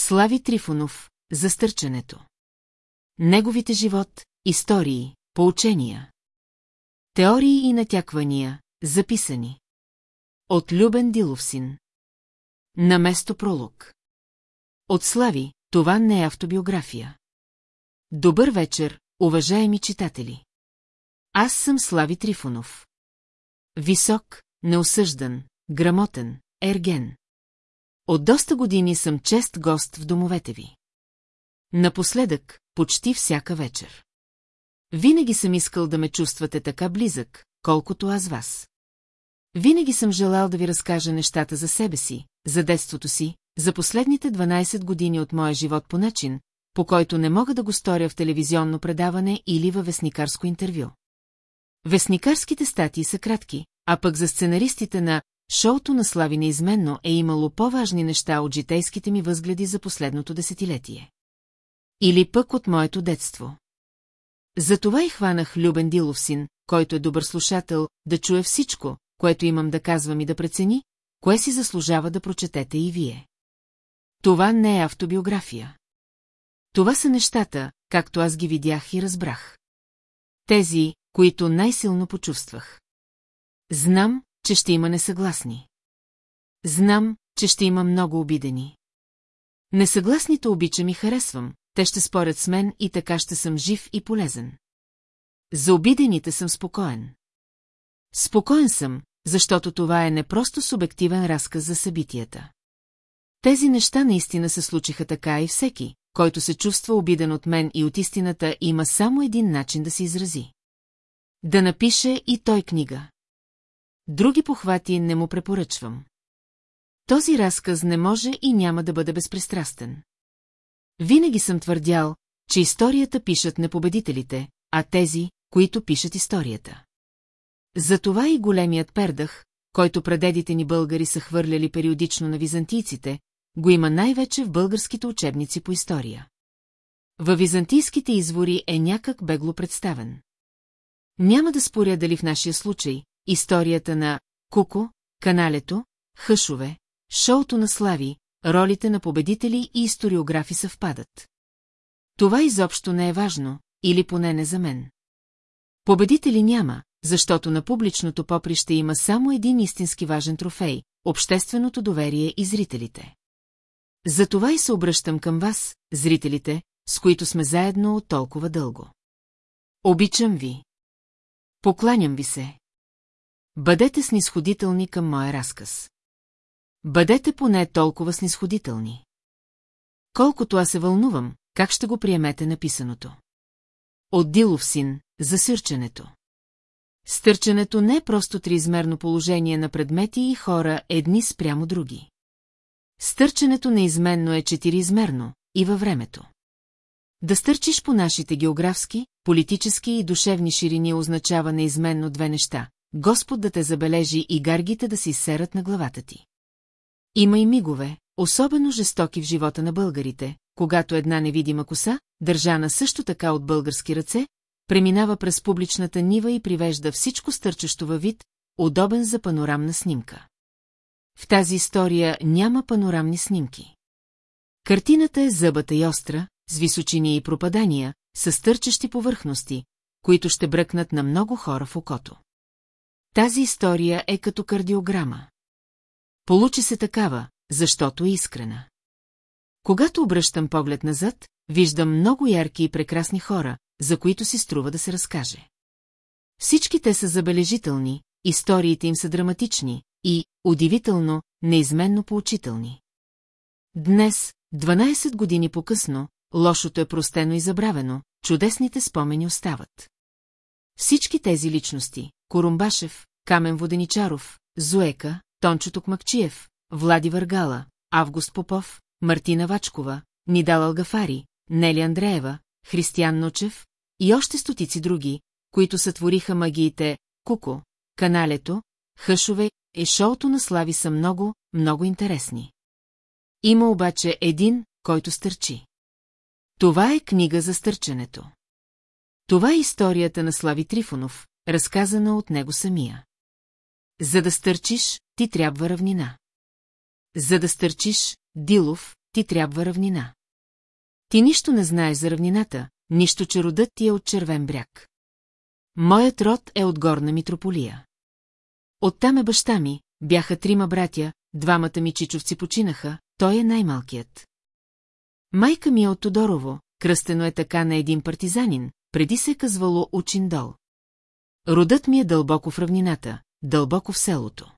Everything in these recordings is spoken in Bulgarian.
Слави Трифонов, за стърчането. Неговите живот, истории, поучения. Теории и натяквания, записани. От Любен Диловсин. На место пролог. От Слави, това не е автобиография. Добър вечер, уважаеми читатели. Аз съм Слави Трифонов. Висок, неосъждан, грамотен, ерген. От доста години съм чест гост в домовете ви. Напоследък, почти всяка вечер. Винаги съм искал да ме чувствате така близък, колкото аз вас. Винаги съм желал да ви разкажа нещата за себе си, за детството си, за последните 12 години от моя живот по начин, по който не мога да го сторя в телевизионно предаване или във вестникарско интервю. Вестникарските статии са кратки, а пък за сценаристите на «Шоуто на Слави неизменно» е имало по-важни неща от житейските ми възгледи за последното десетилетие. Или пък от моето детство. Затова и хванах Любен Диловсин, който е добър слушател, да чуе всичко, което имам да казвам и да прецени, кое си заслужава да прочетете и вие. Това не е автобиография. Това са нещата, както аз ги видях и разбрах. Тези, които най-силно почувствах. Знам, че ще има несъгласни. Знам, че ще има много обидени. Несъгласните обичам и харесвам, те ще спорят с мен и така ще съм жив и полезен. За обидените съм спокоен. Спокоен съм, защото това е не просто субективен разказ за събитията. Тези неща наистина се случиха така и всеки, който се чувства обиден от мен и от истината, има само един начин да се изрази. Да напише и той книга. Други похвати не му препоръчвам. Този разказ не може и няма да бъде безпристрастен. Винаги съм твърдял, че историята пишат не победителите, а тези, които пишат историята. Затова и големият пердах, който предедите ни българи са хвърляли периодично на византийците, го има най-вече в българските учебници по история. Във византийските извори е някак бегло представен. Няма да споря дали в нашия случай историята на Куко, каналето, Хъшове, шоуто на слави, ролите на победители и историографи съвпадат. Това изобщо не е важно, или поне не за мен. Победители няма, защото на публичното поприще има само един истински важен трофей – общественото доверие и зрителите. Затова и се обръщам към вас, зрителите, с които сме заедно от толкова дълго. Обичам ви. Покланям ви се. Бъдете снисходителни към моя разказ. Бъдете поне толкова снисходителни. Колкото аз се вълнувам, как ще го приемете написаното? От Дилов син, за сърченето. Стърченето не е просто триизмерно положение на предмети и хора едни спрямо други. Стърченето неизменно е четириизмерно и във времето. Да стърчиш по нашите географски, политически и душевни ширини означава неизменно две неща – Господ да те забележи и гаргите да се изсерат на главата ти. Има и мигове, особено жестоки в живота на българите, когато една невидима коса, държана също така от български ръце, преминава през публичната нива и привежда всичко стърчащо във вид, удобен за панорамна снимка. В тази история няма панорамни снимки. Картината е зъбата и остра, с височини и пропадания, с стърчащи повърхности, които ще бръкнат на много хора в окото. Тази история е като кардиограма. Получи се такава, защото е искрена. Когато обръщам поглед назад, виждам много ярки и прекрасни хора, за които си струва да се разкаже. Всички те са забележителни, историите им са драматични и, удивително, неизменно поучителни. Днес, 12 години по-късно, лошото е простено и забравено, чудесните спомени остават. Всички тези личности – Корумбашев, Камен Воденичаров, Зуека, Тончо Токмакчиев, Влади Въргала, Август Попов, Мартина Вачкова, Нидал Алгафари, Нели Андреева, Християн Ночев и още стотици други, които сътвориха магиите Куко, Каналето, Хъшове и шоуто на Слави са много, много интересни. Има обаче един, който стърчи. Това е книга за стърчането. Това е историята на Слави Трифонов, разказана от него самия. За да стърчиш, ти трябва равнина. За да стърчиш, Дилов, ти трябва равнина. Ти нищо не знаеш за равнината, нищо, че родът ти е от червен бряг. Моят род е от горна митрополия. Оттам е баща ми, бяха трима братя, двамата ми чичовци починаха, той е най-малкият. Майка ми е от Тодорово, кръстено е така на един партизанин, преди се е казвало Учиндол. Родът ми е дълбоко в равнината, дълбоко в селото.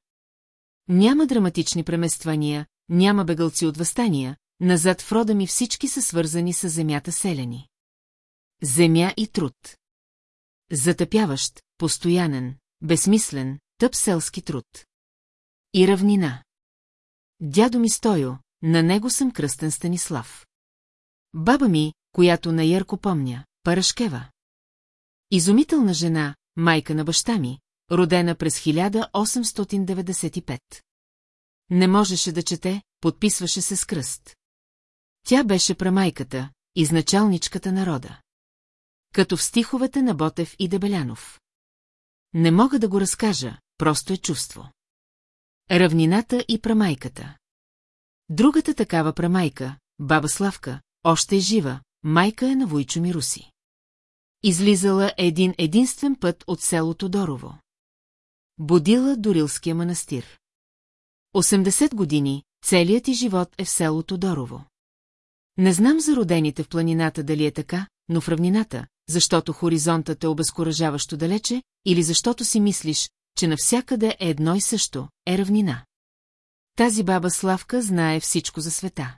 Няма драматични премествания, няма бегалци от възстания, назад в рода ми всички са свързани с земята селени. Земя и труд. Затъпяващ, постоянен, безсмислен, тъп селски труд. И равнина. Дядо ми Стойо, на него съм кръстен Станислав. Баба ми, която на Ярко помня, Парашкева. Изумителна жена, майка на баща ми, родена през 1895. Не можеше да чете, подписваше се с кръст. Тя беше прамайката, изначалничката народа. Като в стиховете на Ботев и Дебелянов. Не мога да го разкажа, просто е чувство. Равнината и прамайката. Другата такава прамайка, баба Славка, още е жива, майка е на Войчо Мируси. Излизала един единствен път от селото Дорово. Будила Дорилския манастир. 80 години, целият ти живот е в селото Дорово. Не знам за родените в планината дали е така, но в равнината, защото хоризонтът е обезкуражаващо далече, или защото си мислиш, че навсякъде е едно и също, е равнина. Тази баба Славка знае всичко за света.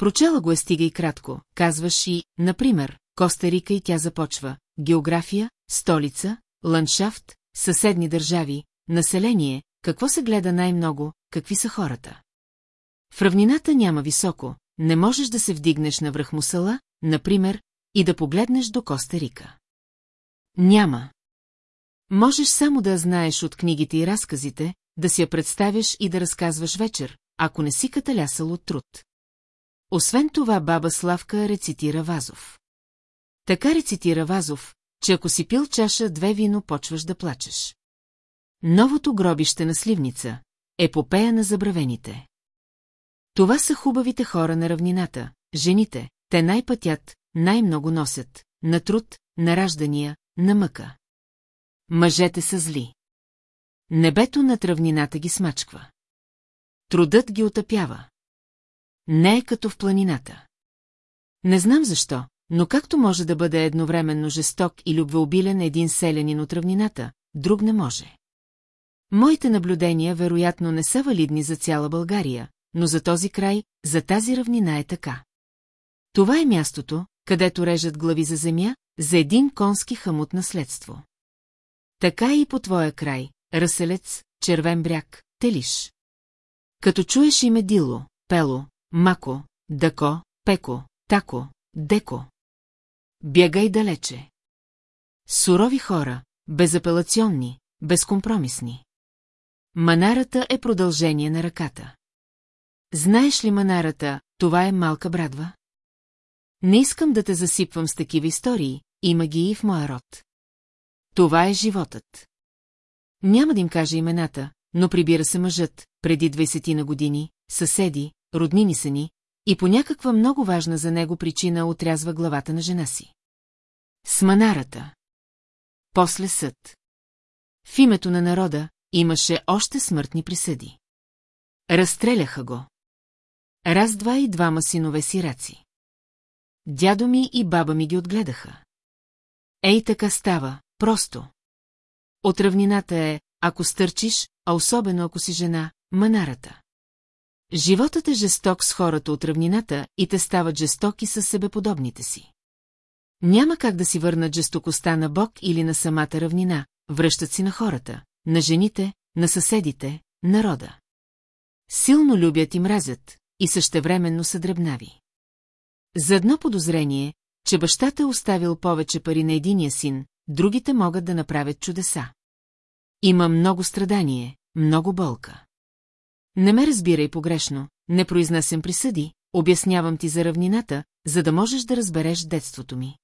Прочела го е стига и кратко, казваш и, например, Коста Рика и тя започва, география, столица, ландшафт, съседни държави, население, какво се гледа най-много, какви са хората. В равнината няма високо, не можеш да се вдигнеш на връх Мусала, например, и да погледнеш до Коста Рика. Няма. Можеш само да знаеш от книгите и разказите, да си я представяш и да разказваш вечер, ако не си каталясал от труд. Освен това баба Славка рецитира Вазов. Така рецитира Вазов, че ако си пил чаша две вино, почваш да плачеш. Новото гробище на Сливница, епопея на забравените. Това са хубавите хора на равнината, жените, те най-пътят, най-много носят, на труд, на раждания, на мъка. Мъжете са зли. Небето над равнината ги смачква. Трудът ги отъпява. Не е като в планината. Не знам защо, но както може да бъде едновременно жесток и любвеобилен един селянин от равнината, друг не може. Моите наблюдения вероятно не са валидни за цяла България, но за този край, за тази равнина е така. Това е мястото, където режат глави за земя, за един конски хамут наследство. Така и по твоя край, Раселец, Червен бряг, Телиш. Като чуеш име Дило, Пело, Мако, Дако, Пеко, Тако, Деко. Бягай далече. Сурови хора, безапелационни, безкомпромисни. Манарата е продължение на ръката. Знаеш ли манарата, това е малка брадва? Не искам да те засипвам с такива истории, има ги и в моя род. Това е животът. Няма да им кажа имената, но прибира се мъжът, преди 20 на години, съседи, роднини са ни, и по някаква много важна за него причина отрязва главата на жена си. С манарата. После съд. В името на народа имаше още смъртни присъди. Разстреляха го. Раз-два и двама синове сираци. Дядо ми и баба ми ги отгледаха. Ей така става, просто. От равнината е, ако стърчиш, а особено ако си жена, манарата. Животът е жесток с хората от равнината и те стават жестоки с себеподобните си. Няма как да си върнат жестокостта на Бог или на самата равнина, връщат си на хората, на жените, на съседите, народа. Силно любят и мразят, и същевременно са дребнави. За едно подозрение, че бащата е оставил повече пари на единия син, другите могат да направят чудеса. Има много страдание, много болка. Не ме разбирай погрешно, не произнасям присъди, обяснявам ти за равнината, за да можеш да разбереш детството ми.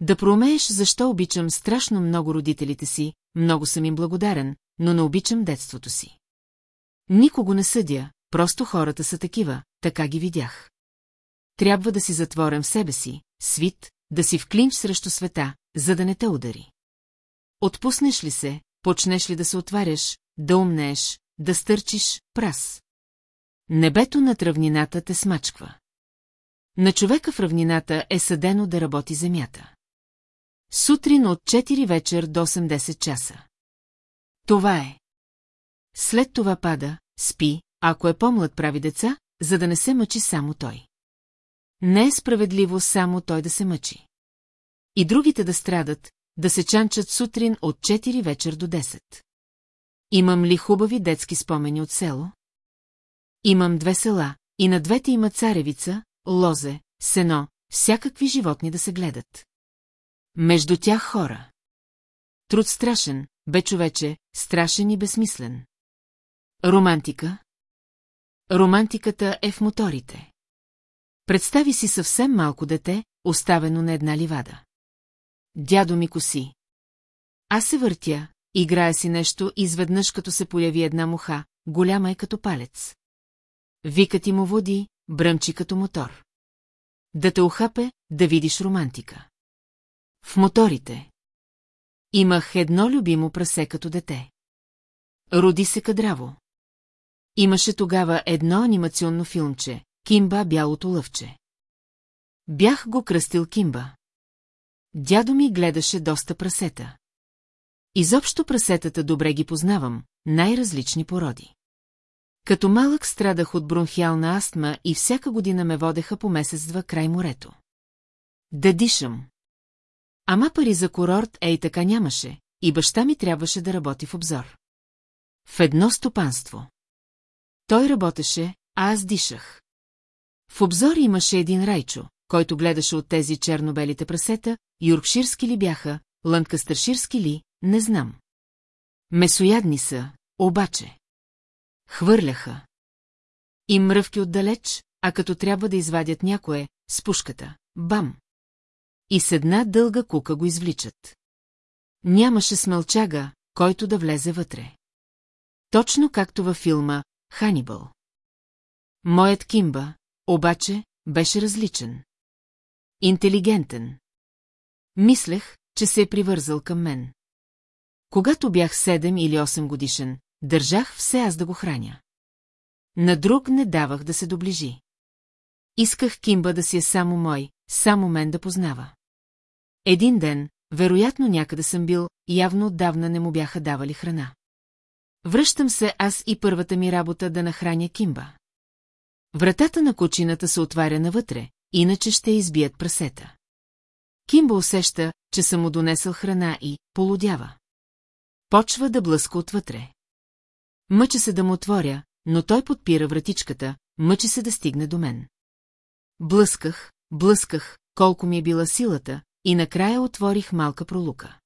Да проумееш защо обичам страшно много родителите си, много съм им благодарен, но не обичам детството си. Никого не съдя, просто хората са такива, така ги видях. Трябва да си затворен в себе си, свит, да си в клинч срещу света, за да не те удари. Отпуснеш ли се, почнеш ли да се отваряш, да умнееш, да стърчиш, прас. Небето над равнината те смачква. На човека в равнината е съдено да работи земята. Сутрин от 4 вечер до 80 часа. Това е. След това пада, спи, ако е по-млад прави деца, за да не се мъчи само той. Не е справедливо само той да се мъчи. И другите да страдат, да се чанчат сутрин от 4 вечер до 10. Имам ли хубави детски спомени от село? Имам две села, и на двете има царевица, лозе, сено, всякакви животни да се гледат. Между тях хора. Труд страшен, бе човече, страшен и безсмислен. Романтика? Романтиката е в моторите. Представи си съвсем малко дете, оставено на една ливада. Дядо ми коси. Аз се въртя, играя си нещо изведнъж като се появи една муха, голяма е като палец. Вика ти му води, бръмчи като мотор. Да те ухапе, да видиш романтика. В моторите. Имах едно любимо прасе като дете. Роди се кадраво. Имаше тогава едно анимационно филмче, Кимба бялото лъвче. Бях го кръстил Кимба. Дядо ми гледаше доста прасета. Изобщо прасетата добре ги познавам, най-различни породи. Като малък страдах от бронхиална астма и всяка година ме водеха по месец-два край морето. Да дишам. Ама пари за курорт ей така нямаше, и баща ми трябваше да работи в обзор. В едно стопанство. Той работеше, а аз дишах. В обзор имаше един райчо, който гледаше от тези чернобелите прасета, юркширски ли бяха, лънкастърширски ли, не знам. Месоядни са, обаче. Хвърляха. И мръвки отдалеч, а като трябва да извадят някое, с пушката, бам. И с една дълга кука го извличат. Нямаше смълчага, който да влезе вътре. Точно както във филма «Ханибал». Моят Кимба, обаче, беше различен. Интелигентен. Мислех, че се е привързал към мен. Когато бях 7 или 8 годишен, държах все аз да го храня. На друг не давах да се доближи. Исках Кимба да си е само мой, само мен да познава. Един ден, вероятно някъде съм бил, явно отдавна не му бяха давали храна. Връщам се аз и първата ми работа да нахраня Кимба. Вратата на кучината се отваря навътре, иначе ще избият прасета. Кимба усеща, че съм му донесъл храна и полудява. Почва да блъска отвътре. Мъча се да му отворя, но той подпира вратичката, мъчи се да стигне до мен. Блъсках, блъсках, колко ми е била силата, и накрая отворих малка пролука.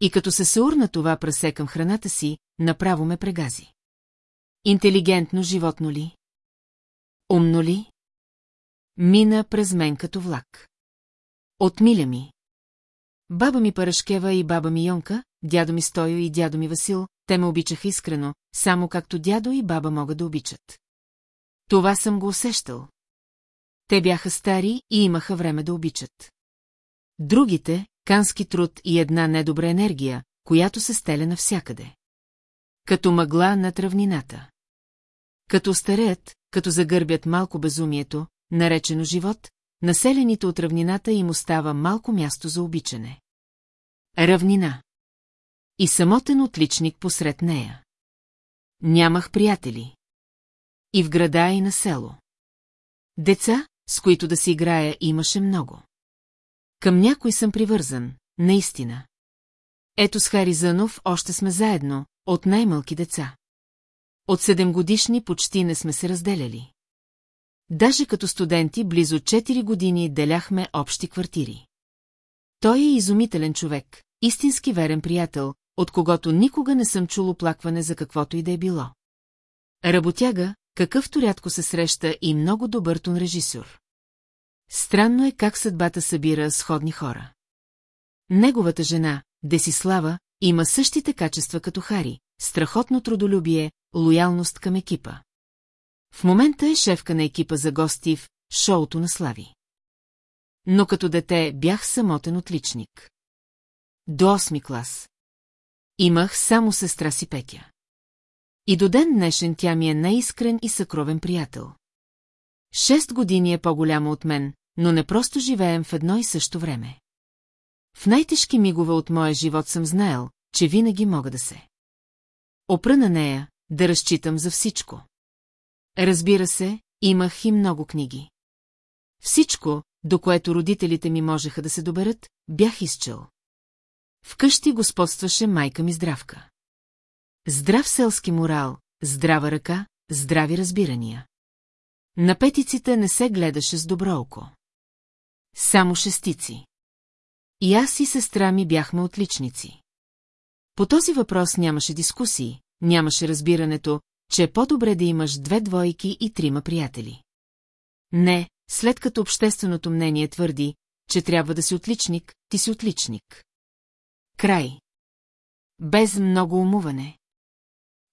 И като се съурна това прасе към храната си, направо ме прегази. Интелигентно животно ли? Умно ли? Мина през мен като влак. От миля ми. Баба ми Парашкева и баба ми Йонка, дядо ми Стойо и дядо ми Васил, те ме обичаха искрено, само както дядо и баба могат да обичат. Това съм го усещал. Те бяха стари и имаха време да обичат. Другите, кански труд и една недобра енергия, която се стеля навсякъде. Като мъгла над равнината. Като стареят, като загърбят малко безумието, наречено живот, населените от равнината им остава малко място за обичане. Равнина. И самотен отличник посред нея. Нямах приятели. И в града, и на село. Деца, с които да си играя, имаше много. Към някой съм привързан, наистина. Ето с Харизанов още сме заедно, от най-малки деца. От седем годишни почти не сме се разделяли. Даже като студенти близо 4 години деляхме общи квартири. Той е изумителен човек, истински верен приятел, от когото никога не съм чул оплакване за каквото и да е било. Работяга, какъвто рядко се среща и много добър тон режисьор. Странно е как съдбата събира сходни хора. Неговата жена, Десислава, има същите качества като Хари, страхотно трудолюбие, лоялност към екипа. В момента е шефка на екипа за гости в шоуто на Слави. Но като дете бях самотен отличник. До 8 клас. Имах само сестра си Петя. И до ден днешен тя ми е най-искрен и съкровен приятел. Шест години е по-голяма от мен, но не просто живеем в едно и също време. В най-тежки мигове от моя живот съм знаел, че винаги мога да се. Опра на нея, да разчитам за всичко. Разбира се, имах и много книги. Всичко, до което родителите ми можеха да се доберат, бях изчел. Вкъщи господстваше майка ми здравка. Здрав селски морал, здрава ръка, здрави разбирания. На петиците не се гледаше с добро око. Само шестици. И аз и сестра ми бяхме отличници. По този въпрос нямаше дискусии, нямаше разбирането, че е по-добре да имаш две двойки и трима приятели. Не, след като общественото мнение твърди, че трябва да си отличник, ти си отличник. Край. Без много умуване.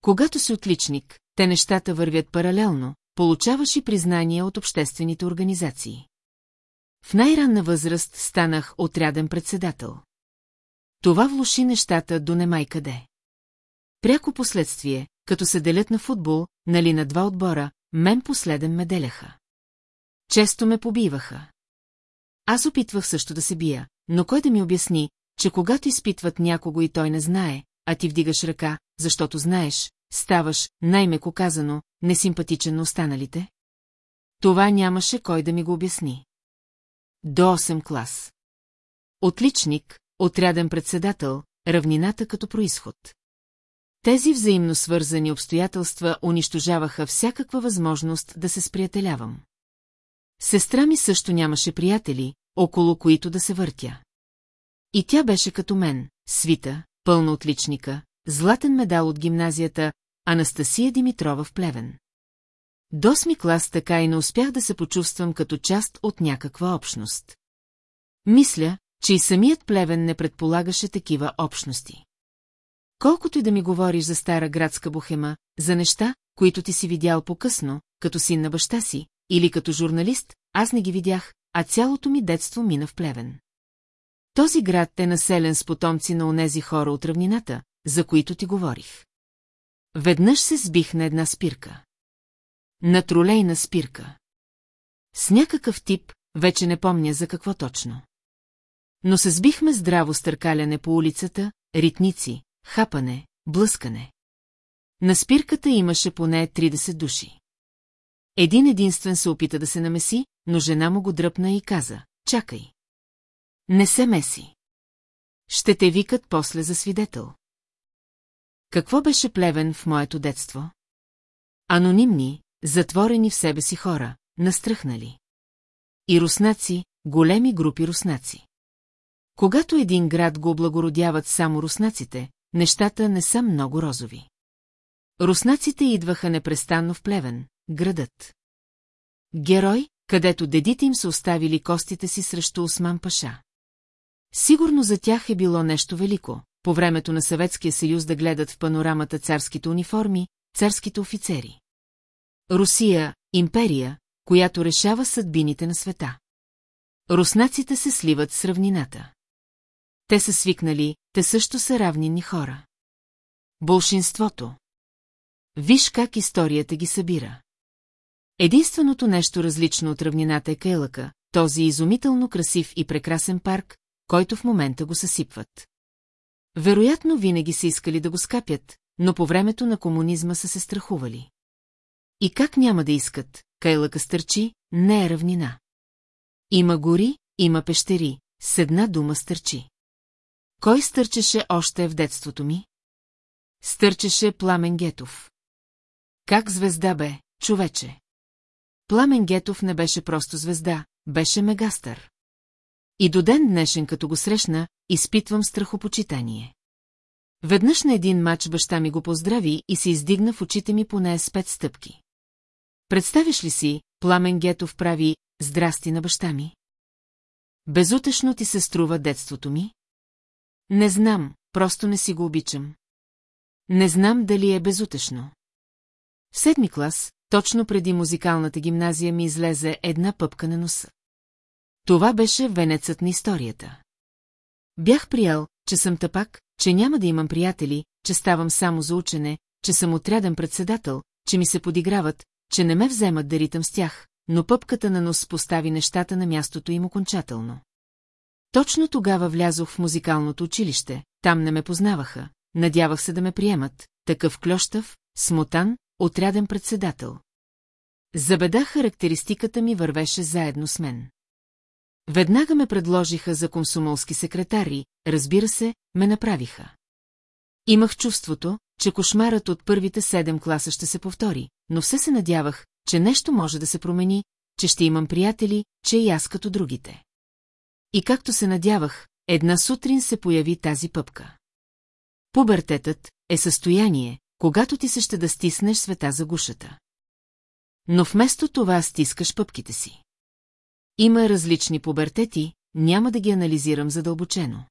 Когато си отличник, те нещата вървят паралелно, получаваш и признания от обществените организации. В най-ранна възраст станах отряден председател. Това влуши нещата до немай къде. Пряко последствие, като се делят на футбол, нали на два отбора, мен последен ме деляха. Често ме побиваха. Аз опитвах също да се бия, но кой да ми обясни, че когато изпитват някого и той не знае, а ти вдигаш ръка, защото знаеш, ставаш, най-меко казано, несимпатичен на останалите? Това нямаше кой да ми го обясни. До 8 клас. Отличник, отряден председател, равнината като происход. Тези взаимно свързани обстоятелства унищожаваха всякаква възможност да се сприятелявам. Сестра ми също нямаше приятели, около които да се въртя. И тя беше като мен, свита, пълна отличника, златен медал от гимназията Анастасия Димитрова в Плевен. До осми клас така и не успях да се почувствам като част от някаква общност. Мисля, че и самият Плевен не предполагаше такива общности. Колкото и да ми говориш за стара градска бухема, за неща, които ти си видял по-късно, като син на баща си, или като журналист, аз не ги видях, а цялото ми детство мина в Плевен. Този град е населен с потомци на онези хора от равнината, за които ти говорих. Веднъж се сбих на една спирка. На тролейна спирка. С някакъв тип, вече не помня за какво точно. Но се сбихме здраво с търкаляне по улицата, ритници, хапане, блъскане. На спирката имаше поне 30 души. Един единствен се опита да се намеси, но жена му го дръпна и каза, чакай. Не се меси. Ще те викат после за свидетел. Какво беше плевен в моето детство? Анонимни, затворени в себе си хора, настръхнали. И руснаци, големи групи руснаци. Когато един град го облагородяват само руснаците, нещата не са много розови. Руснаците идваха непрестанно в Плевен, градът. Герой, където дедите им са оставили костите си срещу Осман Паша. Сигурно за тях е било нещо велико, по времето на Съветския съюз да гледат в панорамата царските униформи, царските офицери. Русия – империя, която решава съдбините на света. Руснаците се сливат с равнината. Те са свикнали, те също са равнинни хора. Болшинството. Виж как историята ги събира. Единственото нещо различно от равнината е Кейлъка, този изумително красив и прекрасен парк, който в момента го съсипват. Вероятно винаги са искали да го скапят, но по времето на комунизма са се страхували. И как няма да искат, Кайлъка стърчи, не е равнина. Има гори, има пещери, с една дума стърчи. Кой стърчеше още в детството ми? Стърчеше Пламен Гетов. Как звезда бе, човече? Пламен Гетов не беше просто звезда, беше мегастър. И до ден днешен, като го срещна, изпитвам страхопочитание. Веднъж на един мач баща ми го поздрави и се издигна в очите ми поне с пет стъпки. Представиш ли си, Пламен Гетов прави «Здрасти» на баща ми? Безутешно ти се струва детството ми? Не знам, просто не си го обичам. Не знам дали е безутешно. В седми клас, точно преди музикалната гимназия ми излезе една пъпка на носа. Това беше венецът на историята. Бях приял, че съм тъпак, че няма да имам приятели, че ставам само за учене, че съм отряден председател, че ми се подиграват, че не ме вземат да ритам с тях, но пъпката на нос постави нещата на мястото им окончателно. Точно тогава влязох в музикалното училище, там не ме познаваха, надявах се да ме приемат, такъв клющав, смотан, отряден председател. За беда характеристиката ми вървеше заедно с мен. Веднага ме предложиха за комсомолски секретари, разбира се, ме направиха. Имах чувството, че кошмарът от първите седем класа ще се повтори, но все се надявах, че нещо може да се промени, че ще имам приятели, че и аз като другите. И както се надявах, една сутрин се появи тази пъпка. Пубертетът е състояние, когато ти се ще да стиснеш света за гушата. Но вместо това стискаш пъпките си. Има различни пубертети, няма да ги анализирам задълбочено.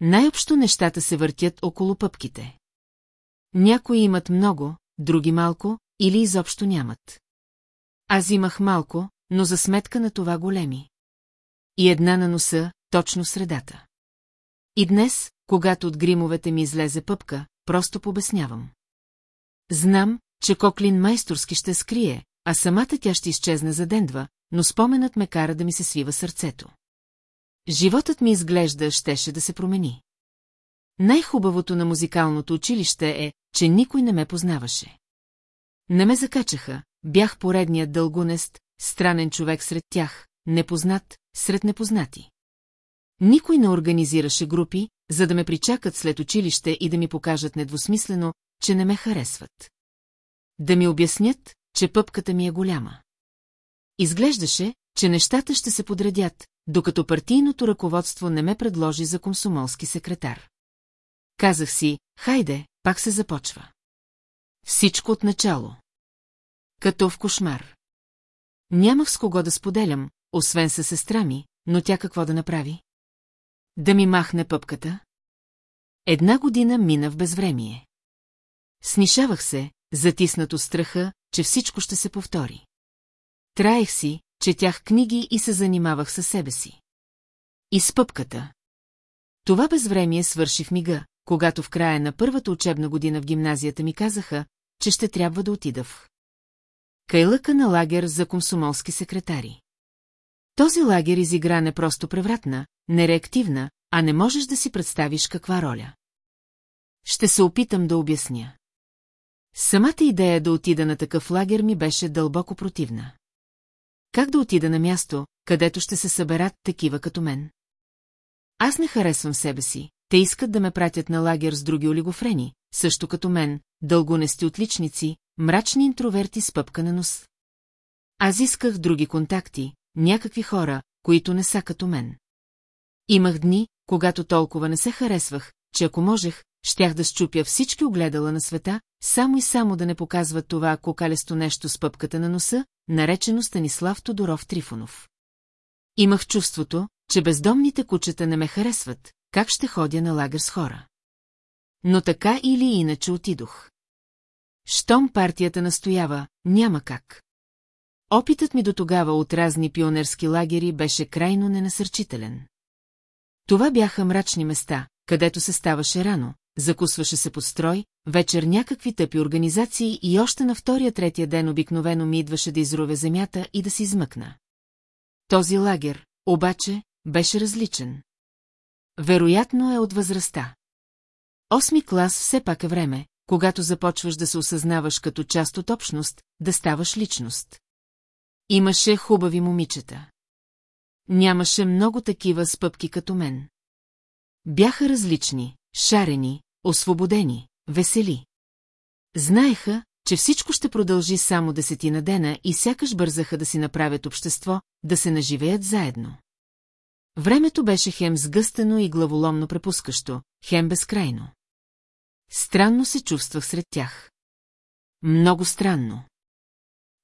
Най-общо нещата се въртят около пъпките. Някои имат много, други малко или изобщо нямат. Аз имах малко, но за сметка на това големи. И една на носа, точно средата. И днес, когато от гримовете ми излезе пъпка, просто побеснявам. Знам, че Коклин майсторски ще скрие, а самата тя ще изчезне за ден-два, но споменът ме кара да ми се свива сърцето. Животът ми изглежда щеше да се промени. Най-хубавото на музикалното училище е, че никой не ме познаваше. Не ме закачаха, бях поредният дългонест, странен човек сред тях, непознат, сред непознати. Никой не организираше групи, за да ме причакат след училище и да ми покажат недвусмислено, че не ме харесват. Да ми обяснят, че пъпката ми е голяма. Изглеждаше, че нещата ще се подредят, докато партийното ръководство не ме предложи за комсомолски секретар. Казах си, хайде, пак се започва. Всичко от начало. Като в кошмар. Нямах с кого да споделям, освен със сестра ми, но тя какво да направи? Да ми махне пъпката? Една година мина в безвремие. Снишавах се, затиснато страха, че всичко ще се повтори. Траех си, четях книги и се занимавах със себе си. И с пъпката. Това безвремие свърши в мига, когато в края на първата учебна година в гимназията ми казаха, че ще трябва да отида в Кайлъка на лагер за комсомолски секретари. Този лагер изигра не просто превратна, нереактивна, а не можеш да си представиш каква роля. Ще се опитам да обясня. Самата идея да отида на такъв лагер ми беше дълбоко противна. Как да отида на място, където ще се съберат такива като мен? Аз не харесвам себе си, те искат да ме пратят на лагер с други олигофрени, също като мен, дългонести отличници, мрачни интроверти с пъпка на нос. Аз исках други контакти, някакви хора, които не са като мен. Имах дни, когато толкова не се харесвах, че ако можех, щях да щупя всички огледала на света, само и само да не показват това кокалесто нещо с пъпката на носа, наречено Станислав Тодоров Трифонов. Имах чувството, че бездомните кучета не ме харесват, как ще ходя на лагер с хора. Но така или иначе отидох. Щом партията настоява, няма как. Опитът ми до тогава от разни пионерски лагери беше крайно ненасърчителен. Това бяха мрачни места, където се ставаше рано, закусваше се под строй, вечер някакви тъпи организации и още на втория-третия ден обикновено ми идваше да изрове земята и да си измъкна. Този лагер, обаче, беше различен. Вероятно е от възрастта. Осми клас все пак е време, когато започваш да се осъзнаваш като част от общност, да ставаш личност. Имаше хубави момичета. Нямаше много такива спъпки като мен. Бяха различни, шарени, освободени, весели. Знаеха, че всичко ще продължи само десетина дена и сякаш бързаха да си направят общество, да се наживеят заедно. Времето беше хем сгъстено и главоломно препускащо, хем безкрайно. Странно се чувствах сред тях. Много странно.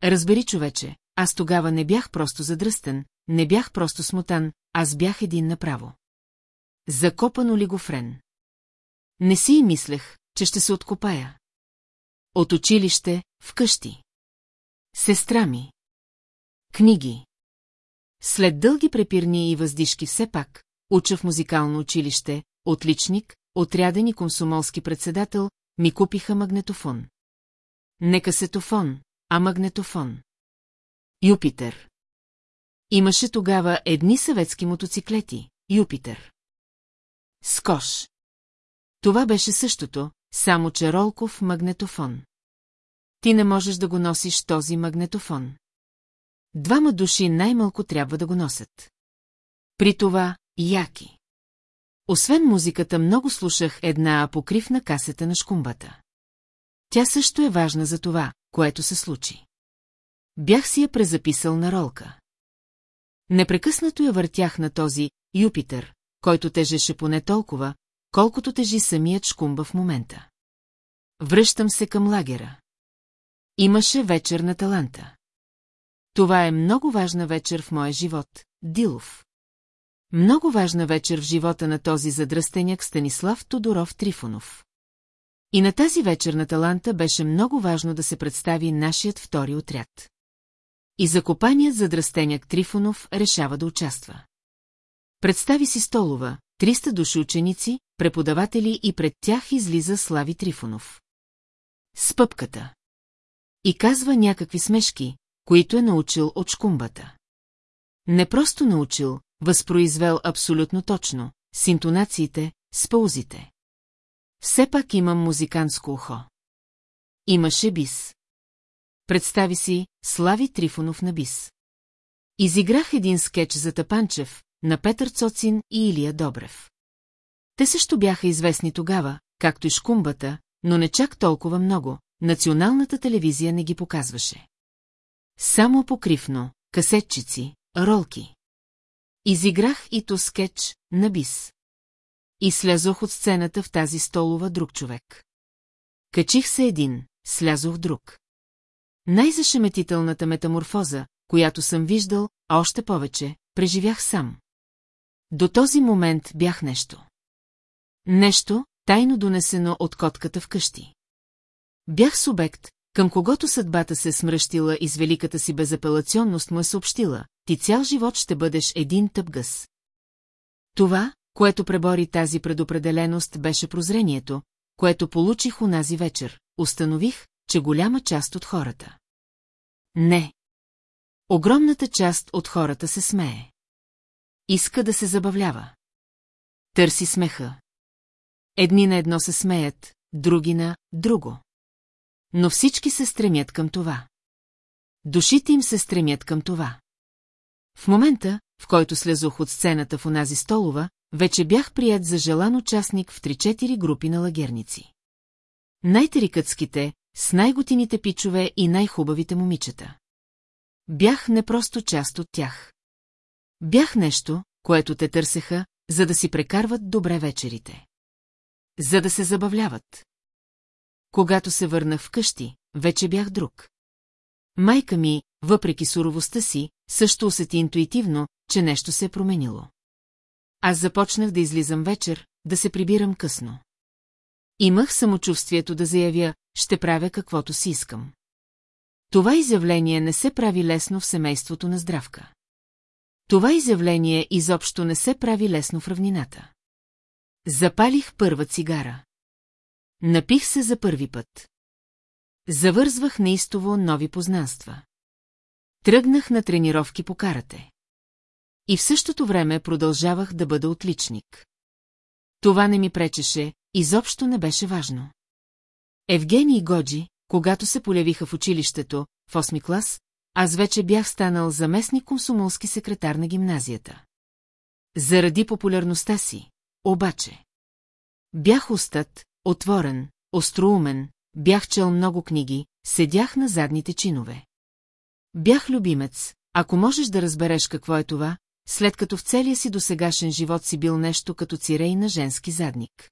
Разбери, човече, аз тогава не бях просто задръстен, не бях просто смотан, аз бях един направо. Закопан олигофрен. Не си и мислех, че ще се откопая. От училище, вкъщи. Сестра ми. Книги. След дълги препирни и въздишки все пак, уча в музикално училище, отличник, отряден и комсомолски председател, ми купиха магнетофон. Не касетофон, а магнетофон. Юпитер. Имаше тогава едни съветски мотоциклети, Юпитер. Скош. Това беше същото, само че ролков магнетофон. Ти не можеш да го носиш този магнетофон. Двама души най-малко трябва да го носят. При това, яки. Освен музиката, много слушах една апокривна касета на шкумбата. Тя също е важна за това, което се случи. Бях си я презаписал на ролка. Непрекъснато я въртях на този Юпитер, който тежеше поне толкова, колкото тежи самият шкумба в момента. Връщам се към лагера. Имаше вечер на таланта. Това е много важна вечер в моя живот, Дилов. Много важна вечер в живота на този задръстеняк Станислав Тодоров Трифонов. И на тази вечер на таланта беше много важно да се представи нашият втори отряд. И закопаният задръстеняк Трифонов решава да участва. Представи си столова, 300 души ученици, преподаватели и пред тях излиза Слави Трифонов. С пъпката. И казва някакви смешки, които е научил от шкумбата. Не просто научил, възпроизвел абсолютно точно, с интонациите, с паузите. Все пак имам музикантско ухо. Имаше бис. Представи си, Слави Трифонов на бис. Изиграх един скетч за Тапанчев, на Петър Цоцин и Илия Добрев. Те също бяха известни тогава, както и Шкумбата, но не чак толкова много, националната телевизия не ги показваше. Само покривно, касетчици, ролки. Изиграх и то скетч на бис. И слязох от сцената в тази столова друг човек. Качих се един, слязох друг. Най-зашеметителната метаморфоза, която съм виждал, а още повече, преживях сам. До този момент бях нещо. Нещо, тайно донесено от котката вкъщи. Бях субект, към когото съдбата се смръщила и с великата си безапелационност му е съобщила, ти цял живот ще бъдеш един тъп гъс. Това, което пребори тази предопределеност, беше прозрението, което получих унази вечер. Установих, че голяма част от хората. Не. Огромната част от хората се смее. Иска да се забавлява. Търси смеха. Едни на едно се смеят, други на друго. Но всички се стремят към това. Душите им се стремят към това. В момента, в който слезох от сцената в онази столова, вече бях прият за желан участник в 3-4 групи на лагерници. Най-терикътските, с най-готините пичове и най-хубавите момичета. Бях не просто част от тях. Бях нещо, което те търсеха, за да си прекарват добре вечерите. За да се забавляват. Когато се върнах вкъщи, вече бях друг. Майка ми, въпреки суровостта си, също усети интуитивно, че нещо се е променило. Аз започнах да излизам вечер, да се прибирам късно. Имах самочувствието да заявя, ще правя каквото си искам. Това изявление не се прави лесно в семейството на здравка. Това изявление изобщо не се прави лесно в равнината. Запалих първа цигара. Напих се за първи път. Завързвах неистово нови познанства. Тръгнах на тренировки по карате. И в същото време продължавах да бъда отличник. Това не ми пречеше, изобщо не беше важно. Евгений и Годжи, когато се полявиха в училището, в 8 клас, аз вече бях станал заместник комсомолски секретар на гимназията. Заради популярността си, обаче. Бях устат, отворен, остроумен, бях чел много книги, седях на задните чинове. Бях любимец, ако можеш да разбереш какво е това, след като в целия си досегашен живот си бил нещо като цирей на женски задник.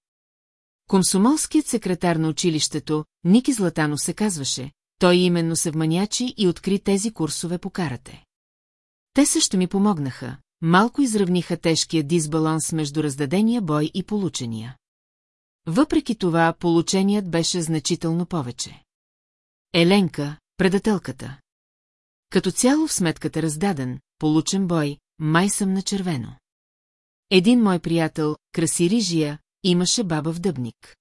Комсомолският секретар на училището, Ники Златано се казваше, той именно се вманячи и откри тези курсове по карате. Те също ми помогнаха, малко изравниха тежкия дисбаланс между раздадения бой и получения. Въпреки това, полученият беше значително повече. Еленка, предателката. Като цяло в сметката раздаден, получен бой, май съм на червено. Един мой приятел, Красирижия, имаше баба в дъбник.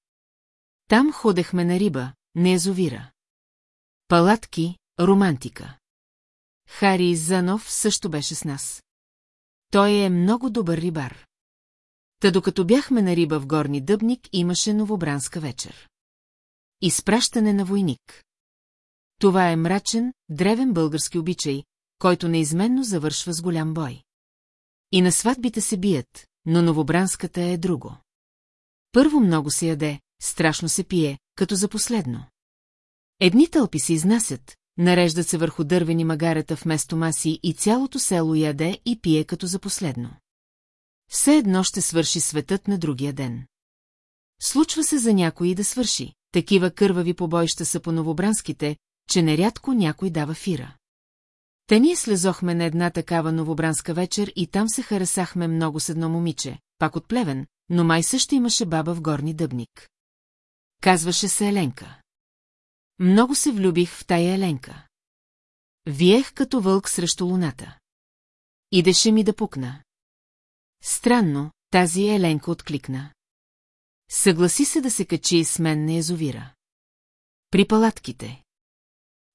Там ходехме на риба, не язовира. Палатки, романтика. Хари Занов също беше с нас. Той е много добър рибар. Та докато бяхме на риба в горни дъбник, имаше новобранска вечер. Изпращане на войник. Това е мрачен, древен български обичай, който неизменно завършва с голям бой. И на сватбите се бият, но новобранската е друго. Първо много се яде, страшно се пие, като за последно. Едни тълпи се изнасят, нареждат се върху дървени магарета вместо маси и цялото село яде и пие като за последно. Все едно ще свърши светът на другия ден. Случва се за някои да свърши, такива кървави побоища са по новобранските, че нерядко някой дава фира. Та ние слезохме на една такава новобранска вечер и там се харесахме много с едно момиче, пак от плевен, но май също имаше баба в горни дъбник. Казваше се Еленка. Много се влюбих в тая Еленка. Виех като вълк срещу луната. Идеше ми да пукна. Странно, тази Еленка откликна. Съгласи се да се качи с мен на язовира. При палатките.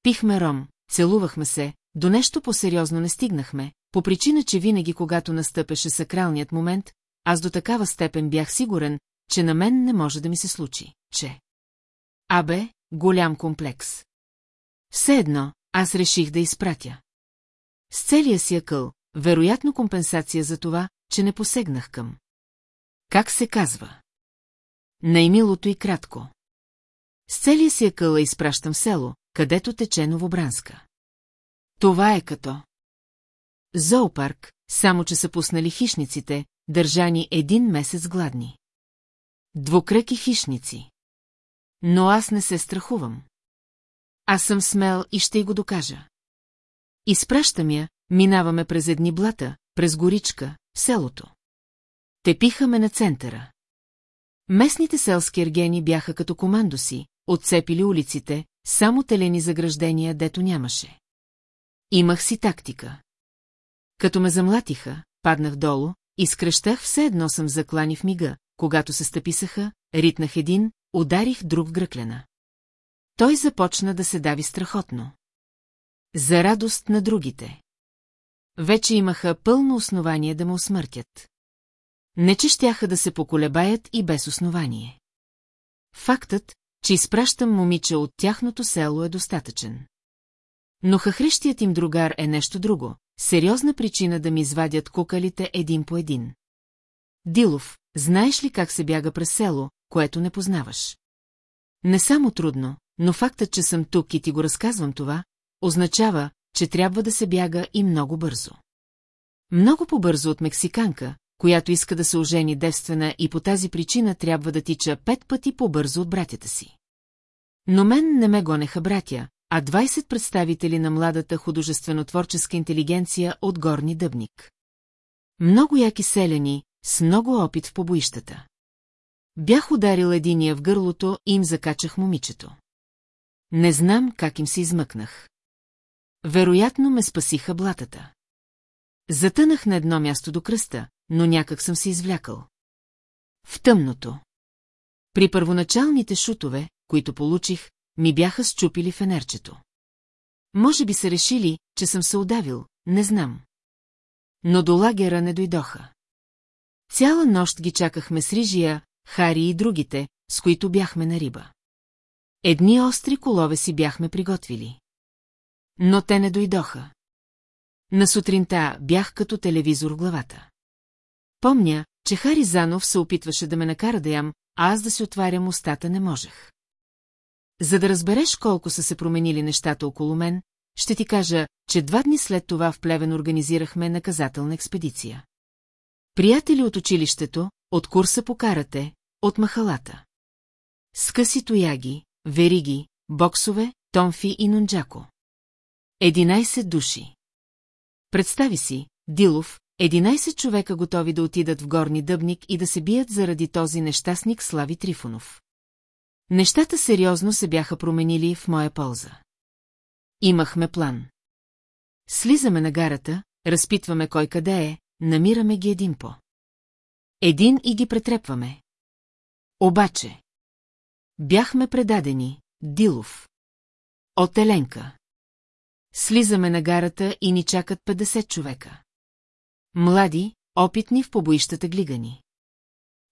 Пихме ром, целувахме се, до нещо по-сериозно не стигнахме, по причина, че винаги, когато настъпеше сакралният момент, аз до такава степен бях сигурен, че на мен не може да ми се случи, че... Абе, голям комплекс. Все едно, аз реших да изпратя. С целия си акъл, вероятно компенсация за това, че не посегнах към. Как се казва? Наймилото и кратко. С целия си акъла изпращам село, където тече Новобранска. Това е като... Зоопарк, само че са пуснали хищниците, държани един месец гладни. Двукръки хищници. Но аз не се страхувам. Аз съм смел и ще й го докажа. Изпращам я, минаваме през едни блата, през горичка, селото. Тепихаме на центъра. Местните селски ергени бяха като командоси, отцепили улиците, само телени заграждения, дето нямаше. Имах си тактика. Като ме замлатиха, паднах долу, изкръщах все едно съм заклани в мига, когато се стъписаха, ритнах един, ударих друг гръклена. Той започна да се дави страхотно. За радост на другите. Вече имаха пълно основание да му усмъртят. Не че щяха да се поколебаят и без основание. Фактът, че изпращам момиче от тяхното село е достатъчен. Но хахрещият им другар е нещо друго, сериозна причина да ми извадят кукалите един по един. Дилов, знаеш ли как се бяга през село, което не познаваш? Не само трудно, но фактът, че съм тук и ти го разказвам това, означава, че трябва да се бяга и много бързо. Много по-бързо от мексиканка, която иска да се ожени девствена и по тази причина трябва да тича пет пъти по-бързо от братята си. Но мен не ме гонеха братя, а 20 представители на младата художествено-творческа интелигенция от горни дъбник. Много яки селени, с много опит в побоищата. Бях ударил единия в гърлото и им закачах момичето. Не знам как им се измъкнах. Вероятно ме спасиха блатата. Затънах на едно място до кръста, но някак съм се извлякал. В тъмното. При първоначалните шутове, които получих, ми бяха счупили фенерчето. Може би са решили, че съм се удавил, не знам. Но до лагера не дойдоха. Цяла нощ ги чакахме с Рижия, Хари и другите, с които бяхме на риба. Едни остри колове си бяхме приготвили. Но те не дойдоха. На сутринта бях като телевизор в главата. Помня, че Хари Занов се опитваше да ме накара да ям, а аз да си отварям устата не можех. За да разбереш колко са се променили нещата около мен, ще ти кажа, че два дни след това в Плевен организирахме наказателна експедиция. Приятели от училището, от курса по карате, от махалата. Скъси тояги, вериги, боксове, тонфи и нунджако. Единайсет души. Представи си, Дилов, 11 човека готови да отидат в горни дъбник и да се бият заради този нещастник Слави Трифонов. Нещата сериозно се бяха променили в моя полза. Имахме план. Слизаме на гарата, разпитваме кой къде е, намираме ги един по. Един и ги претрепваме. Обаче. Бяхме предадени, Дилов. От Еленка. Слизаме на гарата и ни чакат 50 човека. Млади, опитни в побоищата глигани.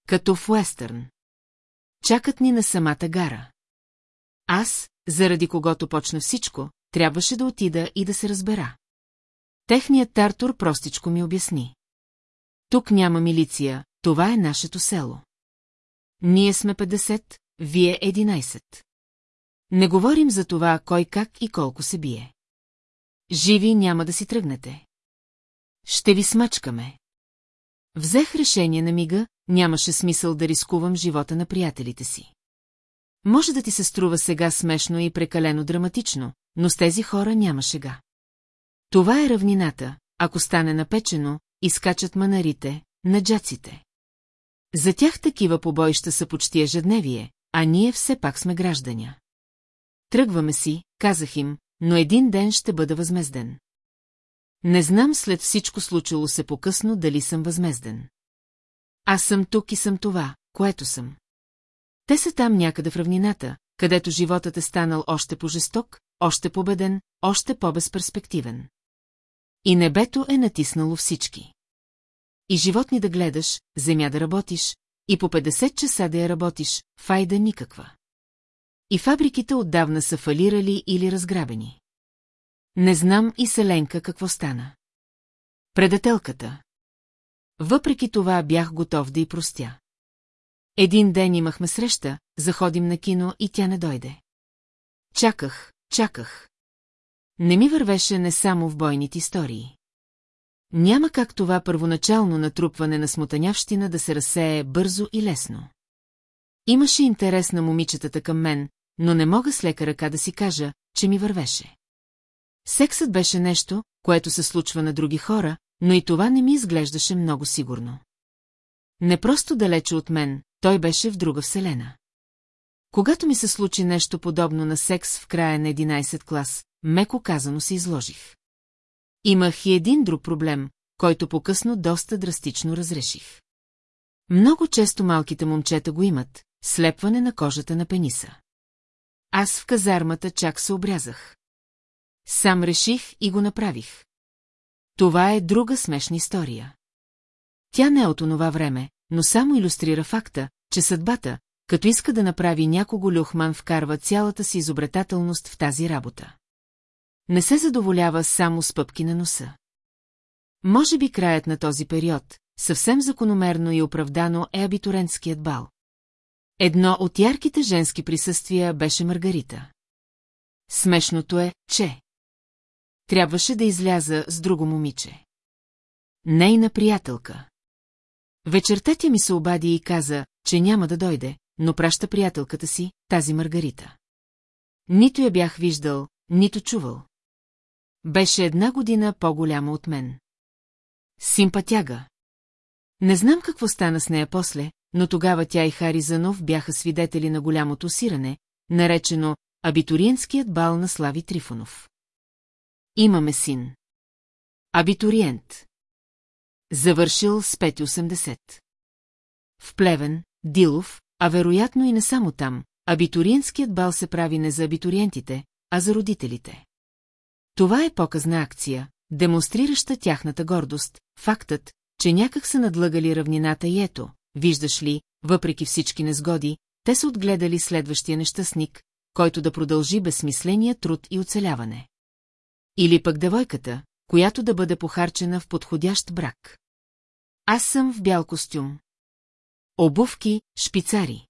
Като в Уестърн. Чакат ни на самата гара. Аз, заради когото почна всичко, трябваше да отида и да се разбера. Техният Тартур простичко ми обясни. Тук няма милиция, това е нашето село. Ние сме 50, вие 11. Не говорим за това, кой как и колко се бие. Живи няма да си тръгнете. Ще ви смачкаме. Взех решение на мига, нямаше смисъл да рискувам живота на приятелите си. Може да ти се струва сега смешно и прекалено драматично, но с тези хора няма шега. Това е равнината, ако стане напечено, изкачат манарите, наджаците. За тях такива побоища са почти ежедневие, а ние все пак сме гражданя. Тръгваме си, казах им, но един ден ще бъда възмезден. Не знам след всичко случило се покъсно дали съм възмезден. Аз съм тук и съм това, което съм. Те са там някъде в равнината, където животът е станал още по-жесток, още победен, още по-безперспективен. И небето е натиснало всички. И животни да гледаш, земя да работиш, и по 50 часа да я работиш, файда никаква. И фабриките отдавна са фалирали или разграбени. Не знам и Селенка какво стана. Предателката. Въпреки това бях готов да й простя. Един ден имахме среща, заходим на кино и тя не дойде. Чаках, чаках. Не ми вървеше не само в бойните истории. Няма как това първоначално натрупване на смотанявщина да се разсее бързо и лесно. Имаше интерес на момичетата към мен, но не мога с лека ръка да си кажа, че ми вървеше. Сексът беше нещо, което се случва на други хора, но и това не ми изглеждаше много сигурно. Не просто далече от мен, той беше в друга вселена. Когато ми се случи нещо подобно на секс в края на 11 клас, меко казано се изложих. Имах и един друг проблем, който по-късно доста драстично разреших. Много често малките момчета го имат, слепване на кожата на пениса. Аз в казармата чак се обрязах. Сам реших и го направих. Това е друга смешна история. Тя не е от онова време, но само иллюстрира факта, че съдбата, като иска да направи някого люхман, вкарва цялата си изобретателност в тази работа. Не се задоволява само с пъпки на носа. Може би краят на този период, съвсем закономерно и оправдано е абитурентският бал. Едно от ярките женски присъствия беше Маргарита. Смешното е, че... Трябваше да изляза с друго момиче. Нейна приятелка. Вечерта тя ми се обади и каза, че няма да дойде, но праща приятелката си, тази Маргарита. Нито я бях виждал, нито чувал. Беше една година по-голяма от мен. Симпатяга. Не знам какво стана с нея после, но тогава тя и Хари Занов бяха свидетели на голямото сиране, наречено Абитуриентският бал на Слави Трифонов. Имаме син. Абитуриент. Завършил с 5,80. В Плевен, Дилов, а вероятно и не само там, абитуриентският бал се прави не за абитуриентите, а за родителите. Това е показна акция, демонстрираща тяхната гордост, фактът, че някак са надлъгали равнината и ето, виждаш ли, въпреки всички незгоди, те са отгледали следващия нещастник, който да продължи безсмисления труд и оцеляване. Или пък девойката, която да бъде похарчена в подходящ брак. Аз съм в бял костюм. Обувки, шпицари.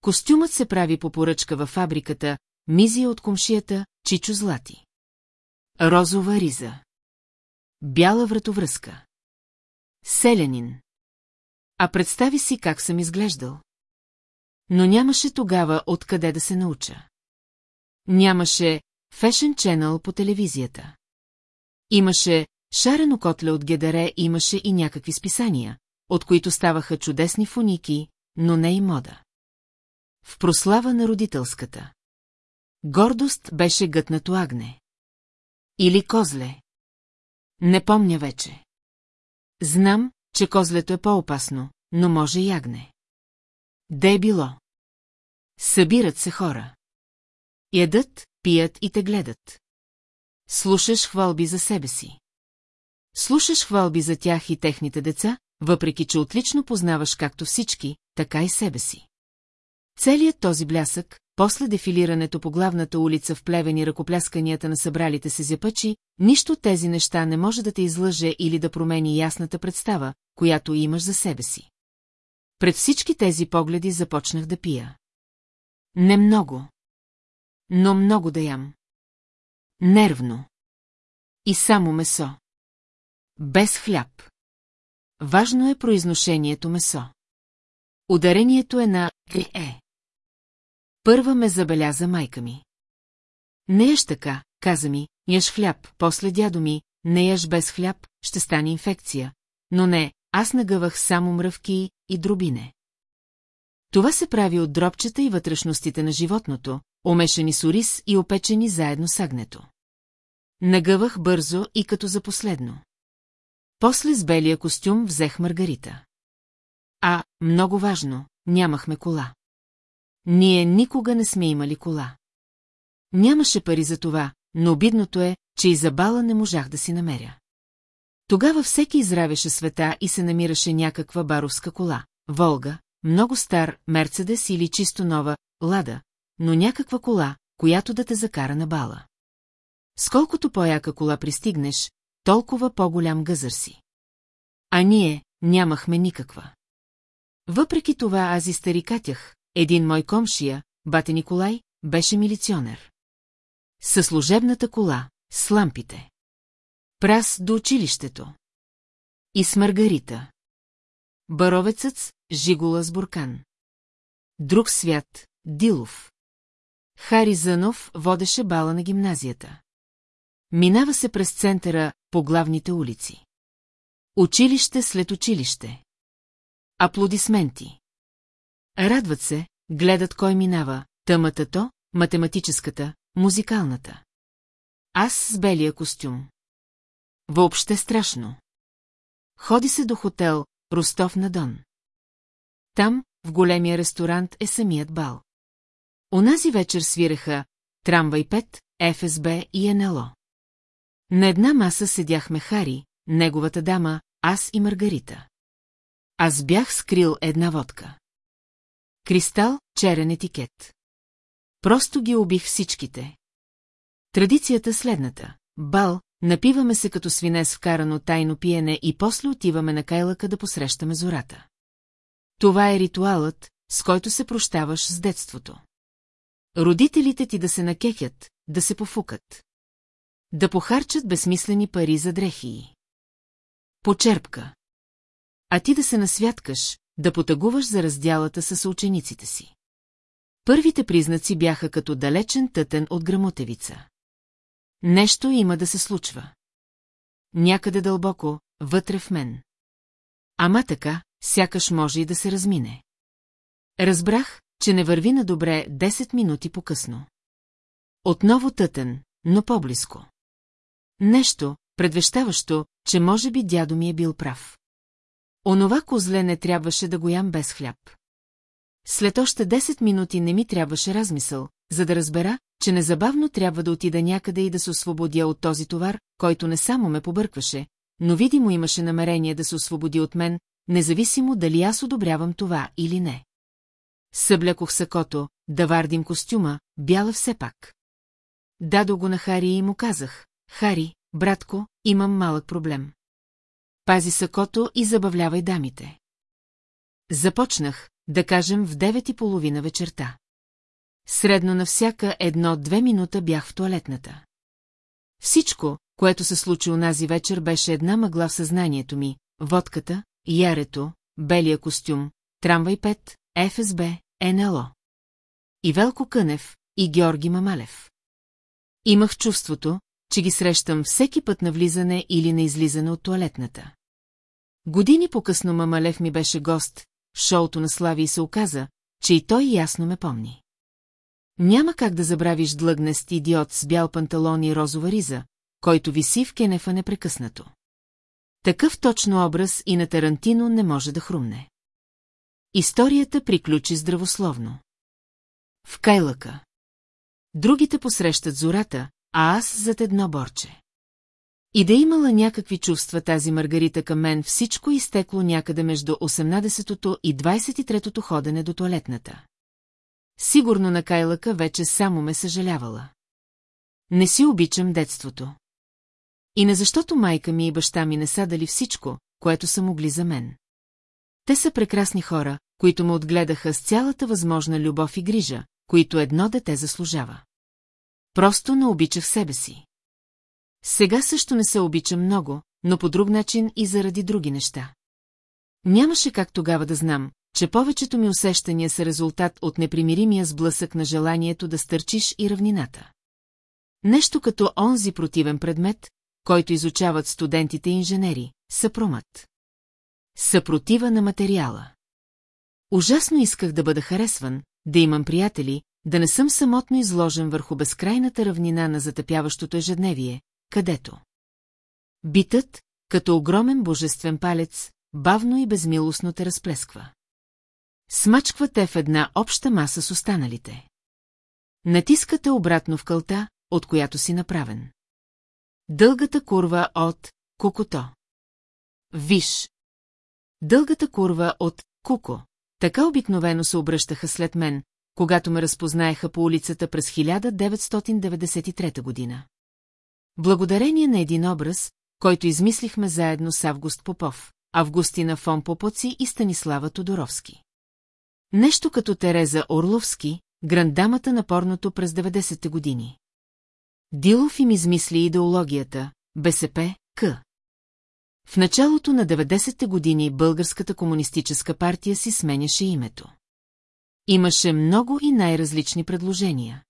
Костюмът се прави по поръчка във фабриката, мизия от комшията, чичо злати. Розова риза. Бяла вратовръзка. Селянин. А представи си как съм изглеждал. Но нямаше тогава откъде да се науча. Нямаше Fashion Channel по телевизията. Имаше шарено котле от гедаре, имаше и някакви списания, от които ставаха чудесни фуники, но не и мода. В прослава на родителската. Гордост беше гътнато агне. Или козле. Не помня вече. Знам, че козлето е по-опасно, но може ягне. Де е било? Събират се хора. Ядат, пият и те гледат. Слушаш хвалби за себе си. Слушаш хвалби за тях и техните деца, въпреки че отлично познаваш както всички, така и себе си. Целият този блясък, после дефилирането по главната улица в плевени ръкоплясканията на събралите се зяпачи, нищо тези неща не може да те излъже или да промени ясната представа, която имаш за себе си. Пред всички тези погледи започнах да пия. Не много. Но много да ям. Нервно. И само месо. Без хляб. Важно е произношението месо. Ударението е на «е». Първа ме забеляза майка ми. Не еш така, каза ми, яш хляб, после дядо ми, не яш без хляб, ще стане инфекция. Но не, аз нагъвах само мръвки и дробине. Това се прави от дробчета и вътрешностите на животното, омешани с ориз и опечени заедно с агнето. Нагъвах бързо и като за последно. После с белия костюм взех Маргарита. А, много важно, нямахме кола. Ние никога не сме имали кола. Нямаше пари за това, но обидното е, че и за бала не можах да си намеря. Тогава всеки изравяше света и се намираше някаква баровска кола. Волга, много стар, Мерцедес или чисто нова, Лада, но някаква кола, която да те закара на бала. Сколкото по-яка кола пристигнеш, толкова по-голям гъзър си. А ние нямахме никаква. Въпреки това аз изтарикатях, един мой комшия, бате Николай, беше милиционер. Със служебната кола, с лампите. Прас до училището. И с Маргарита. Баровецът, Жигула с буркан. Друг свят, Дилов. Хари Зънов водеше бала на гимназията. Минава се през центъра по главните улици. Училище след училище. Аплодисменти. Радват се, гледат кой минава, тъмата то, математическата, музикалната. Аз с белия костюм. Въобще страшно. Ходи се до хотел Ростов на Дон. Там, в големия ресторант, е самият бал. Онази вечер свиреха Трамвай 5, ФСБ и НЛО. На една маса седяхме Хари, неговата дама, аз и Маргарита. Аз бях скрил една водка. Кристал, черен етикет. Просто ги убих всичките. Традицията следната. Бал, напиваме се като свине с вкарано тайно пиене и после отиваме на кайлъка да посрещаме зората. Това е ритуалът, с който се прощаваш с детството. Родителите ти да се накехят, да се пофукат. Да похарчат безсмислени пари за дрехи. Почерпка. А ти да се насвяткаш, да потъгуваш за разделата с учениците си. Първите признаци бяха като далечен тътен от грамотевица. Нещо има да се случва. Някъде дълбоко, вътре в мен. Ама така, сякаш може и да се размине. Разбрах, че не върви на добре 10 минути по-късно. Отново тътен, но по-близко. Нещо, предвещаващо, че може би дядо ми е бил прав. Онова козле не трябваше да го ям без хляб. След още 10 минути не ми трябваше размисъл, за да разбера, че незабавно трябва да отида някъде и да се освободя от този товар, който не само ме побъркваше, но видимо имаше намерение да се освободи от мен, независимо дали аз одобрявам това или не. Съблякох сакото, да вардим костюма, бяла все пак. Дадо го на Хари и му казах, Хари, братко, имам малък проблем. Пази сакото и забавлявай дамите. Започнах, да кажем, в девет и половина вечерта. Средно на всяка едно-две минута бях в туалетната. Всичко, което се случи унази вечер, беше една мъгла в съзнанието ми, водката, ярето, белия костюм, трамвай 5, ФСБ, НЛО. И Велко Кънев, и Георги Мамалев. Имах чувството, че ги срещам всеки път на влизане или на излизане от туалетната. Години по-късно Мамалев ми беше гост, в шоуто на Слави и се оказа, че и той ясно ме помни. Няма как да забравиш длъгнест идиот с бял панталон и розова риза, който виси в кенефа непрекъснато. Такъв точно образ и на Тарантино не може да хрумне. Историята приключи здравословно. В кайлъка. Другите посрещат зората, а аз зад едно борче. И да имала някакви чувства тази Маргарита към мен, всичко изтекло някъде между 18-то и 23-то ходене до туалетната. Сигурно на Кайлъка вече само ме съжалявала. Не си обичам детството. И не защото майка ми и баща ми не са дали всичко, което са могли за мен. Те са прекрасни хора, които ме отгледаха с цялата възможна любов и грижа, които едно дете заслужава. Просто не обичах себе си. Сега също не се обичам много, но по друг начин и заради други неща. Нямаше как тогава да знам, че повечето ми усещания са резултат от непримиримия сблъсък на желанието да стърчиш и равнината. Нещо като онзи противен предмет, който изучават студентите инженери, съпромът. Съпротива на материала. Ужасно исках да бъда харесван, да имам приятели, да не съм самотно изложен върху безкрайната равнина на затъпяващото ежедневие, където. Битът, като огромен божествен палец, бавно и безмилостно те разплесква. Смачква те в една обща маса с останалите. Натискате обратно в кълта, от която си направен. Дългата курва от Кукото. Виж. Дългата курва от Куко. Така обикновено се обръщаха след мен, когато ме разпознаеха по улицата през 1993 година. Благодарение на един образ, който измислихме заедно с Август Попов, Августина фон Попоци и Станислава Тодоровски. Нещо като Тереза Орловски, грандамата на порното през 90-те години. Дилов им измисли идеологията, БСП, К. В началото на 90-те години Българската комунистическа партия си сменяше името. Имаше много и най-различни предложения.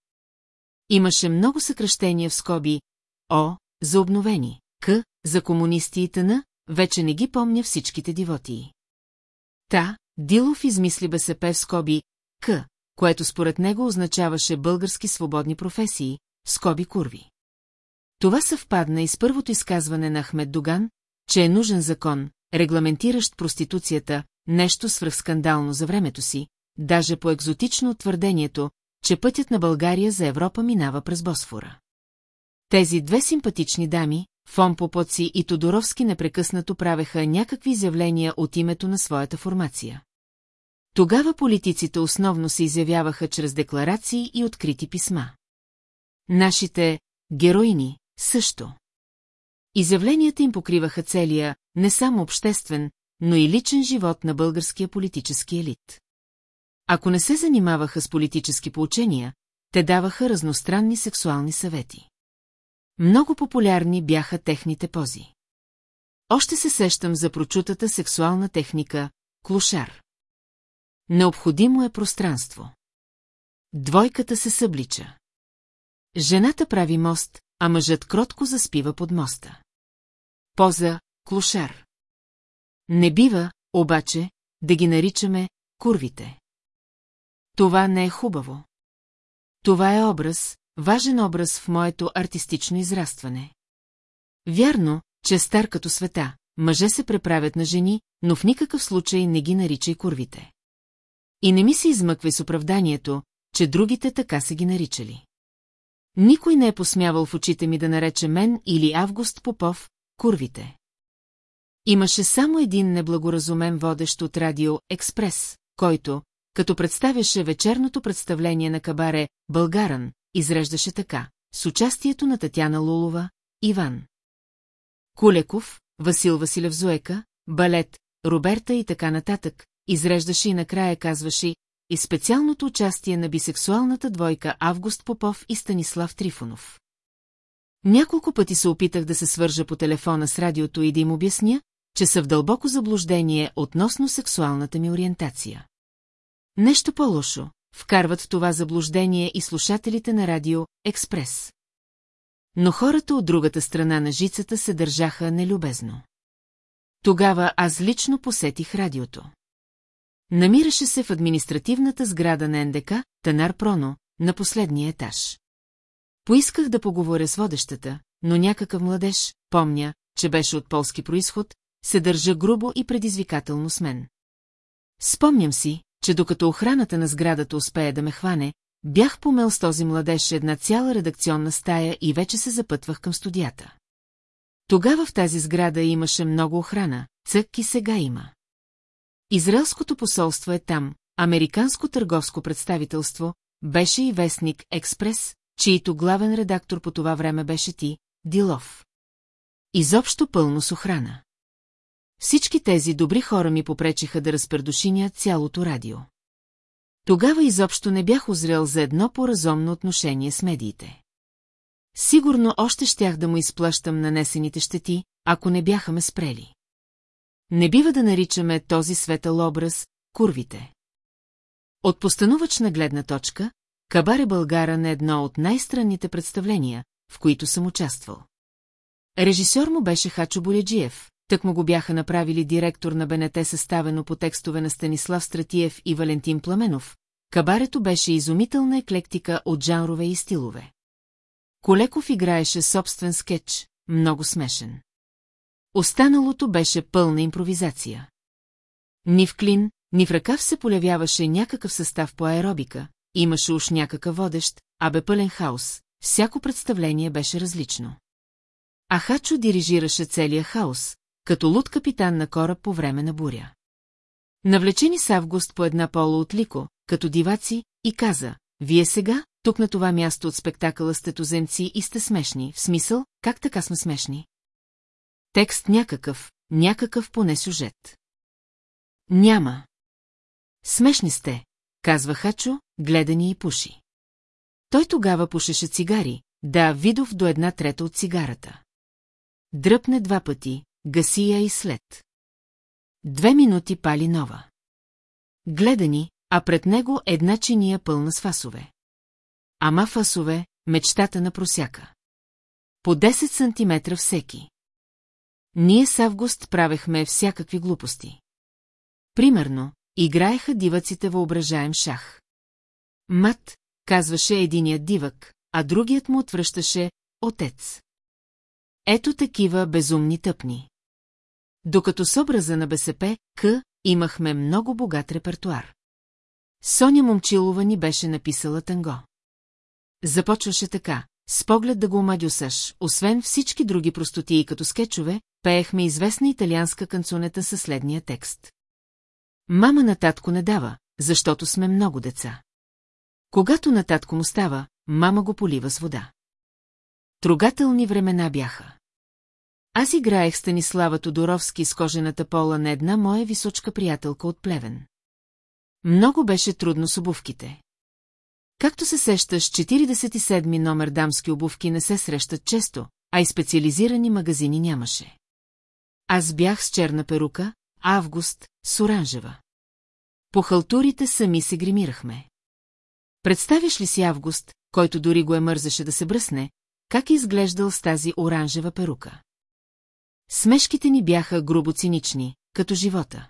Имаше много съкръщения в скоби О, за обновени, К, за комунисти и тъна, вече не ги помня всичките дивотии. Та, Дилов измисли БСП в скоби К, което според него означаваше български свободни професии, скоби курви. Това съвпадна и с първото изказване на Ахмед Доган, че е нужен закон, регламентиращ проституцията, нещо свръхскандално за времето си, даже по екзотично утвърдението, че пътят на България за Европа минава през Босфора. Тези две симпатични дами, Фон Попоци и Тодоровски непрекъснато правеха някакви изявления от името на своята формация. Тогава политиците основно се изявяваха чрез декларации и открити писма. Нашите героини също. Изявленията им покриваха целия, не само обществен, но и личен живот на българския политически елит. Ако не се занимаваха с политически поучения, те даваха разностранни сексуални съвети. Много популярни бяха техните пози. Още се сещам за прочутата сексуална техника – клушар. Необходимо е пространство. Двойката се съблича. Жената прави мост, а мъжът кротко заспива под моста. Поза – клушар. Не бива, обаче, да ги наричаме курвите. Това не е хубаво. Това е образ, важен образ в моето артистично израстване. Вярно, че стар като света, мъже се преправят на жени, но в никакъв случай не ги наричай курвите. И не ми се измъквай с оправданието, че другите така са ги наричали. Никой не е посмявал в очите ми да нарече мен или Август Попов курвите. Имаше само един неблагоразумен водещ от радио «Експрес», който, като представяше вечерното представление на кабаре «Българан», изреждаше така, с участието на Татяна Лулова, Иван. Кулеков, Васил Василев Зуека, балет, Роберта и така нататък, изреждаше и накрая казваше и специалното участие на бисексуалната двойка Август Попов и Станислав Трифонов. Няколко пъти се опитах да се свържа по телефона с радиото и да им обясня, че са в дълбоко заблуждение относно сексуалната ми ориентация. Нещо по-лошо, вкарват в това заблуждение и слушателите на радио «Експрес». Но хората от другата страна на жицата се държаха нелюбезно. Тогава аз лично посетих радиото. Намираше се в административната сграда на НДК, Танар Проно, на последния етаж. Поисках да поговоря с водещата, но някакъв младеж, помня, че беше от полски происход, се държа грубо и предизвикателно с мен. Спомням си, че докато охраната на сградата успее да ме хване, бях помел с този младеж една цяла редакционна стая и вече се запътвах към студията. Тогава в тази сграда имаше много охрана, цък и сега има. Израелското посолство е там, Американско търговско представителство, беше и вестник Експрес, чието главен редактор по това време беше ти, Дилов. Изобщо пълно с охрана. Всички тези добри хора ми попречиха да разпердушиня цялото радио. Тогава изобщо не бях озрел за едно по-разумно отношение с медиите. Сигурно още щях да му изплащам нанесените щети, ако не бяха ме спрели. Не бива да наричаме този светъл образ курвите. От постановъчна гледна точка, Кабаре Българа е едно от най-странните представления, в които съм участвал. Режисьор му беше Хачо Боледжиев, так му го бяха направили директор на БНТ съставено по текстове на Станислав Стратиев и Валентин Пламенов. Кабарето беше изумителна еклектика от жанрове и стилове. Колеков играеше собствен скетч, много смешен. Останалото беше пълна импровизация. Ни в клин, ни в ръкав се полявяваше някакъв състав по аеробика, имаше уж някакъв водещ, а бе пълен хаос, всяко представление беше различно. А Хачо дирижираше целия хаос, като луд капитан на кораб по време на буря. Навлечени с август по една пола от лико, като диваци, и каза, вие сега, тук на това място от спектакъла сте туземци и сте смешни, в смисъл, как така сме смешни? Текст някакъв, някакъв поне сюжет. Няма. Смешни сте, казва Хачо, гледани и пуши. Той тогава пушеше цигари, да, видов до една трета от цигарата. Дръпне два пъти, гаси я и след. Две минути пали нова. Гледани, а пред него една чиния пълна с фасове. Ама фасове, мечтата на просяка. По 10 сантиметра всеки. Ние с Август правехме всякакви глупости. Примерно, играеха диваците въображаем шах. Мат, казваше единият дивък, а другият му отвръщаше отец. Ето такива безумни тъпни. Докато с образа на БСП, К, имахме много богат репертуар. Соня Момчилова ни беше написала танго. Започваше така, с поглед да го омадюсаш, освен всички други простотии като скетчове, пеехме известна италианска канцонета със следния текст. Мама на татко не дава, защото сме много деца. Когато на татко му става, мама го полива с вода. Трогателни времена бяха. Аз играех Станислава Тодоровски с кожената пола на една моя височка приятелка от Плевен. Много беше трудно с обувките. Както се сещаш, 47-ми номер дамски обувки не се срещат често, а и специализирани магазини нямаше. Аз бях с черна перука, август с оранжева. По халтурите сами се гримирахме. Представяш ли си август, който дори го е мързаше да се бръсне, как е изглеждал с тази оранжева перука? Смешките ни бяха грубо цинични, като живота.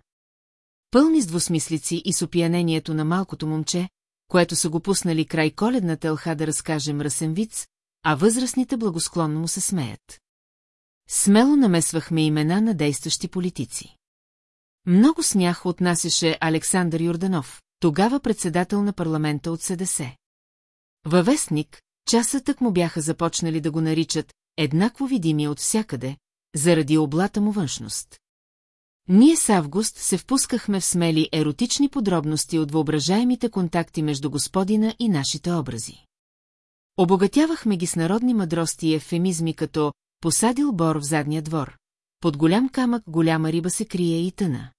Пълни с двусмислици и с опиянението на малкото момче, което са го пуснали край коледната елха да разкаже мръсен виц, а възрастните благосклонно му се смеят. Смело намесвахме имена на действащи политици. Много смях отнасяше Александър Йорданов, тогава председател на парламента от СДС. Във вестник, часътък му бяха започнали да го наричат еднакво видими от всякъде, заради облата му външност. Ние с Август се впускахме в смели еротични подробности от въображаемите контакти между господина и нашите образи. Обогатявахме ги с народни мъдрости и ефемизми като «посадил бор в задния двор», «под голям камък голяма риба се крие и тъна».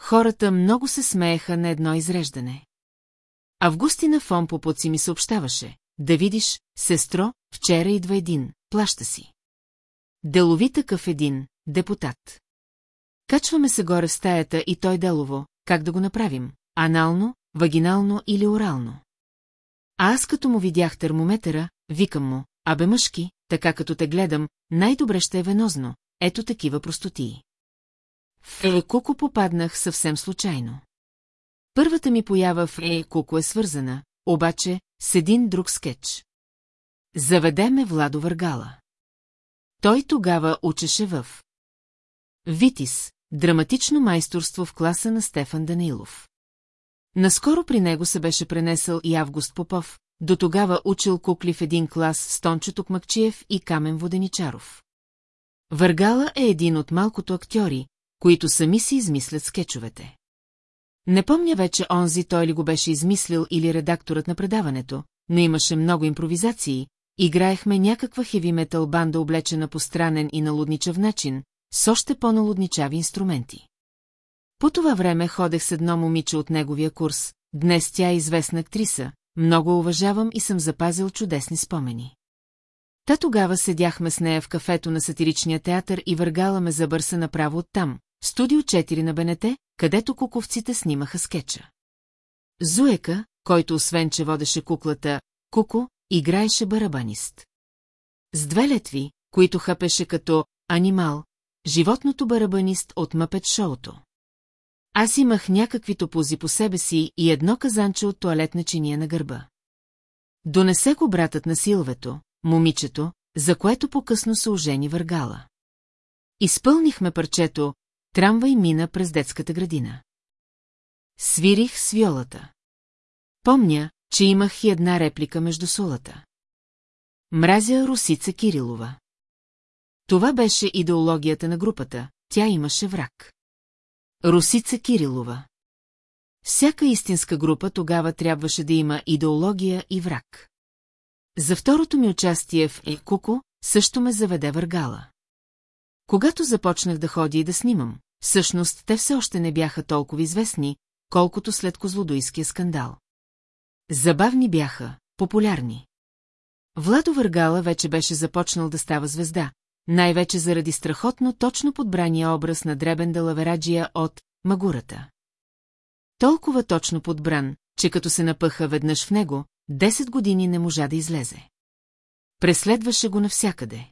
Хората много се смееха на едно изреждане. Августина Фон Попоци ми съобщаваше, да видиш, сестро, вчера идва един, плаща си. Делови такъв един, депутат. Качваме се горе в стаята и той делово, как да го направим, анално, вагинално или орално. А аз като му видях термометъра, викам му, абе мъжки, така като те гледам, най-добре ще е венозно, ето такива простотии. В Е Куко попаднах съвсем случайно. Първата ми поява в Е Куко е свързана, обаче с един друг скетч. Заведеме Владо Въргала. Той тогава учеше в Витис, драматично майсторство в класа на Стефан Данилов. Наскоро при него се беше пренесъл и Август Попов, до тогава учил кукли в един клас с Тончо Токмакчиев и Камен Воденичаров. Въргала е един от малкото актьори, които сами си измислят скетчовете. Не помня вече онзи той ли го беше измислил или редакторът на предаването, но имаше много импровизации, играехме някаква хеви метал банда облечена по странен и налудничав начин, с още по-налудничави инструменти. По това време ходех с едно момиче от неговия курс, днес тя е известна актриса, много уважавам и съм запазил чудесни спомени. Та тогава седяхме с нея в кафето на сатиричния театър и въргала ме забърса направо оттам, студио 4 на Бенете, където куковците снимаха скетча. Зуека, който освен, че водеше куклата Куко, играеше барабанист. С две летви, които хапеше като анимал, животното барабанист от мъпет шоуто. Аз имах някакви топузи по себе си и едно казанче от туалетна чиния на гърба. Донесе го братът на Силвето, момичето, за което по-късно се ожени въргала. Изпълнихме парчето «Трамвай мина през детската градина». Свирих с виолата. Помня, че имах и една реплика между солата. Мразя Русица Кирилова. Това беше идеологията на групата, тя имаше враг. Русица Кирилова. Всяка истинска група тогава трябваше да има идеология и враг. За второто ми участие в Е Куко също ме заведе въргала. Когато започнах да ходя и да снимам, всъщност те все още не бяха толкова известни, колкото след козлодойския скандал. Забавни бяха, популярни. Владо Въргала вече беше започнал да става звезда, най-вече заради страхотно точно подбрания образ на дребен далавераджия от Магурата. Толкова точно подбран, че като се напъха веднъж в него, 10 години не можа да излезе. Преследваше го навсякъде.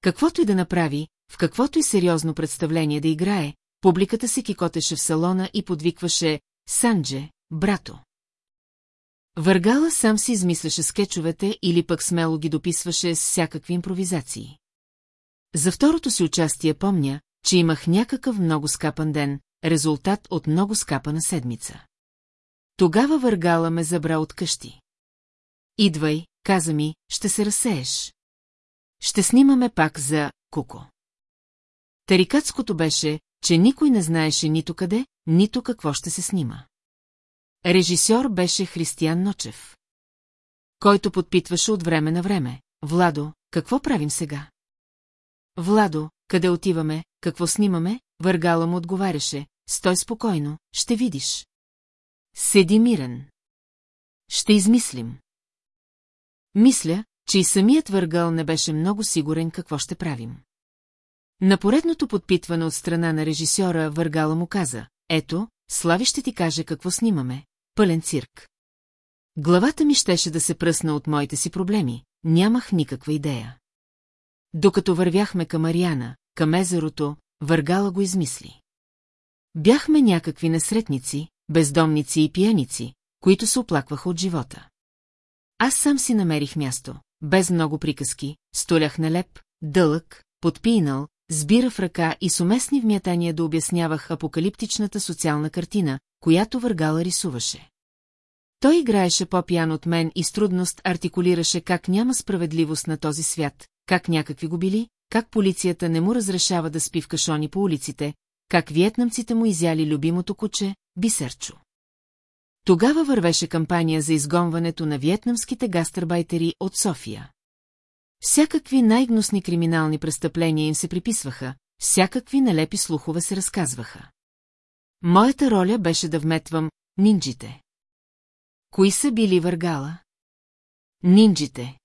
Каквото и да направи, в каквото и сериозно представление да играе, публиката се кикотеше в салона и подвикваше «Сандже, брато». Въргала сам си измисляше скетчовете или пък смело ги дописваше с всякакви импровизации. За второто си участие помня, че имах някакъв много скапан ден, резултат от много скапана седмица. Тогава Въргала ме забра от къщи. Идвай, каза ми, ще се разсееш. Ще снимаме пак за Куко. Тарикатското беше, че никой не знаеше нито къде, нито какво ще се снима. Режисьор беше Християн Ночев. Който подпитваше от време на време. Владо, какво правим сега? Владо, къде отиваме, какво снимаме? Въргала му отговаряше. Стой спокойно, ще видиш. Седи мирен. Ще измислим. Мисля, че и самият въргъл не беше много сигурен какво ще правим. На поредното подпитване от страна на режисьора Въргала му каза, ето, Слави ще ти каже какво снимаме, пълен цирк. Главата ми щеше да се пръсна от моите си проблеми, нямах никаква идея. Докато вървяхме към Ариана, към езерото, Въргала го измисли. Бяхме някакви несретници, бездомници и пияници, които се оплакваха от живота. Аз сам си намерих място, без много приказки, столях налеп, дълъг, подпинал, сбира в ръка и с уместни вмятания да обяснявах апокалиптичната социална картина, която Въргала рисуваше. Той играеше по-пиян от мен и с трудност артикулираше как няма справедливост на този свят, как някакви го били, как полицията не му разрешава да спи в кашони по улиците, как виетнамците му изяли любимото куче, Бисерчо. Тогава вървеше кампания за изгонването на виетнамските гастърбайтери от София. Всякакви най-гнусни криминални престъпления им се приписваха, всякакви налепи слухове се разказваха. Моята роля беше да вметвам нинджите. Кои са били въргала? Нинджите.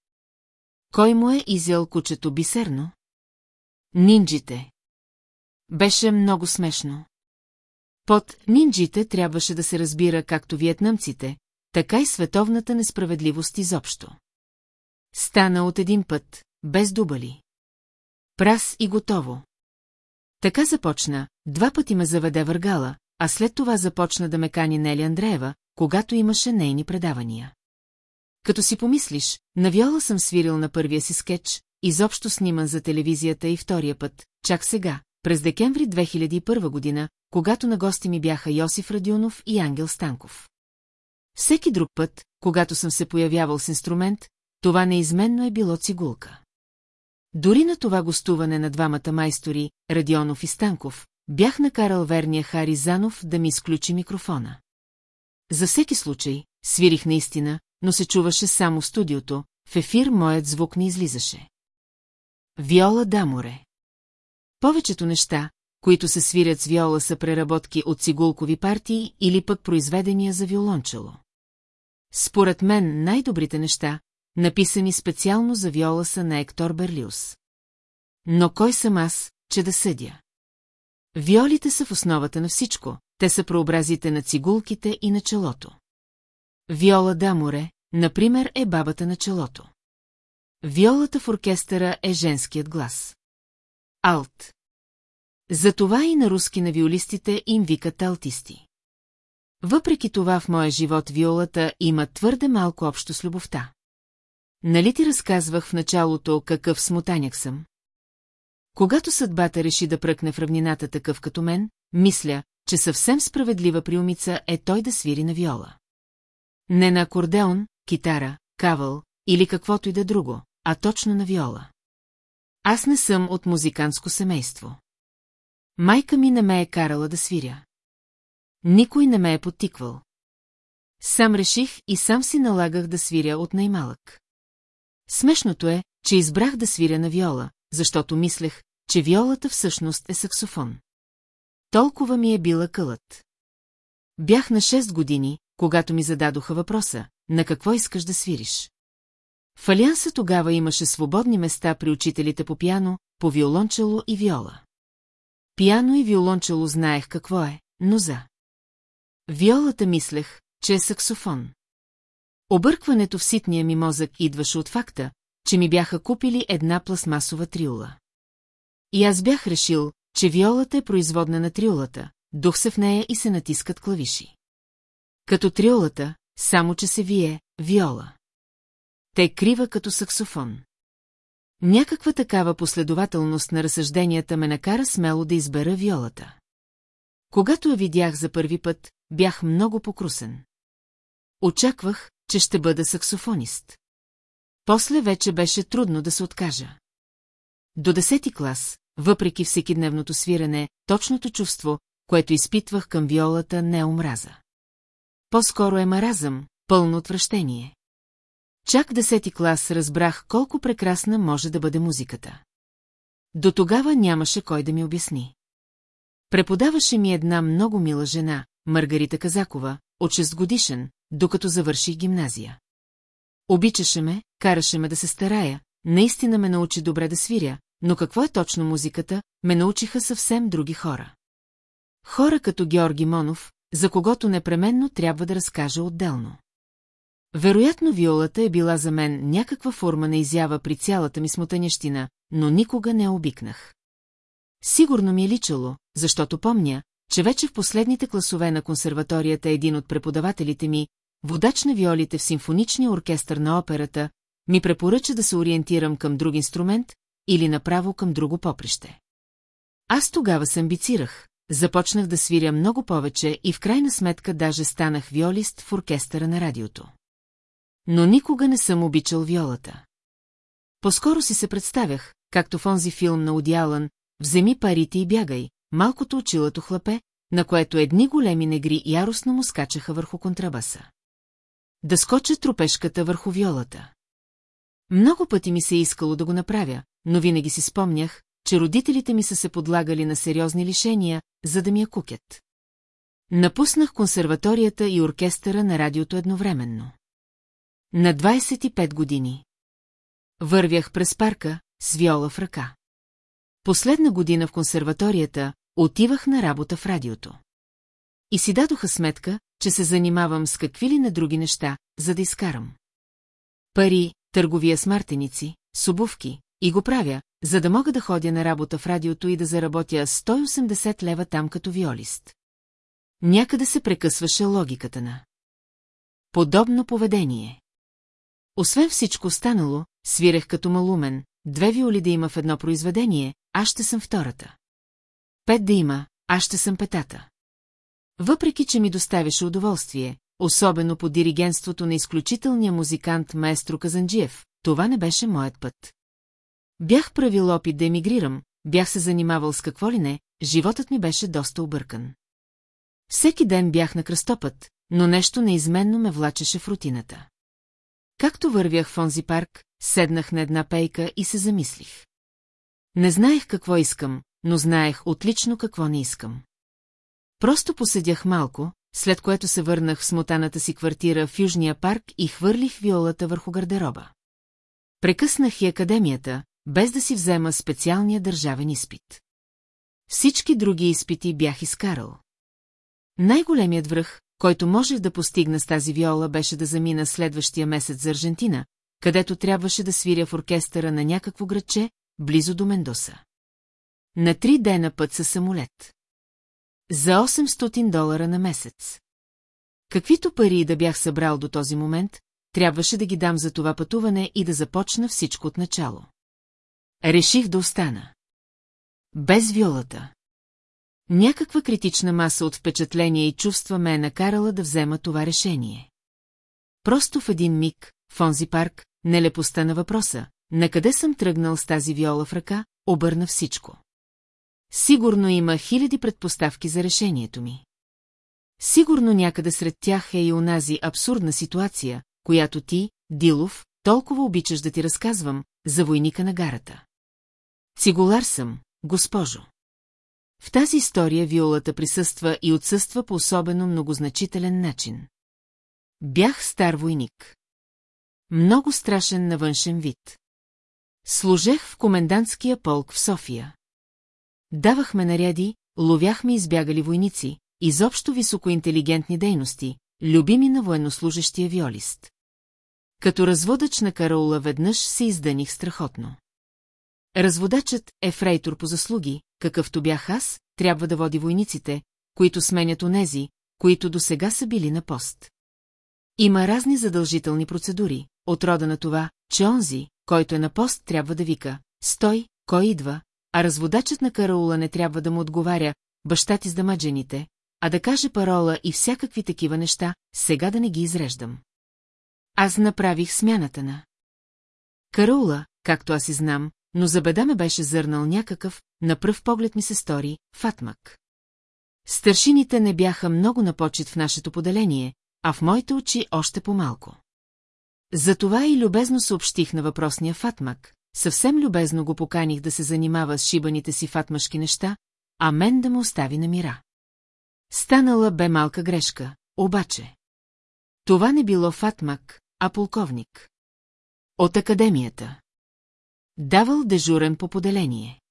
Кой му е изял кучето бисерно? Нинджите. Беше много смешно. Под нинджите трябваше да се разбира както виетнамците, така и световната несправедливост изобщо. Стана от един път, без дубали. Прас и готово. Така започна, два пъти ме заведе въргала, а след това започна да ме кани Нели Андреева, когато имаше нейни предавания. Като си помислиш, на виола съм свирил на първия си скетч, изобщо сниман за телевизията и втория път, чак сега, през декември 2001 година, когато на гости ми бяха Йосиф Радионов и Ангел Станков. Всеки друг път, когато съм се появявал с инструмент, това неизменно е било цигулка. Дори на това гостуване на двамата майстори, Радионов и Станков, бях накарал верния Хари Занов да ми изключи микрофона. За всеки случай, свирих наистина, но се чуваше само в студиото, в ефир моят звук не излизаше. Виола Даморе Повечето неща, които се свирят с виола са преработки от цигулкови партии или пък произведения за виолончело. Според мен най-добрите неща, написани специално за виола са на Ектор Берлиус. Но кой съм аз, че да съдя? Виолите са в основата на всичко, те са прообразите на цигулките и на челото. Виола Даморе, например, е бабата на челото. Виолата в оркестъра е женският глас. Алт. Затова и на руски на виолистите им викат алтисти. Въпреки това в моя живот виолата има твърде малко общо с любовта. Нали ти разказвах в началото какъв смутаняк съм? Когато съдбата реши да пръкне в равнината такъв като мен, мисля, че съвсем справедлива приумица е той да свири на виола. Не на акордеон, китара, кавал или каквото и да друго, а точно на виола. Аз не съм от музиканско семейство. Майка ми не ме е карала да свиря. Никой не ме е потиквал. Сам реших и сам си налагах да свиря от най-малък. Смешното е, че избрах да свиря на виола, защото мислех, че виолата всъщност е саксофон. Толкова ми е била кълът. Бях на 6 години, когато ми зададоха въпроса, на какво искаш да свириш. В Алианса тогава имаше свободни места при учителите по пиано, по виолончело и виола. Пиано и виолончело знаех какво е, но за. Виолата мислех, че е саксофон. Объркването в ситния ми мозък идваше от факта, че ми бяха купили една пластмасова триола. И аз бях решил, че виолата е производна на триолата, дух се в нея и се натискат клавиши. Като триолата, само че се вие, виола. Те крива като саксофон. Някаква такава последователност на разсъжденията ме накара смело да избера виолата. Когато я видях за първи път, бях много покрусен. Очаквах, че ще бъда саксофонист. После вече беше трудно да се откажа. До десети клас, въпреки всекидневното свирене, точното чувство, което изпитвах към виолата, не е омраза. По-скоро е маразъм, пълно отвращение. Чак десети клас разбрах колко прекрасна може да бъде музиката. До тогава нямаше кой да ми обясни. Преподаваше ми една много мила жена, Маргарита Казакова, от 6 годишен, докато завърших гимназия. Обичаше ме, караше ме да се старая, наистина ме научи добре да свиря, но какво е точно музиката, ме научиха съвсем други хора. Хора като Георги Монов, за когото непременно трябва да разкажа отделно. Вероятно виолата е била за мен някаква форма на изява при цялата ми смутанящина, но никога не обикнах. Сигурно ми е личало, защото помня, че вече в последните класове на консерваторията един от преподавателите ми, водач на виолите в симфоничния оркестър на операта, ми препоръча да се ориентирам към друг инструмент или направо към друго поприще. Аз тогава се амбицирах, започнах да свиря много повече и в крайна сметка даже станах виолист в оркестъра на радиото. Но никога не съм обичал виолата. Поскоро си се представях, както в онзи филм на Одиалън, «Вземи парите и бягай», малкото очилато хлапе, на което едни големи негри яростно му скачаха върху контрабаса. Да скоча тропешката върху виолата. Много пъти ми се е искало да го направя, но винаги си спомнях, че родителите ми са се подлагали на сериозни лишения, за да ми я кукят. Напуснах консерваторията и оркестъра на радиото едновременно. На 25 години. Вървях през парка, с виола в ръка. Последна година в консерваторията отивах на работа в радиото. И си дадоха сметка, че се занимавам с какви ли на други неща, за да изкарам. Пари, търговия с мартеници, с и го правя, за да мога да ходя на работа в радиото и да заработя 180 лева там като виолист. Някъде се прекъсваше логиката на. Подобно поведение. Освен всичко останало, свирех като малумен, две виоли да има в едно произведение, аз ще съм втората. Пет да има, аз ще съм петата. Въпреки, че ми доставяше удоволствие, особено по диригенството на изключителния музикант маестро Казанджиев, това не беше моят път. Бях правил опит да емигрирам, бях се занимавал с какво ли не, животът ми беше доста объркан. Всеки ден бях на кръстопът, но нещо неизменно ме влачеше в рутината. Както вървях в онзи парк, седнах на една пейка и се замислих. Не знаех какво искам, но знаех отлично какво не искам. Просто поседях малко, след което се върнах в смотаната си квартира в Южния парк и хвърлих виолата върху гардероба. Прекъснах и академията, без да си взема специалния държавен изпит. Всички други изпити бях изкарал. Най-големият връх, който можех да постигна с тази виола, беше да замина следващия месец за Аржентина, където трябваше да свиря в оркестъра на някакво градче, близо до Мендоса. На три дена път със самолет. За 800 долара на месец. Каквито пари да бях събрал до този момент, трябваше да ги дам за това пътуване и да започна всичко от начало. Реших да остана. Без виолата. Някаква критична маса от впечатления и чувства ме е накарала да взема това решение. Просто в един миг, в онзи парк, нелепостта на въпроса, на къде съм тръгнал с тази виола в ръка, обърна всичко. Сигурно има хиляди предпоставки за решението ми. Сигурно някъде сред тях е и онази абсурдна ситуация, която ти, Дилов, толкова обичаш да ти разказвам, за войника на гарата. Цигулар съм, госпожо. В тази история виолата присъства и отсъства по особено многозначителен начин. Бях стар войник. Много страшен на външен вид. Служех в комендантския полк в София. Давахме наряди, ловяхме избягали войници, изобщо високоинтелигентни дейности, любими на военнослужащия виолист. Като разводач на Караула веднъж се издъних страхотно. Разводачът е фрейтор по заслуги, какъвто бях аз, трябва да води войниците, които сменят онези, които до сега са били на пост. Има разни задължителни процедури, от рода на това, че онзи, който е на пост, трябва да вика «Стой, кой идва», а разводачът на караула не трябва да му отговаря «Баща ти с дамаджените», а да каже парола и всякакви такива неща, сега да не ги изреждам. Аз направих смяната на. Караула, както аз и знам, но за беда ме беше зърнал някакъв, на пръв поглед ми се стори, фатмак. Старшините не бяха много на почет в нашето поделение, а в моите очи още по-малко. Затова и любезно съобщих на въпросния фатмак, съвсем любезно го поканих да се занимава с шибаните си фатмашки неща, а мен да му остави на мира. Станала бе малка грешка, обаче. Това не било фатмак, а полковник. От академията. Давал дежурен по поделение.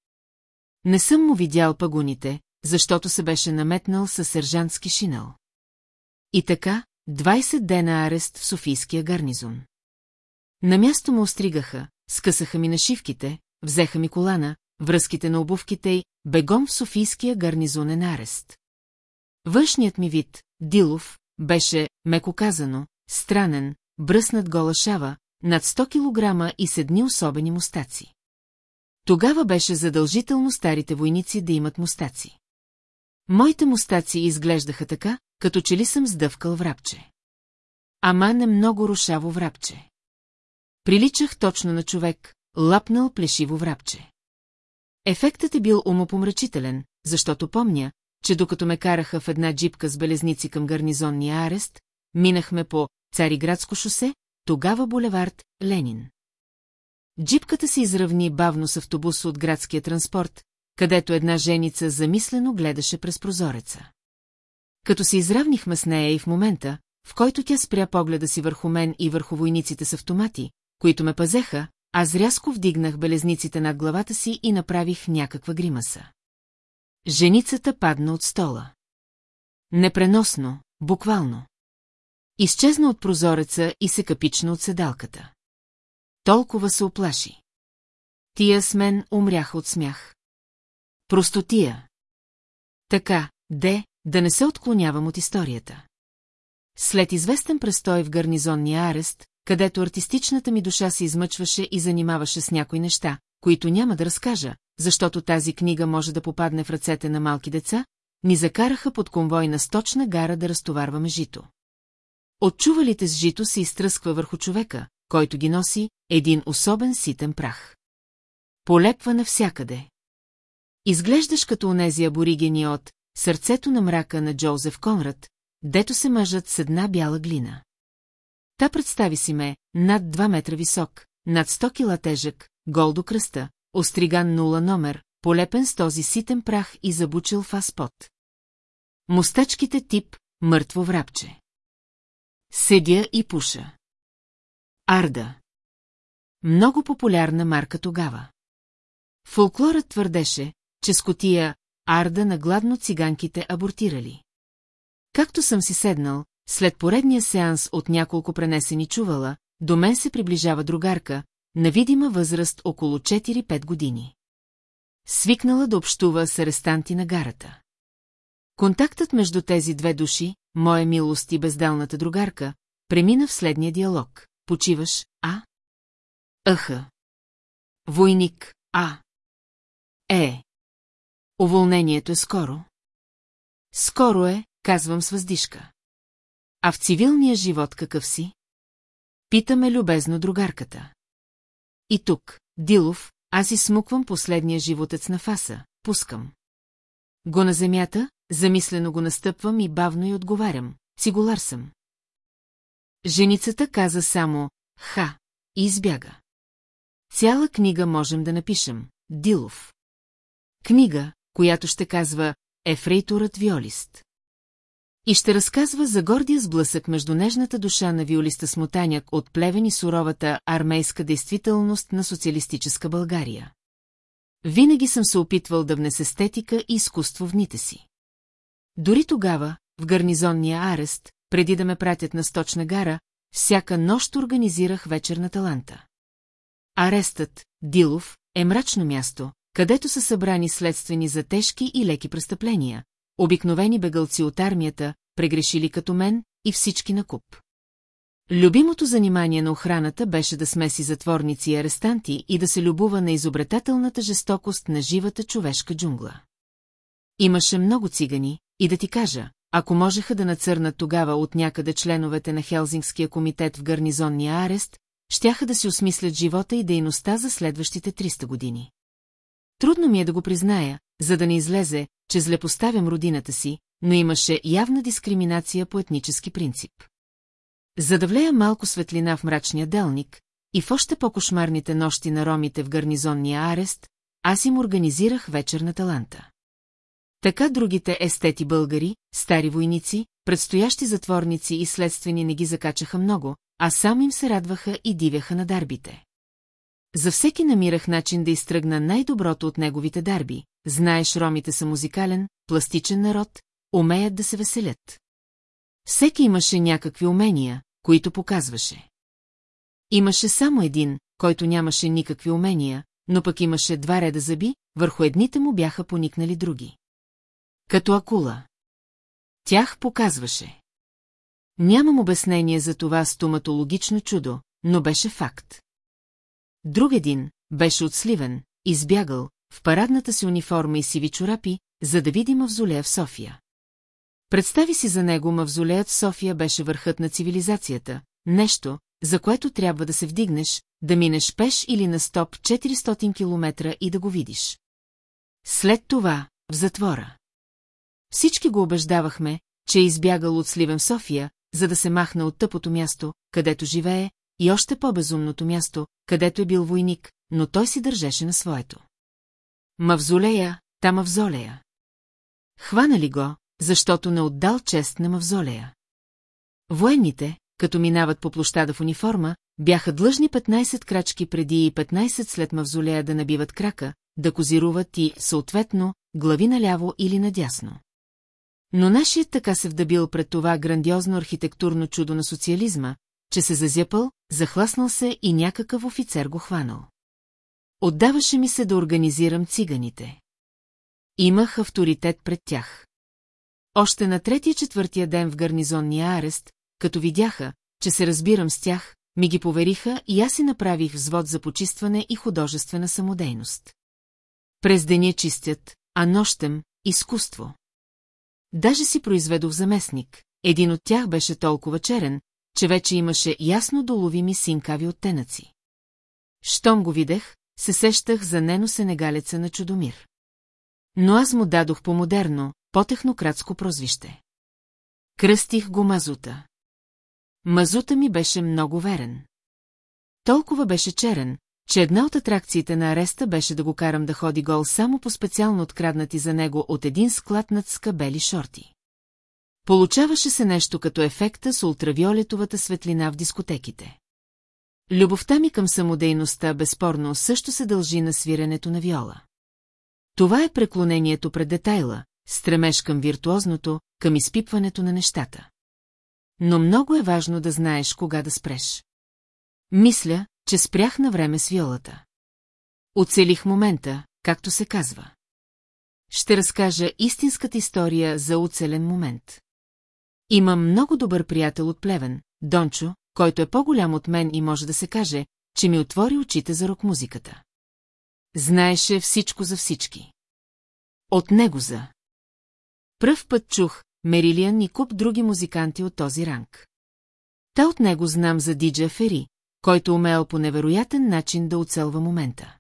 Не съм му видял пагуните, защото се беше наметнал със сержантски шинал. И така, 20 дена арест в Софийския гарнизон. На място му остригаха, скъсаха ми нашивките, взеха ми колана, връзките на обувките и бегом в Софийския гарнизонен арест. Външният ми вид, Дилов, беше, меко казано, странен, бръснат гола шава, над 100 кг и седни особени мустаци. Тогава беше задължително старите войници да имат мустаци. Моите мустаци изглеждаха така, като че ли съм сдъвкал врабче. Ама не много рушаво врабче. Приличах точно на човек, лапнал плешиво врабче. Ефектът е бил умопомрачителен, защото помня, че докато ме караха в една джипка с белезници към гарнизонния арест, минахме по Цариградско шосе, тогава булевард Ленин. Джипката се изравни бавно с автобус от градския транспорт, където една женица замислено гледаше през прозореца. Като се изравнихме с нея и в момента, в който тя спря погледа си върху мен и върху войниците с автомати, които ме пазеха, аз рязко вдигнах белезниците над главата си и направих някаква гримаса. Женицата падна от стола. Непреносно, буквално. Изчезна от прозореца и се капична от седалката. Толкова се оплаши. Тия с мен умряха от смях. Простотия. Така, де, да не се отклонявам от историята. След известен престой в гарнизонния арест, където артистичната ми душа се измъчваше и занимаваше с някои неща, които няма да разкажа, защото тази книга може да попадне в ръцете на малки деца, ни закараха под конвой на сточна гара да разтоварваме жито. От чувалите с жито се изтръсква върху човека, който ги носи, един особен ситен прах. Полепва навсякъде. Изглеждаш като онези аборигени от «Сърцето на мрака» на Джозеф Конрад, дето се мъжат с една бяла глина. Та представи си ме, над 2 метра висок, над 100 кила тежък, гол до кръста, остриган нула номер, полепен с този ситен прах и забучил в. Мустачките тип мъртво врабче. Седя и пуша. Арда. Много популярна марка тогава. Фолклорът твърдеше, че с котия Арда на гладно циганките абортирали. Както съм си седнал, след поредния сеанс от няколко пренесени чувала, до мен се приближава другарка, на видима възраст около 4-5 години. Свикнала да общува с арестанти на гарата. Контактът между тези две души, моя милост и бездалната другарка, премина в следния диалог. Почиваш, а? Аха. Войник, а? Е. Уволнението е скоро. Скоро е, казвам с въздишка. А в цивилния живот какъв си? Питаме любезно другарката. И тук, Дилов, аз изсмуквам последния животец на фаса, пускам. Го на земята, замислено го настъпвам и бавно й отговарям. Цигулар съм. Женицата каза само «Ха» и избяга. Цяла книга можем да напишем. Дилов. Книга, която ще казва Ефрейторът виолист. И ще разказва за гордия сблъсък между нежната душа на виолиста Смотаняк от плевен и суровата армейска действителност на социалистическа България. Винаги съм се опитвал да внесе естетика и изкуство в дните си. Дори тогава, в гарнизонния арест, преди да ме пратят на сточна гара, всяка нощ организирах вечер на таланта. Арестът, Дилов, е мрачно място, където са събрани следствени за тежки и леки престъпления, обикновени бегалци от армията, прегрешили като мен и всички на куп. Любимото занимание на охраната беше да смеси затворници и арестанти и да се любува на изобретателната жестокост на живата човешка джунгла. Имаше много цигани, и да ти кажа, ако можеха да нацърнат тогава от някъде членовете на Хелзингския комитет в гарнизонния арест, щяха да си осмислят живота и дейността за следващите 300 години. Трудно ми е да го призная, за да не излезе, че злепоставям родината си, но имаше явна дискриминация по етнически принцип. За да влея малко светлина в мрачния делник и в още по-кошмарните нощи на ромите в гарнизонния арест, аз им организирах вечер на таланта. Така другите естети българи, стари войници, предстоящи затворници и следствени не ги закачаха много, а само им се радваха и дивяха на дарбите. За всеки намирах начин да изтръгна най-доброто от неговите дарби. Знаеш, ромите са музикален, пластичен народ, умеят да се веселят. Всеки имаше някакви умения, които показваше. Имаше само един, който нямаше никакви умения, но пък имаше два реда зъби, върху едните му бяха поникнали други. Като акула. Тях показваше. Нямам обяснение за това стоматологично чудо, но беше факт. Друг един беше отсливен, избягал, в парадната си униформа и сиви чорапи, за да види мавзолея в София. Представи си за него мавзолеят в София беше върхът на цивилизацията, нещо, за което трябва да се вдигнеш, да минеш пеш или на стоп 400 км и да го видиш. След това, в затвора. Всички го убеждавахме, че е избягал от Сливен София, за да се махне от тъпото място, където живее, и още по-безумното място, където е бил войник, но той си държеше на своето. Мавзолея, та мавзолея. Хванали го, защото не отдал чест на мавзолея. Военните, като минават по площада в униформа, бяха длъжни 15 крачки преди и 15 след мавзолея да набиват крака, да козируват и, съответно, глави наляво или надясно. Но нашият така се вдъбил пред това грандиозно архитектурно чудо на социализма, че се зазяпал, захласнал се и някакъв офицер го хванал. Отдаваше ми се да организирам циганите. Имах авторитет пред тях. Още на третия-четвъртия ден в гарнизонния арест, като видяха, че се разбирам с тях, ми ги повериха и аз си направих взвод за почистване и художествена самодейност. През деня чистят, а нощем – изкуство. Даже си произведох заместник. Един от тях беше толкова черен, че вече имаше ясно доловими синкави оттенъци. Щом го видех, се сещах за Нено Сенегалеца на Чудомир. Но аз му дадох по-модерно, по-технократско прозвище. Кръстих го Мазута. Мазута ми беше много верен. Толкова беше черен, че една от атракциите на ареста беше да го карам да ходи гол само по специално откраднати за него от един склад над скабели шорти. Получаваше се нещо като ефекта с ултравиолетовата светлина в дискотеките. Любовта ми към самодейността безспорно също се дължи на свиренето на виола. Това е преклонението пред детайла, стремеж към виртуозното, към изпипването на нещата. Но много е важно да знаеш кога да спреш. Мисля, че спрях на време с виолата. Оцелих момента, както се казва. Ще разкажа истинската история за оцелен момент. Имам много добър приятел от Плевен, Дончо, който е по-голям от мен и може да се каже, че ми отвори очите за рок-музиката. Знаеше всичко за всички. От него за. Пръв път чух Мерилиан и куп други музиканти от този ранг. Та от него знам за Диджа Фери, който умел по невероятен начин да оцелва момента.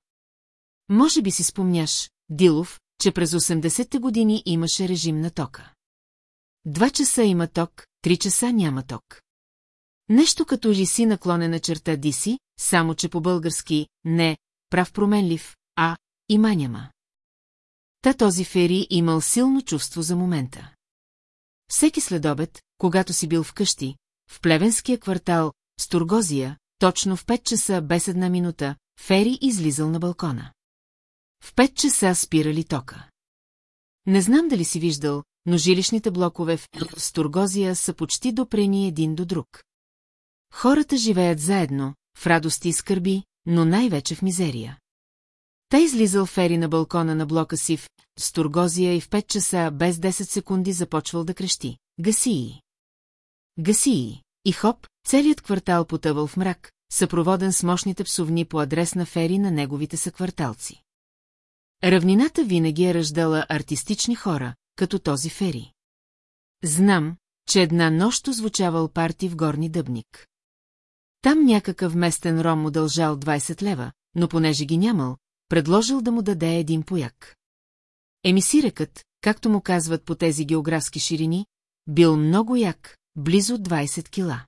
Може би си спомняш, Дилов, че през 80-те години имаше режим на тока. Два часа има ток, три часа няма ток. Нещо като лиси наклонена черта Диси, само че по-български не прав променлив, а има няма. Та този Фери имал силно чувство за момента. Всеки следобед, когато си бил вкъщи, в плевенския квартал, с Тургозия, точно в 5 часа без една минута, Фери излизал на балкона. В 5 часа спирали тока. Не знам дали си виждал, но жилищните блокове в Стургозия са почти допрени един до друг. Хората живеят заедно, в радости и скърби, но най-вече в мизерия. Та излизал Фери на балкона на блока си в Стургозия и в 5 часа без 10 секунди започвал да крещи. Гасии! Гасии! И хоп, целият квартал потъвал в мрак, съпроводен с мощните псовни по адрес на Фери на неговите съкварталци. Равнината винаги е ръждала артистични хора, като този Фери. Знам, че една нощ звучавал парти в горни дъбник. Там някакъв местен ром му дължал 20 лева, но понеже ги нямал, предложил да му даде един пояк. Емисирекът, както му казват по тези географски ширини, бил много як, близо 20 кила.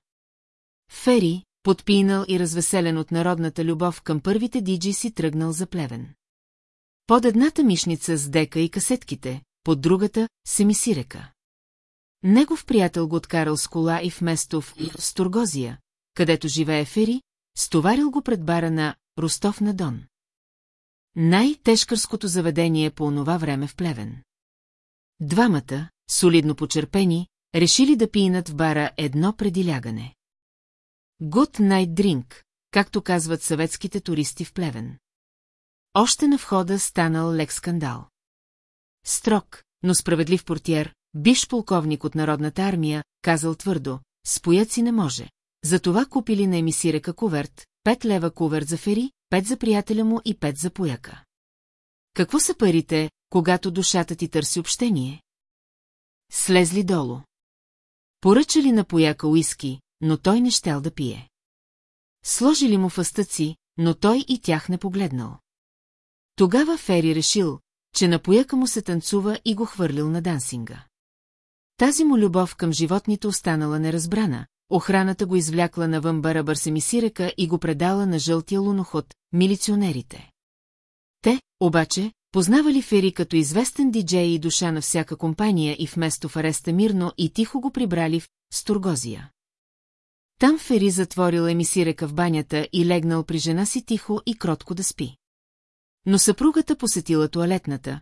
Фери, подпинал и развеселен от народната любов към първите диджи си тръгнал за плевен. Под едната мишница с дека и касетките, под другата – семисирека. Негов приятел го откарал с кола и вместо в Стургозия, където живее Фери, стоварил го пред бара на Ростов на Дон. Най-тежкърското заведение по онова време в Плевен. Двамата, солидно почерпени, решили да пинат в бара едно преди лягане. Good night drink, както казват съветските туристи в Плевен. Още на входа станал лек скандал. Строг, но справедлив портиер, биш полковник от Народната армия, казал твърдо, споят си не може. Затова купили на емисирека куверт, 5 лева куверт за фери, 5 за приятеля му и 5 за пояка. Какво са парите, когато душата ти търси общение? Слезли долу. Поръчали на пояка уиски, но той не щел да пие. Сложили му фъстъци, но той и тях не погледнал. Тогава Фери решил, че на пояка му се танцува и го хвърлил на дансинга. Тази му любов към животните останала неразбрана, охраната го извлякла навън бара Сирека и го предала на жълтия луноход, милиционерите. Те, обаче, познавали Фери като известен диджей и душа на всяка компания и вместо в ареста мирно и тихо го прибрали в Стургозия. Там Фери затворил емисирека в банята и легнал при жена си тихо и кротко да спи. Но съпругата посетила туалетната.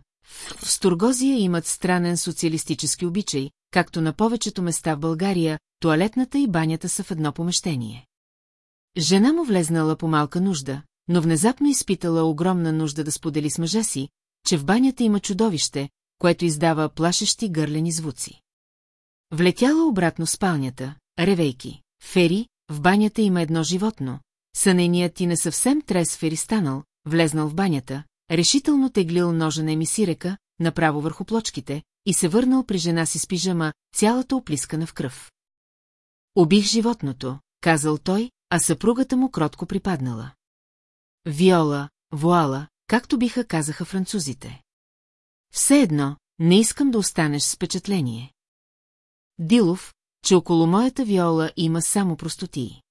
В Стургозия имат странен социалистически обичай, както на повечето места в България, туалетната и банята са в едно помещение. Жена му влезнала по малка нужда, но внезапно изпитала огромна нужда да сподели с мъжа си, че в банята има чудовище, което издава плашещи гърлени звуци. Влетяла обратно спалнята, ревейки. Фери, в банята има едно животно, съненият ти не съвсем трес феристанал, влезнал в банята, решително теглил ножа на емисирека, направо върху плочките, и се върнал при жена си с пижама, цялата оплискана в кръв. Убих животното, казал той, а съпругата му кротко припаднала. Виола, вуала, както биха казаха французите. Все едно, не искам да останеш с впечатление. Дилов, че около моята виола има само простотии.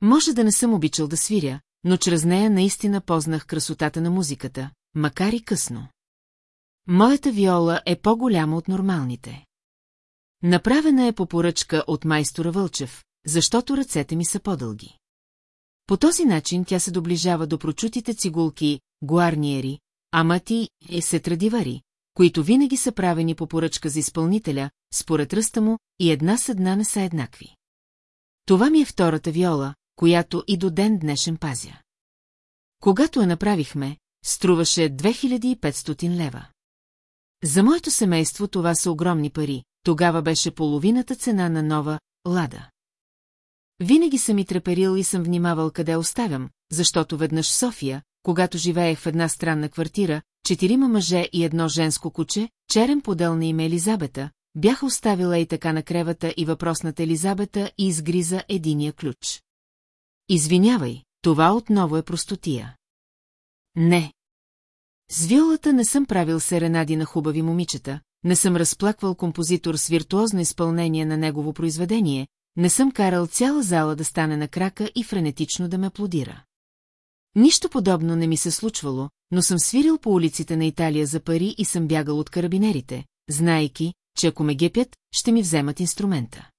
Може да не съм обичал да свиря, но чрез нея наистина познах красотата на музиката, макар и късно. Моята виола е по-голяма от нормалните. Направена е по поръчка от майстора Вълчев, защото ръцете ми са по-дълги. По този начин тя се доближава до прочутите цигулки, гуарниери, амати и сетрадивари, които винаги са правени по поръчка за изпълнителя, според ръста му, и една с една не са еднакви. Това ми е втората виола, която и до ден днешен пазя. Когато я направихме, струваше 2500 лева. За моето семейство това са огромни пари, тогава беше половината цена на нова «Лада». Винаги съм и треперил и съм внимавал къде оставям, защото веднъж в София, когато живеех в една странна квартира, четирима мъже и едно женско куче, черен подел на име Елизабета, бяха оставила и така на кревата и въпросната Елизабета и изгриза единия ключ. Извинявай, това отново е простотия. Не. С виолата не съм правил серенади на хубави момичета, не съм разплаквал композитор с виртуозно изпълнение на негово произведение, не съм карал цяла зала да стане на крака и френетично да ме аплодира. Нищо подобно не ми се случвало, но съм свирил по улиците на Италия за пари и съм бягал от карабинерите, знаейки, че ако ме гепят, ще ми вземат инструмента.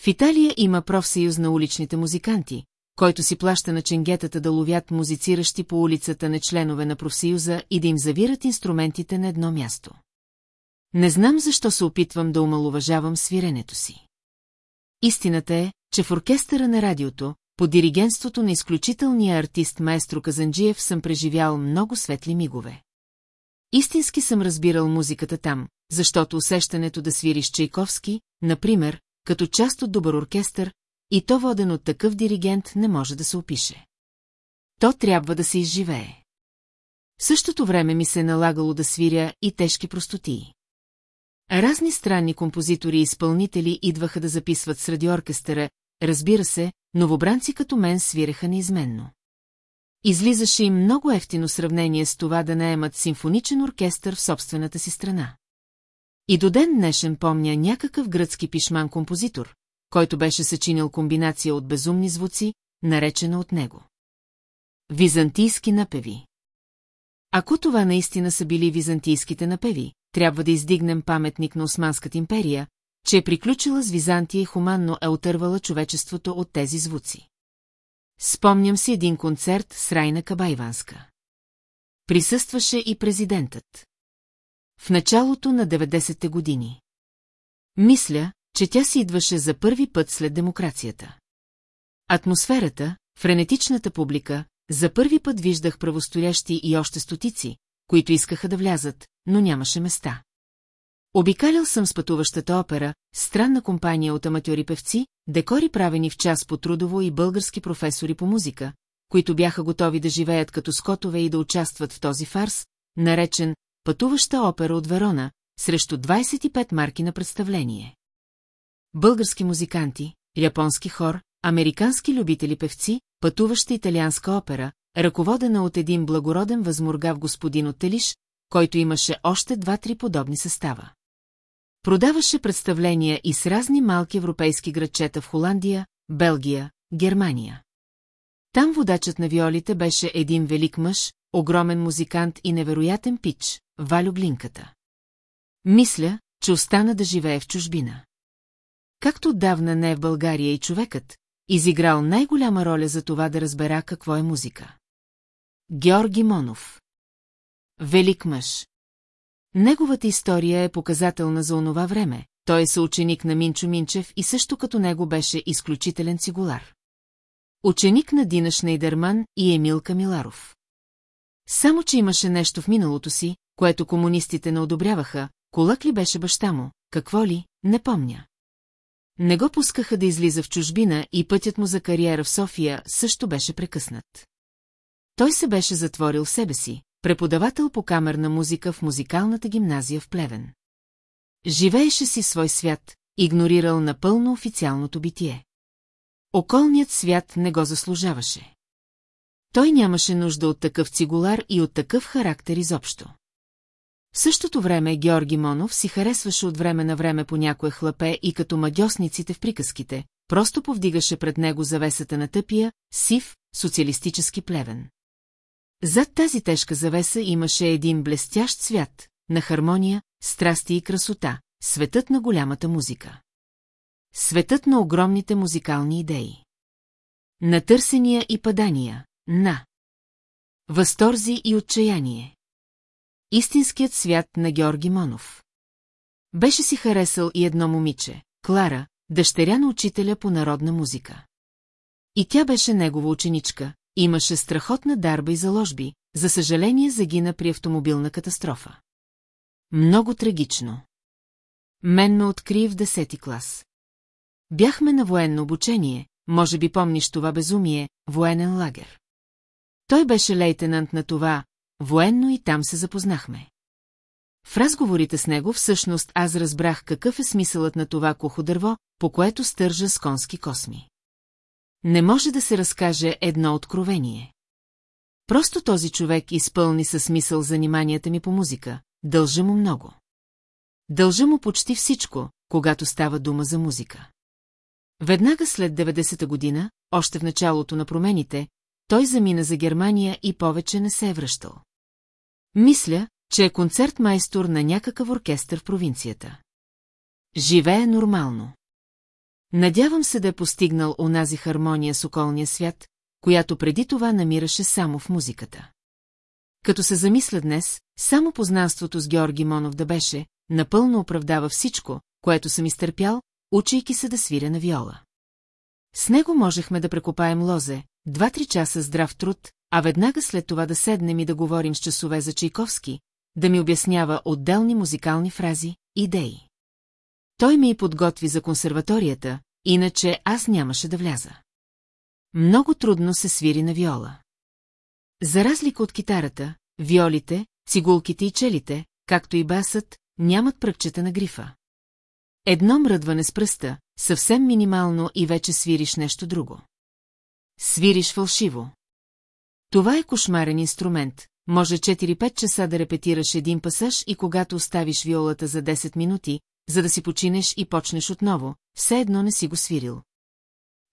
В Италия има профсъюз на уличните музиканти, който си плаща на ченгетата да ловят музициращи по улицата на членове на профсъюза и да им завират инструментите на едно място. Не знам защо се опитвам да омалуважавам свиренето си. Истината е, че в оркестъра на радиото, по диригенството на изключителния артист маестро Казанджиев съм преживял много светли мигове. Истински съм разбирал музиката там, защото усещането да свириш Чайковски, например, като част от добър оркестър, и то воден от такъв диригент не може да се опише. То трябва да се изживее. В същото време ми се е налагало да свиря и тежки простотии. Разни странни композитори и изпълнители идваха да записват среди оркестъра, разбира се, новобранци като мен свиреха неизменно. Излизаше им много ефтино сравнение с това да наемат симфоничен оркестър в собствената си страна. И до ден днешен помня някакъв гръцки пишман-композитор, който беше съчинил комбинация от безумни звуци, наречена от него. Византийски напеви Ако това наистина са били византийските напеви, трябва да издигнем паметник на Османската империя, че е приключила с Византия и хуманно е отървала човечеството от тези звуци. Спомням си един концерт с Райна Кабайванска. Присъстваше и президентът. В началото на 90-те години. Мисля, че тя си идваше за първи път след демокрацията. Атмосферата, френетичната публика, за първи път виждах правостоящи и още стотици, които искаха да влязат, но нямаше места. Обикалял съм с пътуващата опера, странна компания от аматьори-певци, декори правени в час по трудово и български професори по музика, които бяха готови да живеят като скотове и да участват в този фарс, наречен «Пътуваща опера от Верона», срещу 25 марки на представление. Български музиканти, японски хор, американски любители-певци, пътуваща италианска опера, ръководена от един благороден възмургав господин от Телиш, който имаше още два-три подобни състава. Продаваше представления и с разни малки европейски градчета в Холандия, Белгия, Германия. Там водачът на виолите беше един велик мъж, огромен музикант и невероятен пич, Валю Глинката. Мисля, че остана да живее в чужбина. Както отдавна не е в България и човекът, изиграл най-голяма роля за това да разбера какво е музика. Георги Монов Велик мъж Неговата история е показателна за онова време, той е съученик на Минчо Минчев и също като него беше изключителен цигулар. Ученик на Дина Шнейдерман и Емил Камиларов. Само, че имаше нещо в миналото си, което комунистите не одобряваха, колък ли беше баща му, какво ли, не помня. Не го пускаха да излиза в чужбина и пътят му за кариера в София също беше прекъснат. Той се беше затворил в себе си, преподавател по камерна музика в музикалната гимназия в Плевен. Живееше си свой свят, игнорирал напълно официалното битие. Околният свят не го заслужаваше. Той нямаше нужда от такъв цигулар и от такъв характер изобщо. В същото време Георги Монов си харесваше от време на време по някое хлапе и като мадьосниците в приказките, просто повдигаше пред него завесата на тъпия, сив, социалистически плевен. Зад тази тежка завеса имаше един блестящ свят, на хармония, страсти и красота, светът на голямата музика. Светът на огромните музикални идеи. На търсения и падания, на възторзи и отчаяние. Истинският свят на Георги Монов. Беше си харесал и едно момиче, Клара, дъщеря на учителя по народна музика. И тя беше негова ученичка, имаше страхотна дарба и заложби, за съжаление загина при автомобилна катастрофа. Много трагично. Мен ме откри в десети клас. Бяхме на военно обучение, може би помниш това безумие, военен лагер. Той беше лейтенант на това, военно и там се запознахме. В разговорите с него всъщност аз разбрах какъв е смисълът на това кухо дърво, по което стържа с конски косми. Не може да се разкаже едно откровение. Просто този човек изпълни със смисъл заниманията ми по музика, дължа му много. Дължа му почти всичко, когато става дума за музика. Веднага след 90-та година, още в началото на промените, той замина за Германия и повече не се е връщал. Мисля, че е концертмайстор на някакъв оркестър в провинцията. Живее нормално. Надявам се да е постигнал онази хармония с околния свят, която преди това намираше само в музиката. Като се замисля днес, само познанството с Георги Монов да беше, напълно оправдава всичко, което съм изтърпял, учейки се да свиря на виола. С него можехме да прекопаем лозе, два-три часа здрав труд, а веднага след това да седнем и да говорим с часове за Чайковски, да ми обяснява отделни музикални фрази, идеи. Той ми и подготви за консерваторията, иначе аз нямаше да вляза. Много трудно се свири на виола. За разлика от китарата, виолите, цигулките и челите, както и басът, нямат пръкчета на грифа. Едно мръдване с пръста, съвсем минимално и вече свириш нещо друго. Свириш фалшиво. Това е кошмарен инструмент, може 4-5 часа да репетираш един пасаж и когато оставиш виолата за 10 минути, за да си починеш и почнеш отново, все едно не си го свирил.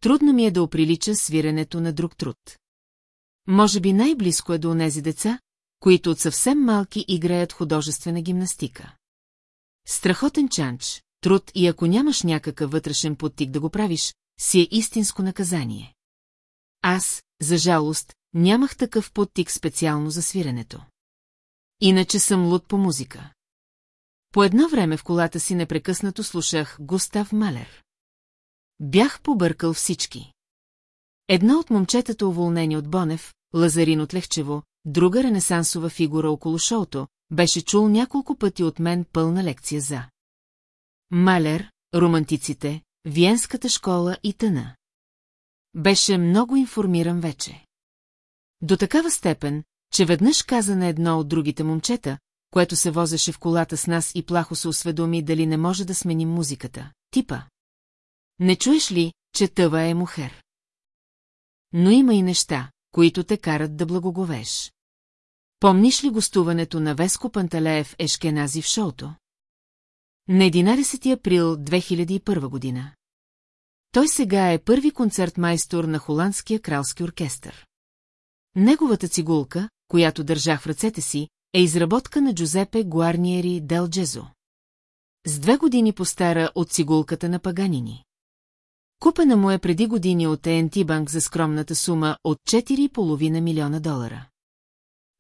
Трудно ми е да оприлича свиренето на друг труд. Може би най-близко е до онези деца, които от съвсем малки играят художествена гимнастика. Страхотен чанч, труд и ако нямаш някакъв вътрешен подтик да го правиш, си е истинско наказание. Аз, за жалост, нямах такъв подтик специално за свиренето. Иначе съм луд по музика. По едно време в колата си непрекъснато слушах Густав Малер. Бях побъркал всички. Едно от момчетата уволнени от Бонев, Лазарин от Лехчево, друга ренесансова фигура около шоуто, беше чул няколко пъти от мен пълна лекция за. Малер, романтиците, Виенската школа и тъна. Беше много информиран вече. До такава степен, че веднъж каза на едно от другите момчета, което се возеше в колата с нас и плахо се осведоми дали не може да сменим музиката. Типа. Не чуеш ли, че тъва е мухер? Но има и неща, които те карат да благоговееш. Помниш ли гостуването на Веско Панталеев Ешкенази в шоуто? На 11 април 2001 година. Той сега е първи концертмайстор на Холандския кралски оркестър. Неговата цигулка, която държах в ръцете си, е изработка на Джузепе Гуарниери Дел Джезо. С две години постара от цигулката на Паганини. Купена му е преди години от ЕНТ банк за скромната сума от 4,5 милиона долара.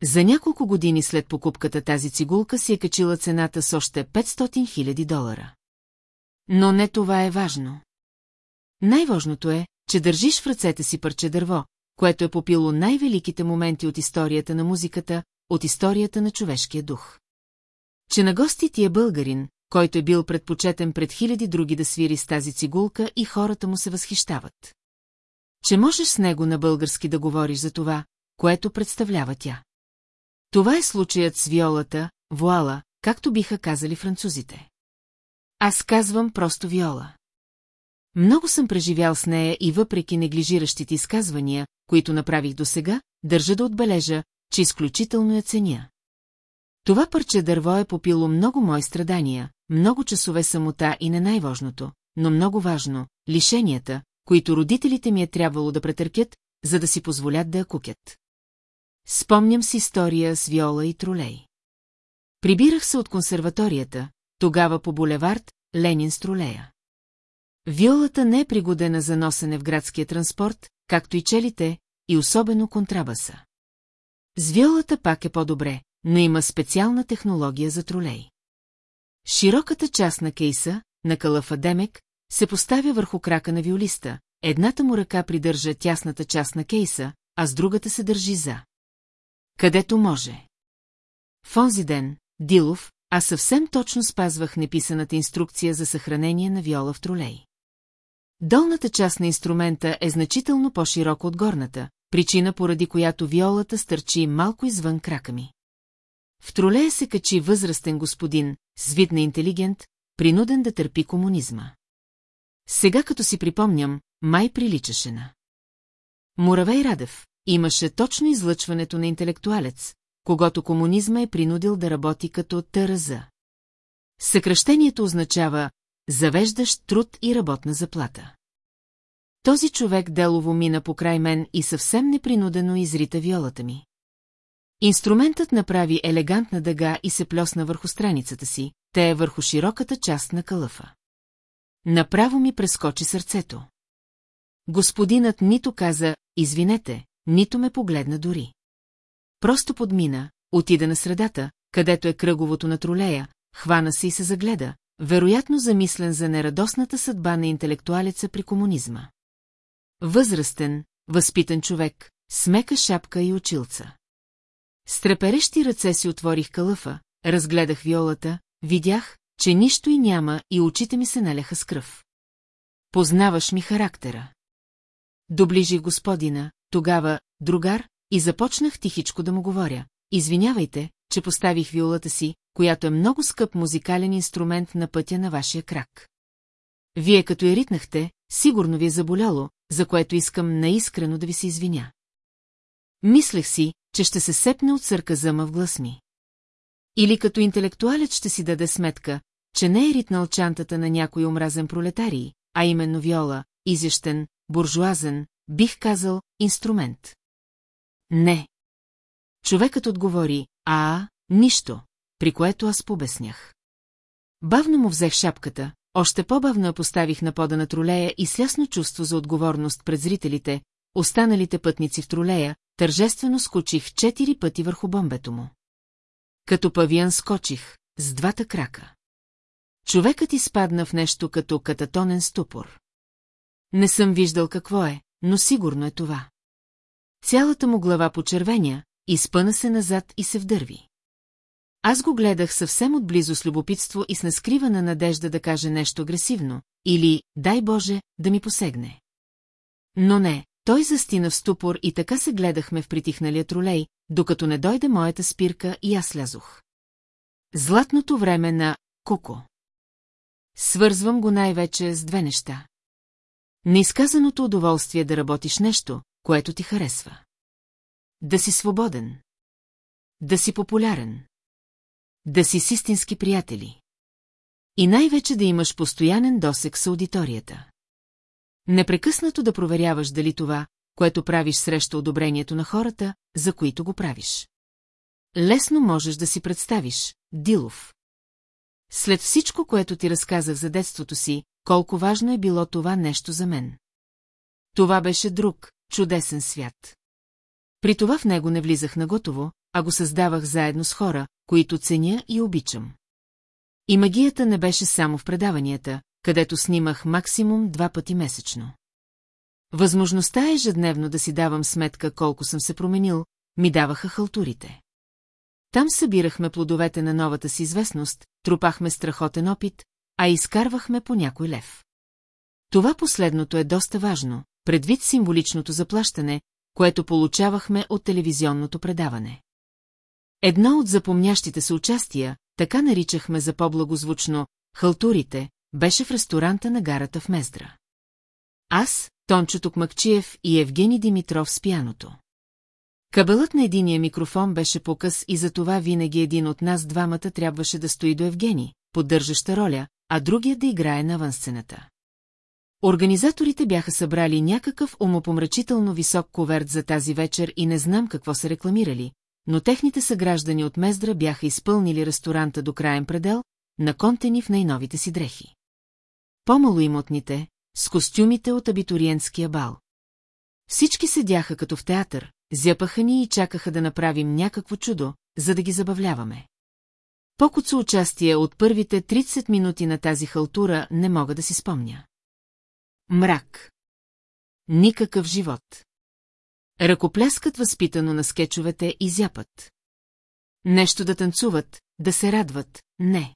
За няколко години след покупката тази цигулка си е качила цената с още 500 хиляди долара. Но не това е важно. Най-важното е, че държиш в ръцете си парче дърво, което е попило най-великите моменти от историята на музиката, от историята на човешкия дух. Че на гости ти е българин, който е бил предпочетен пред хиляди други да свири с тази цигулка и хората му се възхищават. Че можеш с него на български да говориш за това, което представлява тя. Това е случаят с виолата, вуала, както биха казали французите. Аз казвам просто виола. Много съм преживял с нея и въпреки неглижиращите изказвания, които направих досега, държа да отбележа, че изключително я ценя. Това парче дърво е попило много мои страдания, много часове самота и не най-важното, но много важно – лишенията, които родителите ми е трябвало да претърпят, за да си позволят да я кукят. Спомням си история с Виола и Тролей. Прибирах се от консерваторията, тогава по булевард Ленин с тролея. Виолата не е пригодена за носене в градския транспорт, както и челите, и особено контрабаса. С виолата пак е по-добре, но има специална технология за тролей. Широката част на кейса, на калъфа Демек, се поставя върху крака на виолиста, едната му ръка придържа тясната част на кейса, а с другата се държи за. Където може. В онзи ден, Дилов, аз съвсем точно спазвах неписаната инструкция за съхранение на виола в тролей. Долната част на инструмента е значително по-широка от горната, причина поради която виолата стърчи малко извън крака ми. В тролея се качи възрастен господин, с интелигент, принуден да търпи комунизма. Сега като си припомням, май приличаше на. Муравей Радев имаше точно излъчването на интелектуалец, когато комунизма е принудил да работи като ТРЗ. Съкръщението означава завеждащ труд и работна заплата. Този човек делово мина покрай мен и съвсем непринудено изрита виолата ми. Инструментът направи елегантна дъга и се плесна върху страницата си, те е върху широката част на калъфа. Направо ми прескочи сърцето. Господинът нито каза «Извинете», нито ме погледна дори. Просто подмина, отида на средата, където е кръговото на тролея, хвана се и се загледа, вероятно замислен за нерадостната съдба на интелектуалеца при комунизма. Възрастен, възпитан човек, смека шапка и очилца. С треперещи ръце си отворих калъфа, разгледах виолата, видях, че нищо и няма и очите ми се наляха с кръв. Познаваш ми характера. Доближих господина, тогава другар, и започнах тихичко да му говоря. Извинявайте, че поставих виолата си, която е много скъп музикален инструмент на пътя на вашия крак. Вие като я ритнахте, сигурно ви е заболяло, за което искам наискрено да ви се извиня. Мислех си, че ще се сепне от сърказъма в глас ми. Или като интелектуалец ще си даде сметка, че не е ритнал чантата на някой омразен пролетарий, а именно виола, изящен, буржуазен, бих казал, инструмент. Не. Човекът отговори, а, нищо, при което аз побеснях. Бавно му взех шапката, още по-бавно я поставих на пода на тролея и с ясно чувство за отговорност пред зрителите, останалите пътници в тролея, тържествено скочих четири пъти върху бомбето му. Като павиан скочих, с двата крака. Човекът изпадна в нещо като кататонен ступор. Не съм виждал какво е, но сигурно е това. Цялата му глава почервеня, изпъна се назад и се вдърви. Аз го гледах съвсем отблизо с любопитство и с нескривана надежда да каже нещо агресивно, или, дай Боже, да ми посегне. Но не, той застина в ступор и така се гледахме в притихналия тролей, докато не дойде моята спирка и аз слязох. Златното време на Куко. Свързвам го най-вече с две неща. Неизказаното удоволствие да работиш нещо, което ти харесва. Да си свободен. Да си популярен. Да си с истински приятели. И най-вече да имаш постоянен досек с аудиторията. Непрекъснато да проверяваш дали това, което правиш срещу одобрението на хората, за които го правиш. Лесно можеш да си представиш, Дилов. След всичко, което ти разказах за детството си, колко важно е било това нещо за мен. Това беше друг, чудесен свят. При това в него не влизах на готово, а го създавах заедно с хора, които ценя и обичам. И магията не беше само в предаванията, където снимах максимум два пъти месечно. Възможността ежедневно да си давам сметка колко съм се променил, ми даваха халтурите. Там събирахме плодовете на новата си известност, трупахме страхотен опит, а изкарвахме по някой лев. Това последното е доста важно, предвид символичното заплащане, което получавахме от телевизионното предаване. Едно от запомнящите се участия, така наричахме за по-благозвучно «халтурите», беше в ресторанта на гарата в Мездра. Аз, Тончо Токмакчиев и Евгений Димитров с пяното. Кабелът на единия микрофон беше покъс и затова винаги един от нас двамата трябваше да стои до Евгений, поддържаща роля, а другият да играе на авансцената. Организаторите бяха събрали някакъв умопомрачително висок коверт за тази вечер и не знам какво са рекламирали, но техните съграждани от Мездра бяха изпълнили ресторанта до краен предел, наконтени в най-новите си дрехи. По-малоимотните, с костюмите от абитуриентския бал. Всички седяха като в театър, зяпаха ни и чакаха да направим някакво чудо, за да ги забавляваме. Покуцо участие от първите 30 минути на тази халтура не мога да си спомня. Мрак. Никакъв живот. Ръкопляскат възпитано на скетчовете и зяпат. Нещо да танцуват, да се радват, не.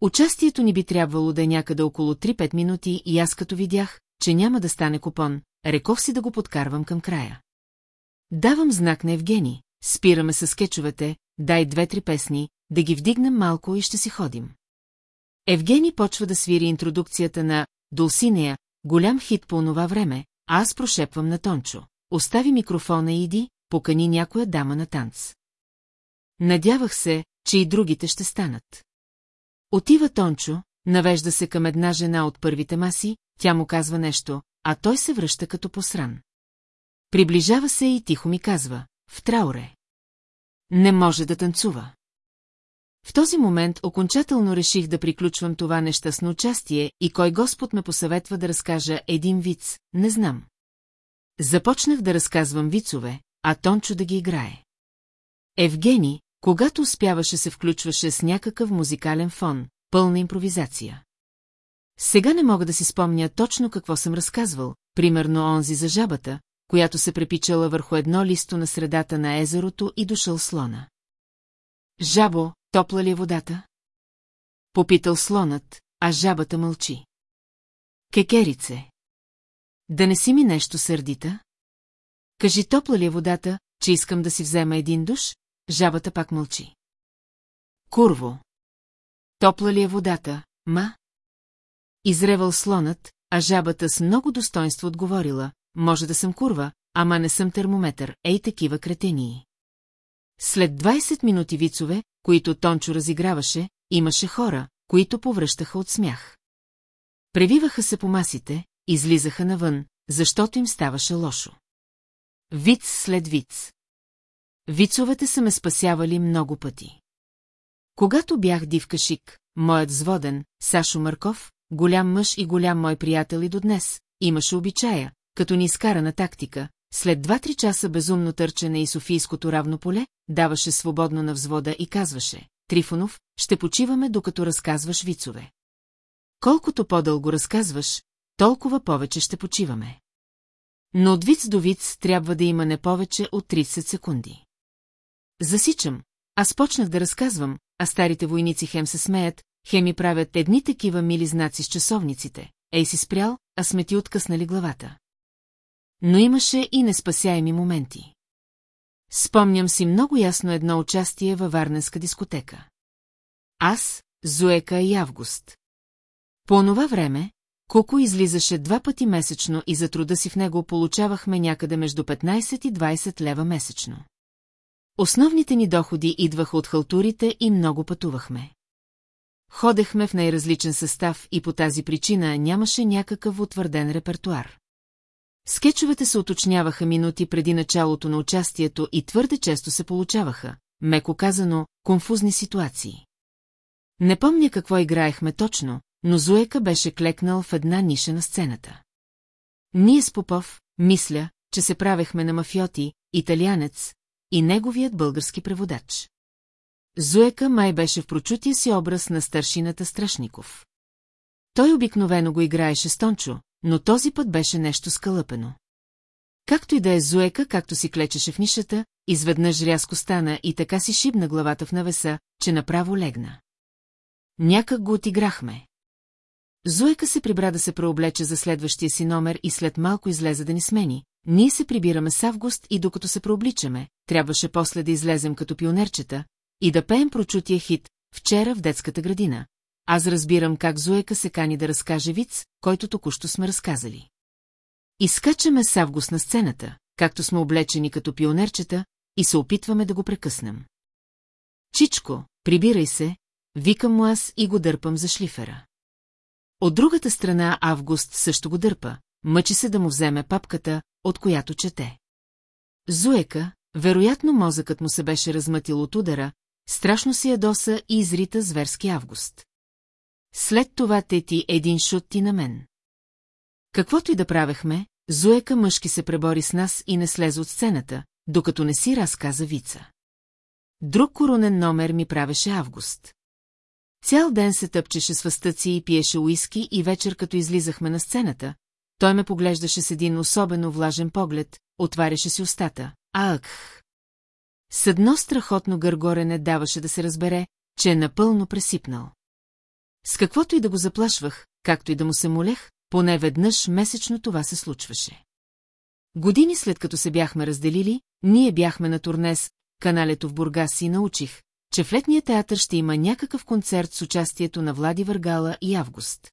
Участието ни би трябвало да е някъде около 3-5 минути и аз като видях, че няма да стане купон, рекох си да го подкарвам към края. Давам знак на Евгений, спираме с скетчовете, дай две-три песни, да ги вдигнем малко и ще си ходим. Евгений почва да свири интродукцията на Дулсинея, голям хит по онова време, а аз прошепвам на Тончо. Остави микрофона и иди, покани някоя дама на танц. Надявах се, че и другите ще станат. Отива Тончо, навежда се към една жена от първите маси, тя му казва нещо, а той се връща като посран. Приближава се и тихо ми казва, в трауре. Не може да танцува. В този момент окончателно реших да приключвам това нещастно участие и кой Господ ме посъветва да разкажа един виц, не знам. Започнах да разказвам вицове, а Тончо да ги играе. Евгений, когато успяваше се включваше с някакъв музикален фон, пълна импровизация. Сега не мога да си спомня точно какво съм разказвал, примерно онзи за жабата, която се препичала върху едно листо на средата на езерото и дошъл слона. Жабо, топла ли е водата? Попитал слонът, а жабата мълчи. Кекерице. Да не си ми нещо сърдита? Кажи топла ли е водата, че искам да си взема един душ? Жабата пак мълчи. Курво. Топла ли е водата, ма? Изревал слонът, а жабата с много достоинство отговорила, може да съм курва, ама не съм термометър, ей такива кретении. След 20 минути вицове, които Тончо разиграваше, имаше хора, които повръщаха от смях. Превиваха се по масите, излизаха навън, защото им ставаше лошо. Виц след виц. Вицовете са ме спасявали много пъти. Когато бях дивка шик, моят зводен, Сашо Марков, голям мъж и голям мой приятел и до днес, имаше обичая, като ни изкара на тактика, след два-три часа безумно търчене и Софийското равно поле, даваше свободно на взвода и казваше, Трифонов, ще почиваме докато разказваш вицове. Колкото по-дълго разказваш, толкова повече ще почиваме. Но от виц до виц трябва да има не повече от 30 секунди. Засичам, аз почнах да разказвам, а старите войници хем се смеят, хем ми правят едни такива мили знаци с часовниците. Ей си спрял, а сме ти откъснали главата. Но имаше и неспасяеми моменти. Спомням си много ясно едно участие във Варненска дискотека. Аз, Зуека и Август. По онова време, Куко излизаше два пъти месечно и за труда си в него получавахме някъде между 15 и 20 лева месечно. Основните ни доходи идваха от халтурите и много пътувахме. Ходехме в най-различен състав и по тази причина нямаше някакъв утвърден репертуар. Скетчовете се уточняваха минути преди началото на участието и твърде често се получаваха, меко казано, конфузни ситуации. Не помня какво играехме точно, но Зуека беше клекнал в една ниша на сцената. Ние с Попов, мисля, че се правехме на мафиоти, италианец и неговият български преводач. Зуека май беше в прочутия си образ на старшината Страшников. Той обикновено го играеше с Тончо, но този път беше нещо скълъпено. Както и да е Зуека, както си клечеше в нишата, изведнъж рязко стана и така си шибна главата в навеса, че направо легна. Някак го отиграхме. Зуека се прибра да се преоблече за следващия си номер и след малко излезе да ни смени. Ние се прибираме с август и докато се преобличаме, трябваше после да излезем като пионерчета и да пеем прочутия хит «Вчера в детската градина». Аз разбирам как Зуека се кани да разкаже виц, който току-що сме разказали. Изкачаме с август на сцената, както сме облечени като пионерчета, и се опитваме да го прекъснем. Чичко, прибирай се, викам му аз и го дърпам за шлифера. От другата страна Август също го дърпа, мъчи се да му вземе папката, от която чете. Зуека, вероятно мозъкът му се беше размътил от удара, страшно си ядоса и изрита зверски Август. След това те ти един шут ти на мен. Каквото и да правехме, Зуека мъжки се пребори с нас и не слезе от сцената, докато не си разказа вица. Друг коронен номер ми правеше Август. Цял ден се тъпчеше с въстъци и пиеше уиски и вечер като излизахме на сцената, той ме поглеждаше с един особено влажен поглед, отваряше си устата. Ах! С едно страхотно гъргорене даваше да се разбере, че е напълно пресипнал. С каквото и да го заплашвах, както и да му се молех, поне веднъж месечно това се случваше. Години след като се бяхме разделили, ние бяхме на турнес, каналето в Бургас и научих, че в летния театър ще има някакъв концерт с участието на Влади Въргала и Август.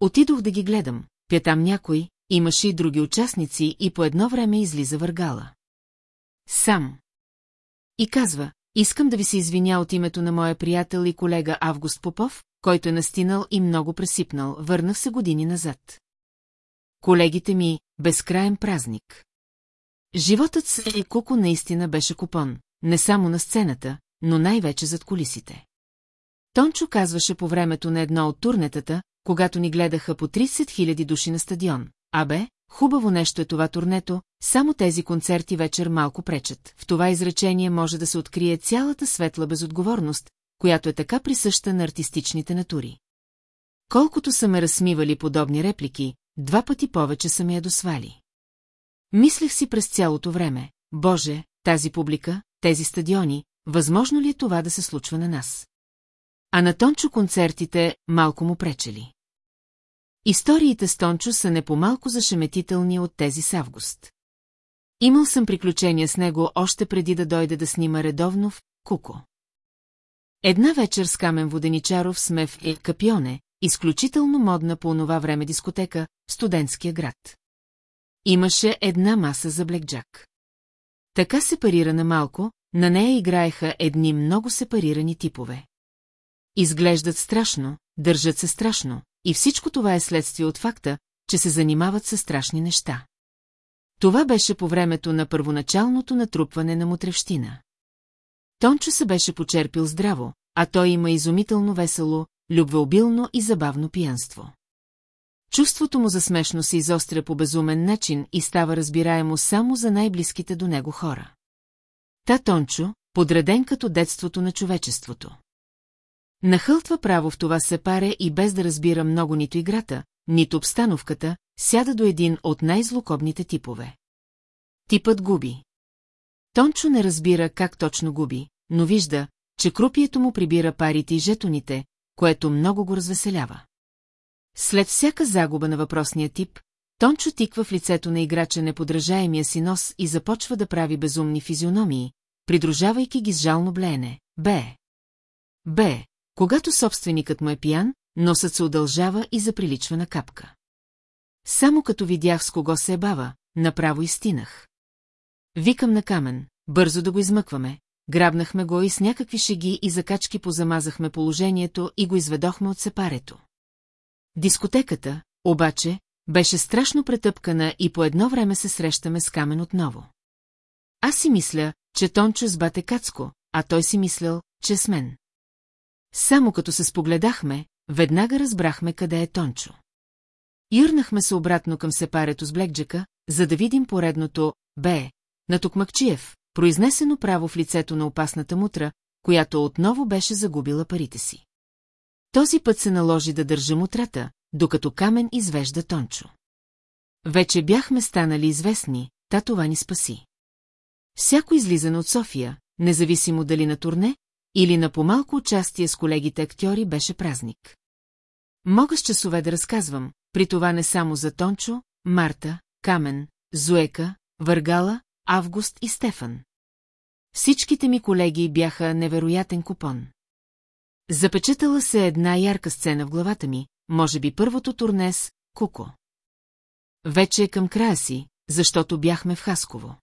Отидох да ги гледам, пя там някой, имаше и други участници и по едно време излиза Въргала. Сам. И казва, искам да ви се извиня от името на моя приятел и колега Август Попов, който е настинал и много пресипнал, върнах се години назад. Колегите ми, безкраен празник. Животът с и Куко наистина беше купон, не само на сцената, но най-вече зад колисите. Тончо казваше по времето на едно от турнетата, когато ни гледаха по 30 000 души на стадион. Абе, хубаво нещо е това турнето, само тези концерти вечер малко пречат. В това изречение може да се открие цялата светла безотговорност, която е така присъща на артистичните натури. Колкото са ме разсмивали подобни реплики, два пъти повече са ме я досвали. Мислех си през цялото време, Боже, тази публика, тези стадиони, възможно ли е това да се случва на нас? А на Тончо концертите малко му пречели. Историите с Тончо са не по-малко зашеметителни от тези с август. Имал съм приключения с него още преди да дойде да снима редовно в Куко. Една вечер с Камен Воденичаров сме в Е Капионе, изключително модна по онова време дискотека, студентския град. Имаше една маса за блекджак. Така се парира на малко, на нея играеха едни много сепарирани типове. Изглеждат страшно, държат се страшно, и всичко това е следствие от факта, че се занимават с страшни неща. Това беше по времето на първоначалното натрупване на мутревщина. Тончо се беше почерпил здраво, а той има изумително весело, любвеобилно и забавно пиянство. Чувството му за смешно се изостря по безумен начин и става разбираемо само за най-близките до него хора. Та Тончо, подреден като детството на човечеството. Нахълтва право в това се паре и без да разбира много нито играта, нито обстановката, сяда до един от най-злокобните типове. Типът губи. Тончо не разбира как точно губи, но вижда, че крупието му прибира парите и жетоните, което много го развеселява. След всяка загуба на въпросния тип, Тончо тиква в лицето на играча неподражаемия си нос и започва да прави безумни физиономии, придружавайки ги с жално блеене. Б. Б. Когато собственикът му е пиян, носът се удължава и заприличва на капка. Само като видях с кого се е бава, направо изтинах. Викам на камен, бързо да го измъкваме, грабнахме го и с някакви шеги и закачки позамазахме положението и го изведохме от сепарето. Дискотеката, обаче, беше страшно претъпкана и по едно време се срещаме с камен отново. Аз си мисля, че Тончо с Кацко, а той си мислял, че с мен. Само като се спогледахме, веднага разбрахме къде е Тончо. Юрнахме се обратно към сепарето с Блекджека, за да видим поредното «Б» на Токмакчиев, произнесено право в лицето на опасната мутра, която отново беше загубила парите си. Този път се наложи да държа мутрата, докато камен извежда Тончо. Вече бяхме станали известни, та това ни спаси. Всяко излизане от София, независимо дали на турне, или на помалко участие с колегите актьори беше празник. Мога с часове да разказвам, при това не само за Тончо, Марта, Камен, Зуека, Въргала, Август и Стефан. Всичките ми колеги бяха невероятен купон. Запечатала се една ярка сцена в главата ми, може би първото турнес, Куко. Вече е към края си, защото бяхме в Хасково.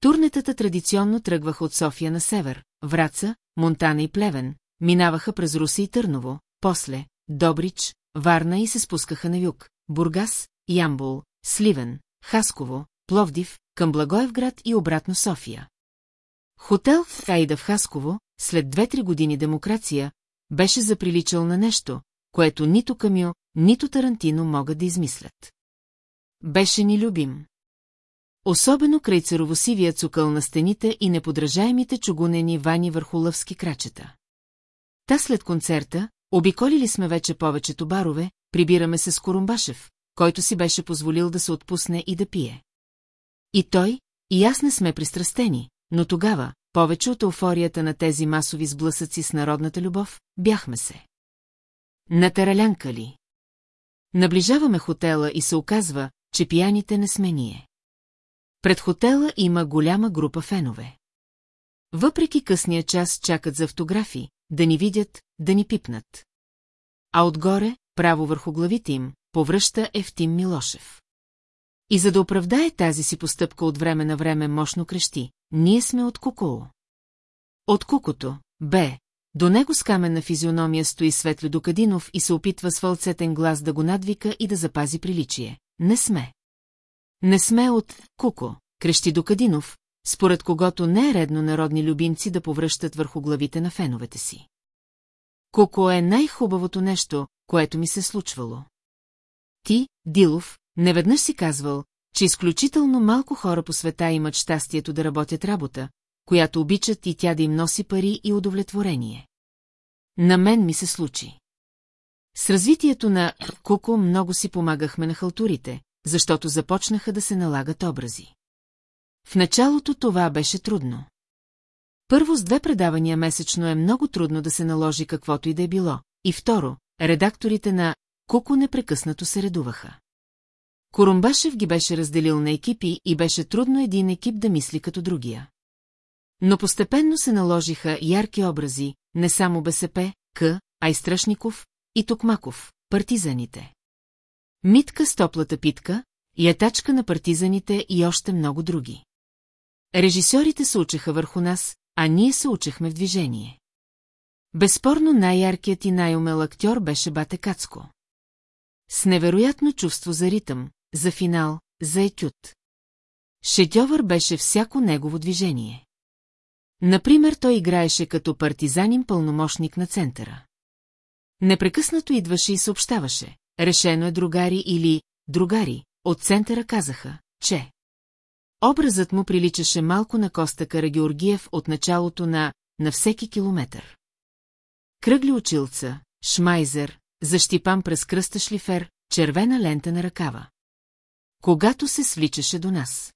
Турнетата традиционно тръгваха от София на север, Враца, Монтана и Плевен, минаваха през Руси и Търново, после Добрич, Варна и се спускаха на юг, Бургас, Ямбул, Сливен, Хасково, Пловдив, към Благоевград и обратно София. Хотел в Аида в Хасково, след две-три години демокрация, беше заприличал на нещо, което нито Камю, нито Тарантино могат да измислят. Беше ни любим. Особено край царовосивия цукъл на стените и неподражаемите чугунени вани върху лъвски крачета. Та след концерта, обиколили сме вече повечето барове, прибираме се с Корумбашев, който си беше позволил да се отпусне и да пие. И той, и аз не сме пристрастени, но тогава, повече от еуфорията на тези масови сблъсъци с народната любов, бяхме се. Натаралянкали. Наближаваме хотела и се оказва, че пияните не сме ние. Пред хотела има голяма група фенове. Въпреки късния час чакат за автографи, да ни видят, да ни пипнат. А отгоре, право върху главите им, повръща Евтим Милошев. И за да оправдае тази си постъпка от време на време мощно крещи, ние сме от куколо. От кукото, бе, до него с каменна физиономия стои Светло Докадинов и се опитва с фалцетен глас да го надвика и да запази приличие. Не сме. Не сме от Куко, крещи Докадинов, според когото не е редно народни любимци да повръщат върху главите на феновете си. Куко е най-хубавото нещо, което ми се случвало. Ти, Дилов, неведнъж си казвал, че изключително малко хора по света имат щастието да работят работа, която обичат и тя да им носи пари и удовлетворение. На мен ми се случи. С развитието на Куко много си помагахме на халтурите, защото започнаха да се налагат образи. В началото това беше трудно. Първо с две предавания месечно е много трудно да се наложи каквото и да е било, и второ, редакторите на Куко непрекъснато се редуваха. Корумбашев ги беше разделил на екипи и беше трудно един екип да мисли като другия. Но постепенно се наложиха ярки образи, не само БСП, К, а и Страшников и Токмаков, партизаните. Митка с топлата питка, ятачка на партизаните и още много други. Режисьорите се учеха върху нас, а ние се учехме в движение. Безспорно най-яркият и най-умел актьор беше Бате Кацко. С невероятно чувство за ритъм, за финал, за етюд. Шедьовър беше всяко негово движение. Например, той играеше като партизанин пълномощник на центъра. Непрекъснато идваше и съобщаваше. Решено е другари или другари, от центъра казаха, че... Образът му приличаше малко на Коста Карагеоргиев от началото на «На всеки километър». Кръгли очилца, шмайзер, защипан през кръста шлифер, червена лента на ръкава. Когато се свличаше до нас.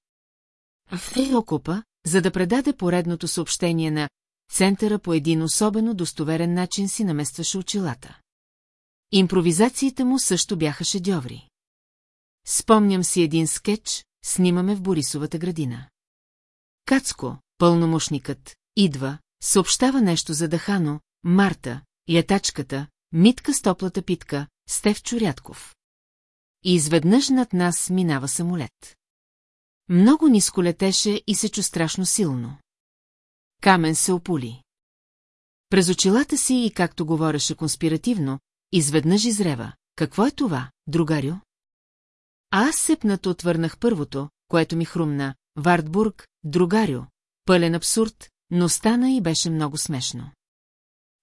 В окупа, за да предаде поредното съобщение на центъра по един особено достоверен начин си наместваше очилата. Импровизациите му също бяха шедьоври. Спомням си един скетч, снимаме в Борисовата градина. Кацко, пълномощникът, идва, съобщава нещо за Дахано, Марта, ятачката, Митка с топлата питка, Стев Чурятков. И изведнъж над нас минава самолет. Много ниско летеше и се чу страшно силно. Камен се опули. През очилата си и както говореше конспиративно, изведнъж изрева. Какво е това, другарю? А аз сепнато отвърнах първото, което ми хрумна. Вартбург, другарю. Пълен абсурд, но стана и беше много смешно.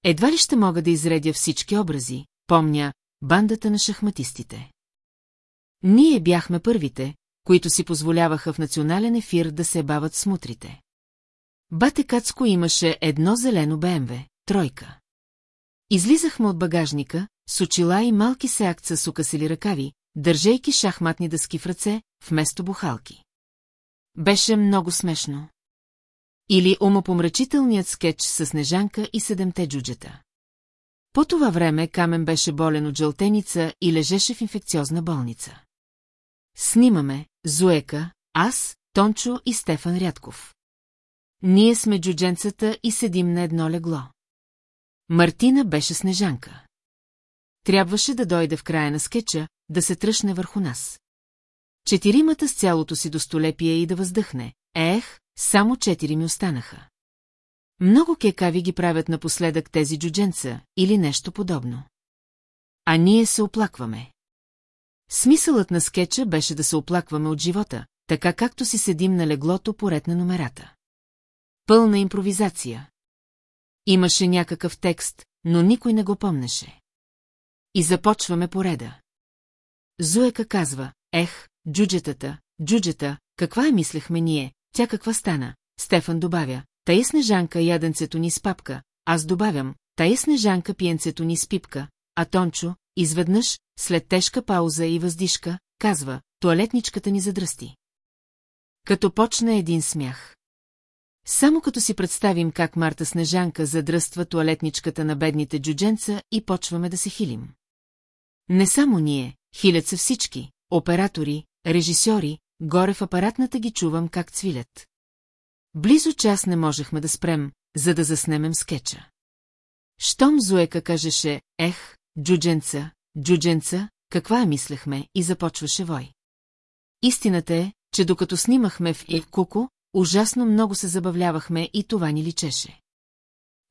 Едва ли ще мога да изредя всички образи, помня, бандата на шахматистите. Ние бяхме първите, които си позволяваха в национален ефир да се бават с мутрите. Бате Кацко имаше едно зелено БМВ, тройка. Излизахме от багажника, с очила и малки сеакца с укасили ръкави, държейки шахматни дъски в ръце, вместо бухалки. Беше много смешно. Или умопомрачителният скетч с Снежанка и седемте джуджета. По това време Камен беше болен от жълтеница и лежеше в инфекциозна болница. Снимаме Зуека, аз, Тончо и Стефан Рядков. Ние сме джудженцата и седим на едно легло. Мартина беше снежанка. Трябваше да дойде в края на скетча, да се тръщне върху нас. Четиримата с цялото си достолепие и да въздъхне. Ех, само четири ми останаха. Много кекави ги правят напоследък тези джудженца или нещо подобно. А ние се оплакваме. Смисълът на скетча беше да се оплакваме от живота, така както си седим на леглото поред на номерата. Пълна импровизация. Имаше някакъв текст, но никой не го помнеше. И започваме пореда. Зуека казва, ех, джуджетата, джуджета, каква е мислехме ние, тя каква стана? Стефан добавя, тая снежанка яденцето ни с папка, аз добавям, тая снежанка пиенцето ни с пипка, а Тончо, изведнъж, след тежка пауза и въздишка, казва, туалетничката ни задръсти. Като почна един смях. Само като си представим как Марта Снежанка задръства туалетничката на бедните джудженца и почваме да се хилим. Не само ние, хилят се всички, оператори, режисьори, горе в апаратната ги чувам как цвилят. Близо час не можехме да спрем, за да заснемем скетча. Щом Зуека кажеше, ех, джудженца, джудженца, каква я мислехме, и започваше вой. Истината е, че докато снимахме в Ив Куко, ужасно много се забавлявахме и това ни личеше.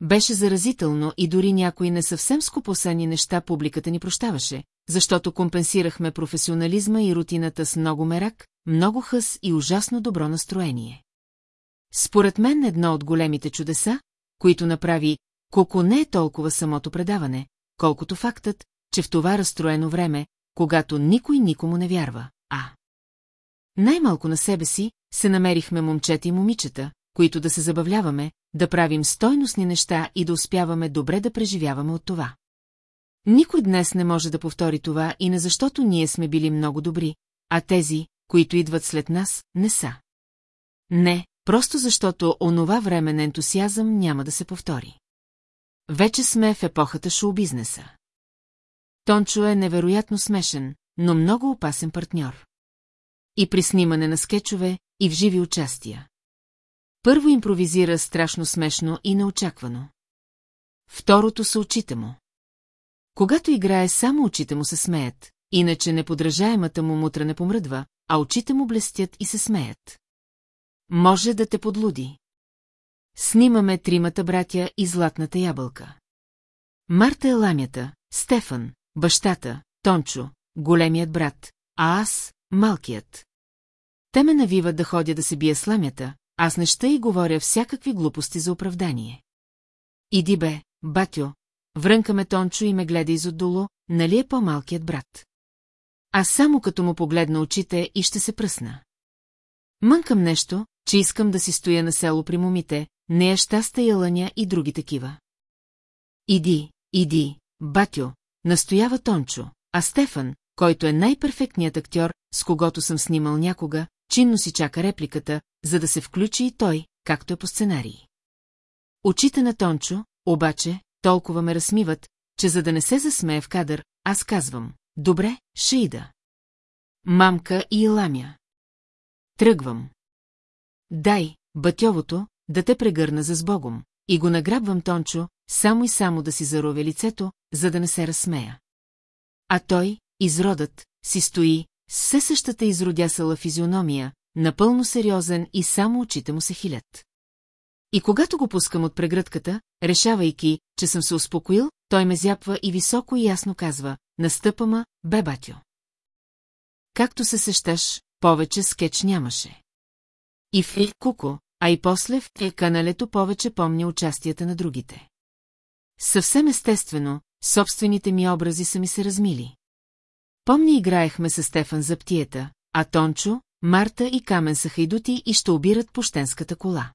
Беше заразително и дори някои не съвсем скупосани неща публиката ни прощаваше, защото компенсирахме професионализма и рутината с много мерак, много хъс и ужасно добро настроение. Според мен едно от големите чудеса, които направи Коко не е толкова самото предаване, колкото фактът, че в това разстроено време, когато никой никому не вярва, а... Най-малко на себе си се намерихме момчета и момичета, които да се забавляваме, да правим стойностни неща и да успяваме добре да преживяваме от това. Никой днес не може да повтори това и не защото ние сме били много добри, а тези, които идват след нас, не са. Не, просто защото онова време на ентусиазъм няма да се повтори. Вече сме в епохата шоу-бизнеса. Тончо е невероятно смешен, но много опасен партньор. И при снимане на скетчове, и в живи участия. Първо импровизира страшно смешно и неочаквано. Второто са очите му. Когато играе, само очите му се смеят, иначе неподражаемата му мутра не помръдва, а очите му блестят и се смеят. Може да те подлуди. Снимаме тримата братя и златната ябълка. Марта е ламята, Стефан, бащата, Тончо, големият брат, а аз – малкият. Те ме навиват да ходя да се бия с ламята, аз неща и говоря всякакви глупости за оправдание. Иди бе, батю, врънкаме Тончо и ме гледа изотдолу, нали е по-малкият брат. Аз само като му погледна очите и ще се пръсна. Мънкам нещо, че искам да си стоя на село при момите, не е щаста и лъня и други такива. Иди, иди, батю, настоява Тончо, а Стефан, който е най-перфектният актьор, с когото съм снимал някога, чинно си чака репликата, за да се включи и той, както е по сценарий. Очите на Тончо, обаче, толкова ме разсмиват, че за да не се засмее в кадър, аз казвам, добре, ще ида. Мамка и ламя. Тръгвам. Дай, батьовото, да те прегърна за сбогом, и го награбвам Тончо, само и само да си заровя лицето, за да не се разсмея. А той, изродът, си стои, все същата изродясала физиономия, напълно сериозен и само очите му се хилят. И когато го пускам от прегръдката, решавайки, че съм се успокоил, той ме зяпва и високо и ясно казва, настъпама, бе батю. Както се сещаш, повече скетч нямаше. И в Куко, а и после в каналето повече помня участията на другите. Съвсем естествено, собствените ми образи са ми се размили. Помни играехме с Стефан за птиета, а Тончо, Марта и Камен са хайдути и ще обират пощенската кола.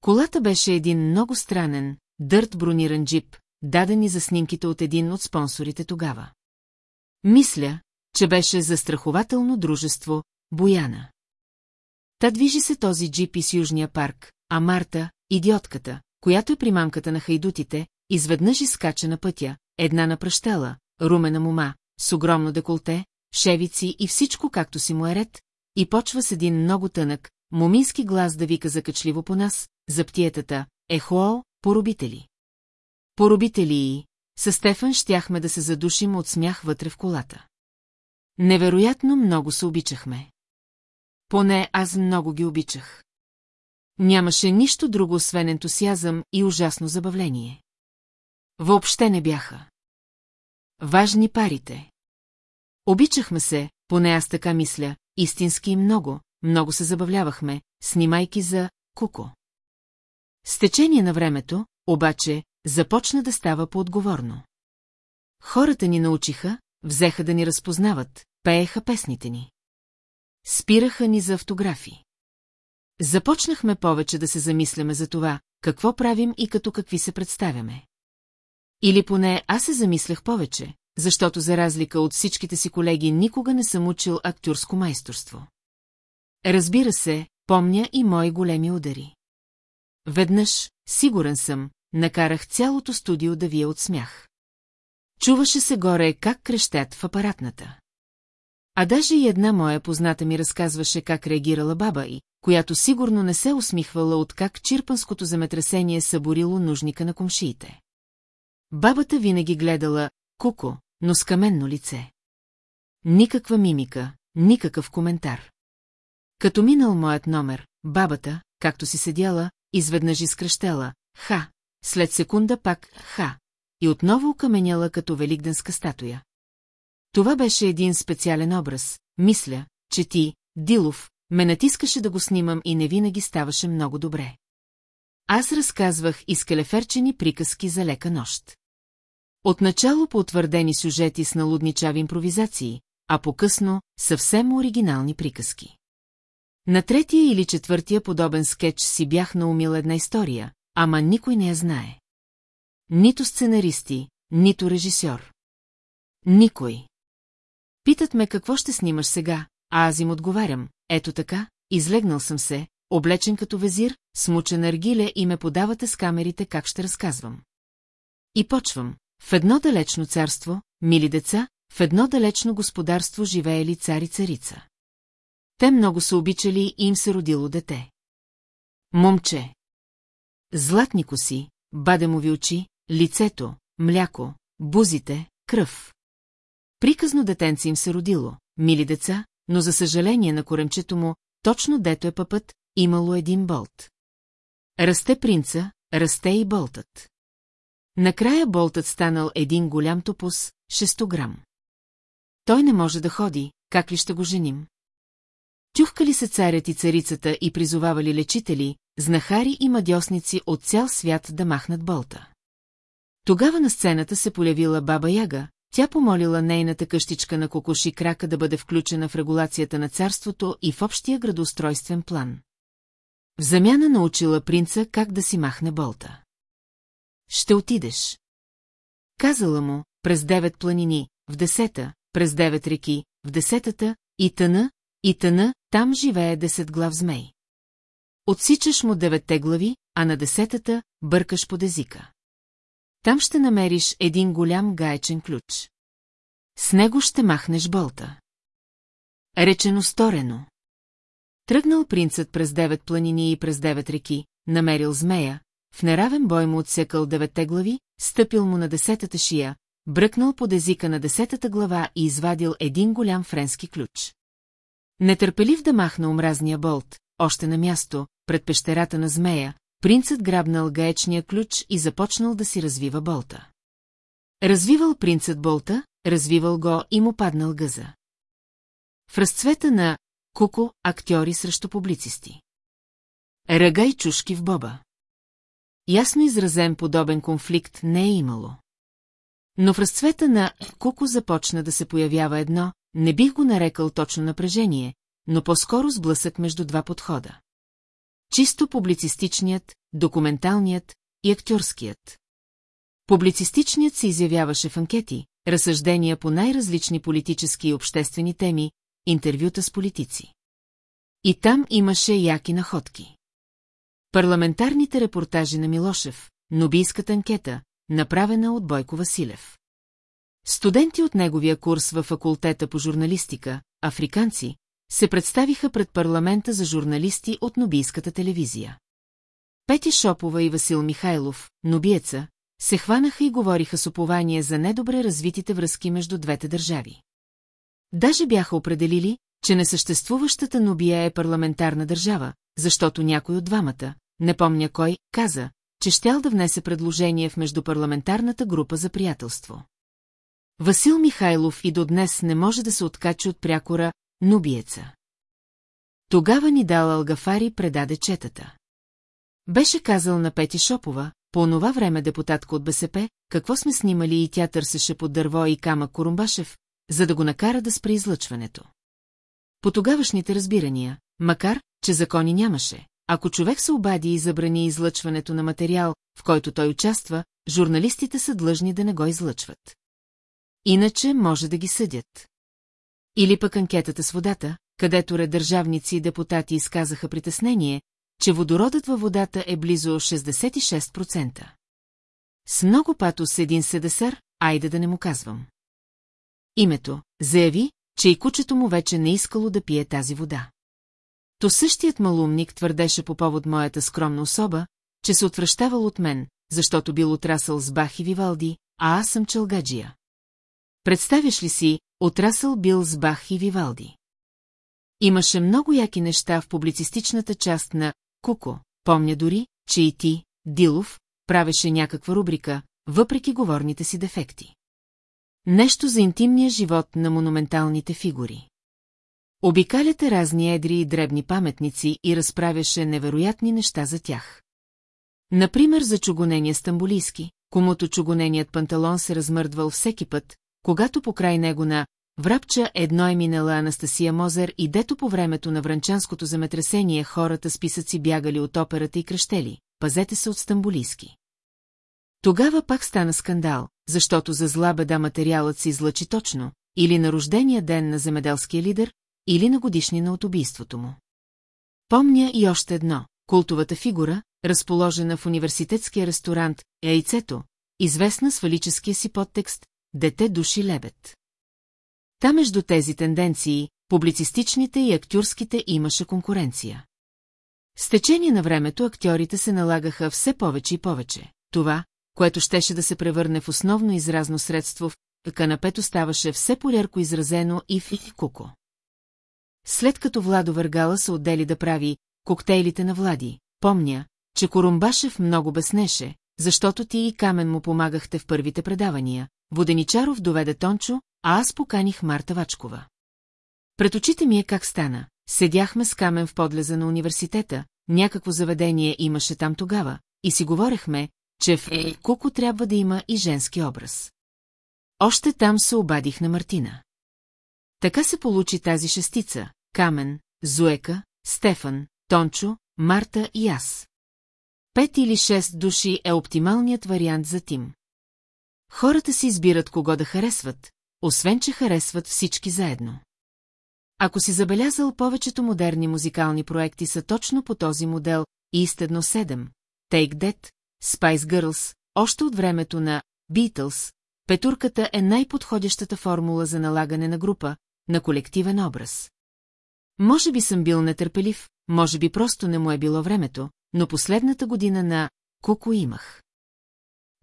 Колата беше един много странен, дърт брониран джип, даден и за снимките от един от спонсорите тогава. Мисля, че беше застрахователно дружество Бояна. Та движи се този джип из Южния парк, а Марта, идиотката, която е примамката на хайдутите, изведнъж изкача на пътя, една напръщела, румена мума, с огромно деколте, шевици и всичко както си му е ред, и почва с един много тънък, момински глас да вика закачливо по нас, за птиетата, ехуол, поробители. Поробители и, със Стефан щяхме да се задушим от смях вътре в колата. Невероятно много се обичахме. Поне аз много ги обичах. Нямаше нищо друго, освен ентусиазъм и ужасно забавление. Въобще не бяха. Важни парите. Обичахме се, поне аз така мисля, истински и много, много се забавлявахме, снимайки за куко. С течение на времето, обаче, започна да става по-отговорно. Хората ни научиха, взеха да ни разпознават, пееха песните ни. Спираха ни за автографи. Започнахме повече да се замисляме за това, какво правим и като какви се представяме. Или поне аз се замислях повече, защото за разлика от всичките си колеги никога не съм учил актьорско майсторство. Разбира се, помня и мои големи удари. Веднъж, сигурен съм, накарах цялото студио да вие от смях. Чуваше се горе как крещят в апаратната. А даже и една моя позната ми разказваше как реагирала баба и, която сигурно не се усмихвала от как чирпанското земетресение съборило нужника на комшиите. Бабата винаги гледала куко, но с каменно лице. Никаква мимика, никакъв коментар. Като минал моят номер, бабата, както си седяла, изведнъж изкръщела, ха, след секунда пак, ха, и отново окаменяла като великденска статуя. Това беше един специален образ, мисля, че ти, Дилов, ме натискаше да го снимам и не винаги ставаше много добре. Аз разказвах изкалеферчени приказки за лека нощ. Отначало по утвърдени сюжети с налудничави импровизации, а по-късно съвсем оригинални приказки. На третия или четвъртия подобен скетч си бях наумил една история, ама никой не я знае. Нито сценаристи, нито режисьор. Никой. Питат ме какво ще снимаш сега, а аз им отговарям, ето така, излегнал съм се, облечен като везир, смучен аргиле и ме подавате с камерите как ще разказвам. И почвам. В едно далечно царство, мили деца, в едно далечно господарство живеели цар и царица. Те много са обичали и им се родило дете. Момче. Златни коси, бадемови очи, лицето, мляко, бузите, кръв. Приказно детенце им се родило, мили деца, но за съжаление на коремчето му, точно дето е пъпът, имало един болт. Расте принца, расте и болтът. Накрая болтът станал един голям топус, шестограм. Той не може да ходи, как ли ще го женим? Тюхкали се царят и царицата и призовавали лечители, знахари и мадьосници от цял свят да махнат болта. Тогава на сцената се полявила баба Яга, тя помолила нейната къщичка на кокоши крака да бъде включена в регулацията на царството и в общия градоустройствен план. В замяна научила принца как да си махне болта. Ще отидеш. Казала му, през девет планини, в десета, през девет реки, в десетата, и тъна, и тъна, там живее десет глав змей. Отсичаш му деветте глави, а на десетата бъркаш под езика. Там ще намериш един голям гаечен ключ. С него ще махнеш болта. Речено сторено. Тръгнал принцът през девет планини и през девет реки, намерил змея, в неравен бой му отсекал девете глави, стъпил му на десетата шия, бръкнал под езика на десетата глава и извадил един голям френски ключ. Нетърпелив да махна омразния болт, още на място, пред пещерата на змея, принцът грабнал гаечния ключ и започнал да си развива болта. Развивал принцът болта, развивал го и му паднал гъза. В разцвета на куко актьори срещу публицисти. Ръга и чушки в боба. Ясно изразен подобен конфликт не е имало. Но в разцвета на Куко започна да се появява едно, не бих го нарекал точно напрежение, но по-скоро сблъсък между два подхода. Чисто публицистичният, документалният и актьорският. Публицистичният се изявяваше в анкети, разсъждения по най-различни политически и обществени теми, интервюта с политици. И там имаше яки находки. Парламентарните репортажи на Милошев, Нобийската анкета, направена от Бойко Василев. Студенти от неговия курс във факултета по журналистика, африканци, се представиха пред парламента за журналисти от Нобийската телевизия. Пети Шопова и Васил Михайлов, нобиеца, се хванаха и говориха с упование за недобре развитите връзки между двете държави. Даже бяха определили, че несъществуващата Нобия е парламентарна държава, защото някой от двамата, не помня кой, каза, че щял да внесе предложение в междупарламентарната група за приятелство. Васил Михайлов и до днес не може да се откачи от прякора Нубиеца. Тогава ни дал Алгафари предаде четата. Беше казал на Пети Шопова, по онова време депутатка от БСП, какво сме снимали и тя търсеше под дърво и камък Корумбашев, за да го накара да спре излъчването. По тогавашните разбирания, макар, че закони нямаше, ако човек се обади и забрани излъчването на материал, в който той участва, журналистите са длъжни да не го излъчват. Иначе може да ги съдят. Или пък анкетата с водата, където редържавници и депутати изказаха притеснение, че водородът във водата е близо 66%. С много патос един седесър, айде да не му казвам. Името заяви, че и кучето му вече не искало да пие тази вода. То същият малумник твърдеше по повод моята скромна особа, че се отвръщавал от мен, защото бил отрасъл с Бах и Вивалди, а аз съм челгаджия. Представяш ли си, отрасъл бил с Бах и Вивалди? Имаше много яки неща в публицистичната част на Куко. Помня дори, че и ти, Дилов, правеше някаква рубрика, въпреки говорните си дефекти. Нещо за интимния живот на монументалните фигури. Обикаляте разни едри и дребни паметници и разправяше невероятни неща за тях. Например за чугонения стамбулийски, комуто чугоненият панталон се размърдвал всеки път, когато покрай него на Врабча едно е минала Анастасия Мозер и дето по времето на вранчанското земетресение хората с писъци бягали от операта и кръщели, пазете се от стамбулийски. Тогава пак стана скандал, защото за зла беда материалът се излъчи точно, или на рождения ден на земеделския лидер, или на годишнина от убийството му. Помня и още едно – култовата фигура, разположена в университетския ресторант Яйцето, известна с фалическия си подтекст «Дете души лебед». Та между тези тенденции, публицистичните и актюрските имаше конкуренция. С течение на времето актьорите се налагаха все повече и повече. Това, което щеше да се превърне в основно изразно средство в канапето ставаше все по-ярко изразено и в куко. След като Владо Въргала се отдели да прави коктейлите на Влади, помня, че Корумбашев много беснеше, защото ти и Камен му помагахте в първите предавания. Воденичаров доведе Тончо, а аз поканих Марта Вачкова. Пред очите ми е как стана. Седяхме с Камен в подлеза на университета, някакво заведение имаше там тогава, и си говорехме, че в е, Куко трябва да има и женски образ. Още там се обадих на Мартина. Така се получи тази шестица – Камен, Зуека, Стефан, Тончо, Марта и аз. Пет или шест души е оптималният вариант за Тим. Хората си избират кого да харесват, освен че харесват всички заедно. Ако си забелязал, повечето модерни музикални проекти са точно по този модел East 7, Take That, Spice Girls, още от времето на Beatles, петурката е най-подходящата формула за налагане на група, на колективен образ. Може би съм бил нетърпелив, може би просто не му е било времето, но последната година на Куко имах.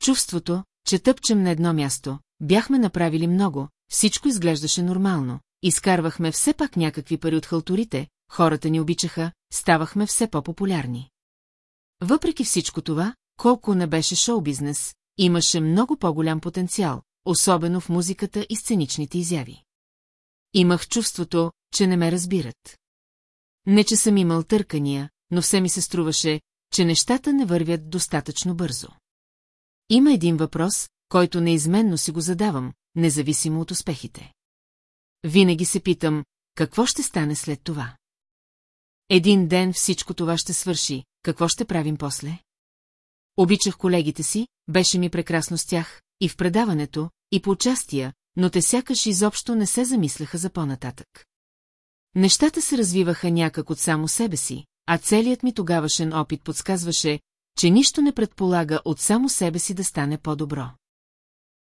Чувството, че тъпчем на едно място, бяхме направили много, всичко изглеждаше нормално, изкарвахме все пак някакви пари от халтурите, хората ни обичаха, ставахме все по-популярни. Въпреки всичко това, колко не беше шоу-бизнес, имаше много по-голям потенциал, особено в музиката и сценичните изяви. Имах чувството, че не ме разбират. Не, че съм имал търкания, но все ми се струваше, че нещата не вървят достатъчно бързо. Има един въпрос, който неизменно си го задавам, независимо от успехите. Винаги се питам, какво ще стане след това? Един ден всичко това ще свърши, какво ще правим после? Обичах колегите си, беше ми прекрасно с тях, и в предаването, и по участия, но те сякаш изобщо не се замисляха за по-нататък. Нещата се развиваха някак от само себе си, а целият ми тогавашен опит подсказваше, че нищо не предполага от само себе си да стане по-добро.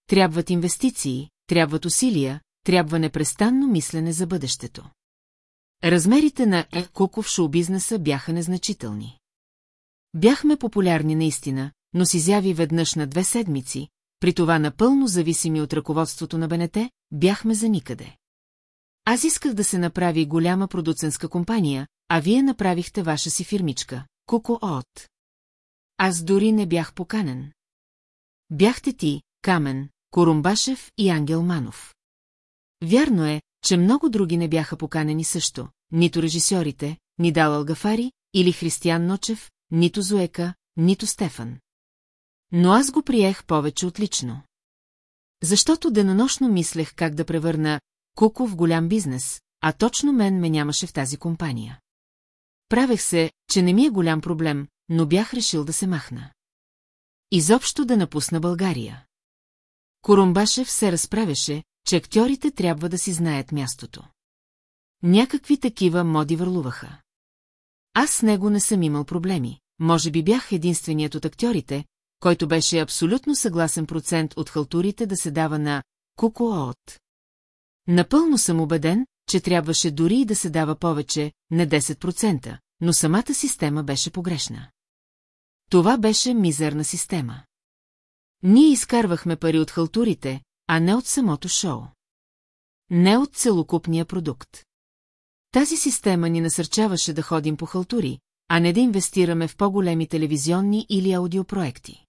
Трябват инвестиции, трябват усилия, трябва непрестанно мислене за бъдещето. Размерите на Е Куко в шоу-бизнеса бяха незначителни. Бяхме популярни наистина, но си изяви веднъж на две седмици, при това напълно зависими от ръководството на БНТ, бяхме за никъде. Аз исках да се направи голяма продуцентска компания, а вие направихте ваша си фирмичка, Куко От. Аз дори не бях поканен. Бяхте ти, Камен, Корумбашев и Ангел Манов. Вярно е, че много други не бяха поканени също, нито режисьорите, ни Дал Алгафари или Християн Ночев, нито Зоека, нито Стефан. Но аз го приех повече отлично. Защото денонощно мислех как да превърна Куко в голям бизнес, а точно мен ме нямаше в тази компания. Правех се, че не ми е голям проблем, но бях решил да се махна. Изобщо да напусна България. Корумбашев се разправяше, че актьорите трябва да си знаят мястото. Някакви такива моди върлуваха. Аз с него не съм имал проблеми, може би бях единственият от актьорите, който беше абсолютно съгласен процент от халтурите да се дава на кукуоот. Напълно съм убеден, че трябваше дори и да се дава повече, не 10%, но самата система беше погрешна. Това беше мизерна система. Ние изкарвахме пари от халтурите, а не от самото шоу. Не от целокупния продукт. Тази система ни насърчаваше да ходим по халтури, а не да инвестираме в по-големи телевизионни или аудиопроекти.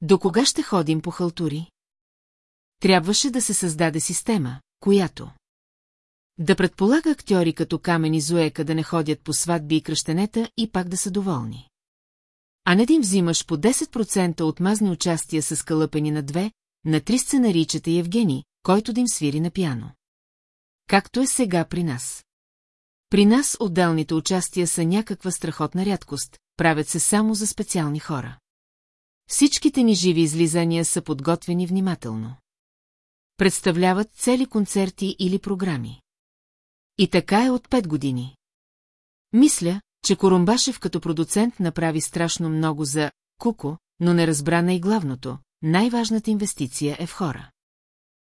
До кога ще ходим по халтури? Трябваше да се създаде система, която да предполага актьори като Камен Зуека да не ходят по сватби и кръщенета и пак да са доволни. А не да им взимаш по 10% от мазни участия с кълъпени на две, на три сценаричета Евгений, който да им свири на пяно. Както е сега при нас. При нас отделните участия са някаква страхотна рядкост, правят се само за специални хора. Всичките ни живи излизания са подготвени внимателно. Представляват цели концерти или програми. И така е от пет години. Мисля, че Корумбашев като продуцент направи страшно много за Куко, но не разбра най главното, най-важната инвестиция е в хора.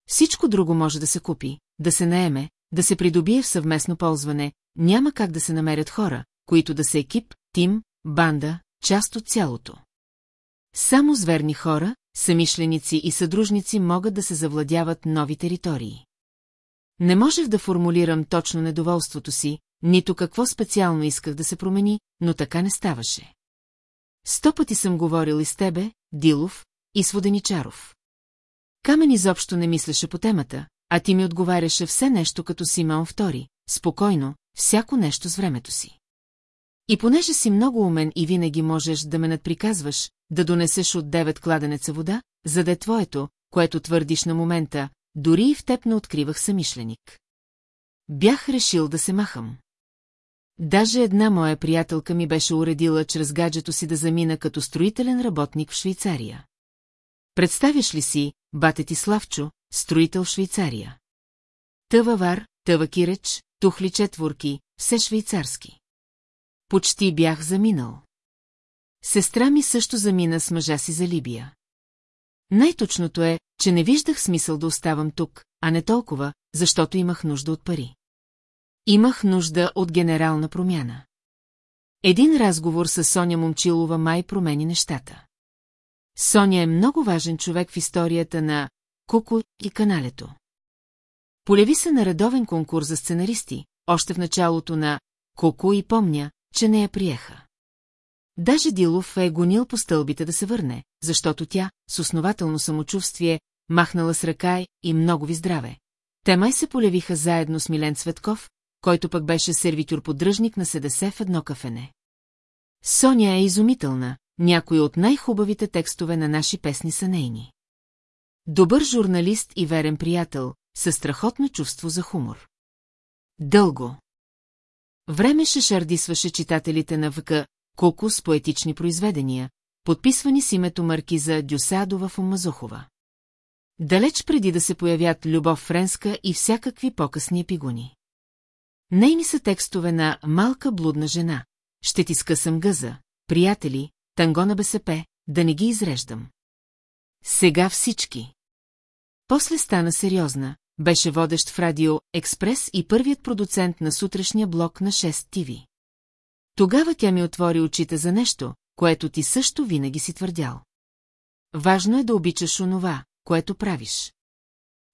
Всичко друго може да се купи, да се наеме, да се придобие в съвместно ползване, няма как да се намерят хора, които да са екип, тим, банда, част от цялото. Само зверни хора, самишленици и съдружници могат да се завладяват нови територии. Не можех да формулирам точно недоволството си, нито какво специално исках да се промени, но така не ставаше. Сто пъти съм говорил и с тебе, Дилов, и с Воденичаров. Камен изобщо не мислеше по темата, а ти ми отговаряше все нещо като Симеон II, спокойно, всяко нещо с времето си. И понеже си много умен и винаги можеш да ме надприказваш, да донесеш от девет кладенеца вода, за да е твоето, което твърдиш на момента, дори и в теб не откривах самишленик. Бях решил да се махам. Даже една моя приятелка ми беше уредила чрез гаджето си да замина като строителен работник в Швейцария. Представяш ли си, бате ти Славчо, строител в Швейцария? Тъвавар, тъва киреч, тухли четворки, все швейцарски. Почти бях заминал. Сестра ми също замина с мъжа си за Либия. Най-точното е, че не виждах смисъл да оставам тук, а не толкова, защото имах нужда от пари. Имах нужда от генерална промяна. Един разговор с Соня Момчилова май промени нещата. Соня е много важен човек в историята на Куко и каналето. Полеви се на редовен конкурс за сценаристи, още в началото на Куко и помня, че не я приеха. Даже Дилов е гонил по стълбите да се върне, защото тя, с основателно самочувствие, махнала с ръка и много ви здраве. Те май се полевиха заедно с Милен Цветков, който пък беше сервитюр-поддръжник на СДС в едно кафене. Соня е изумителна, някои от най-хубавите текстове на наши песни са нейни. Добър журналист и верен приятел, със страхотно чувство за хумор. Дълго. Време шардисваше читателите на ВК Коко с поетични произведения, подписвани с името маркиза Дюсадова в Омазохова. Далеч преди да се появят Любов Френска и всякакви по-късни епигони. Нейни са текстове на «Малка блудна жена», «Ще ти скъсам гъза», «Приятели», «Танго на БСП», да не ги изреждам. Сега всички. После стана сериозна, беше водещ в радио «Експрес» и първият продуцент на сутрешния блок на 6 ТВ. Тогава тя ми отвори очите за нещо, което ти също винаги си твърдял. Важно е да обичаш онова, което правиш.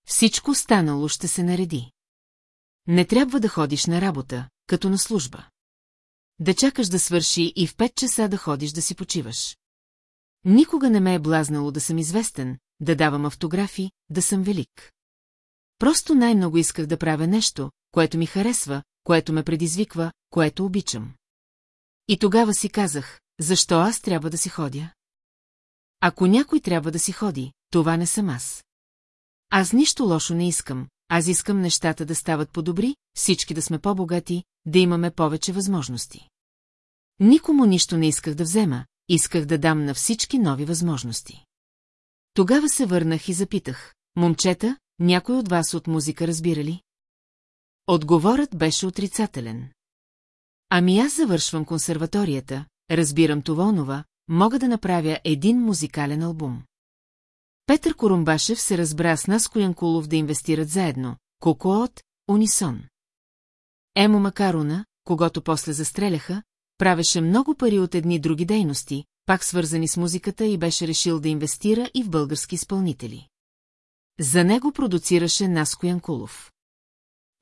Всичко станало ще се нареди. Не трябва да ходиш на работа, като на служба. Да чакаш да свърши и в пет часа да ходиш да си почиваш. Никога не ме е блазнало да съм известен, да давам автографи, да съм велик. Просто най-много исках да правя нещо, което ми харесва, което ме предизвиква, което обичам. И тогава си казах, защо аз трябва да си ходя? Ако някой трябва да си ходи, това не съм аз. Аз нищо лошо не искам, аз искам нещата да стават по-добри, всички да сме по-богати, да имаме повече възможности. Никому нищо не исках да взема, исках да дам на всички нови възможности. Тогава се върнах и запитах, момчета, някой от вас от музика разбира ли? Отговорът беше отрицателен. Ами аз завършвам консерваторията, разбирам това онова, мога да направя един музикален албум. Петър Корумбашев се разбра с Наско Янкулов да инвестират заедно, Кокоот, Унисон. Емо Макаруна, когато после застреляха, правеше много пари от едни други дейности, пак свързани с музиката и беше решил да инвестира и в български изпълнители. За него продуцираше Наско Янкулов.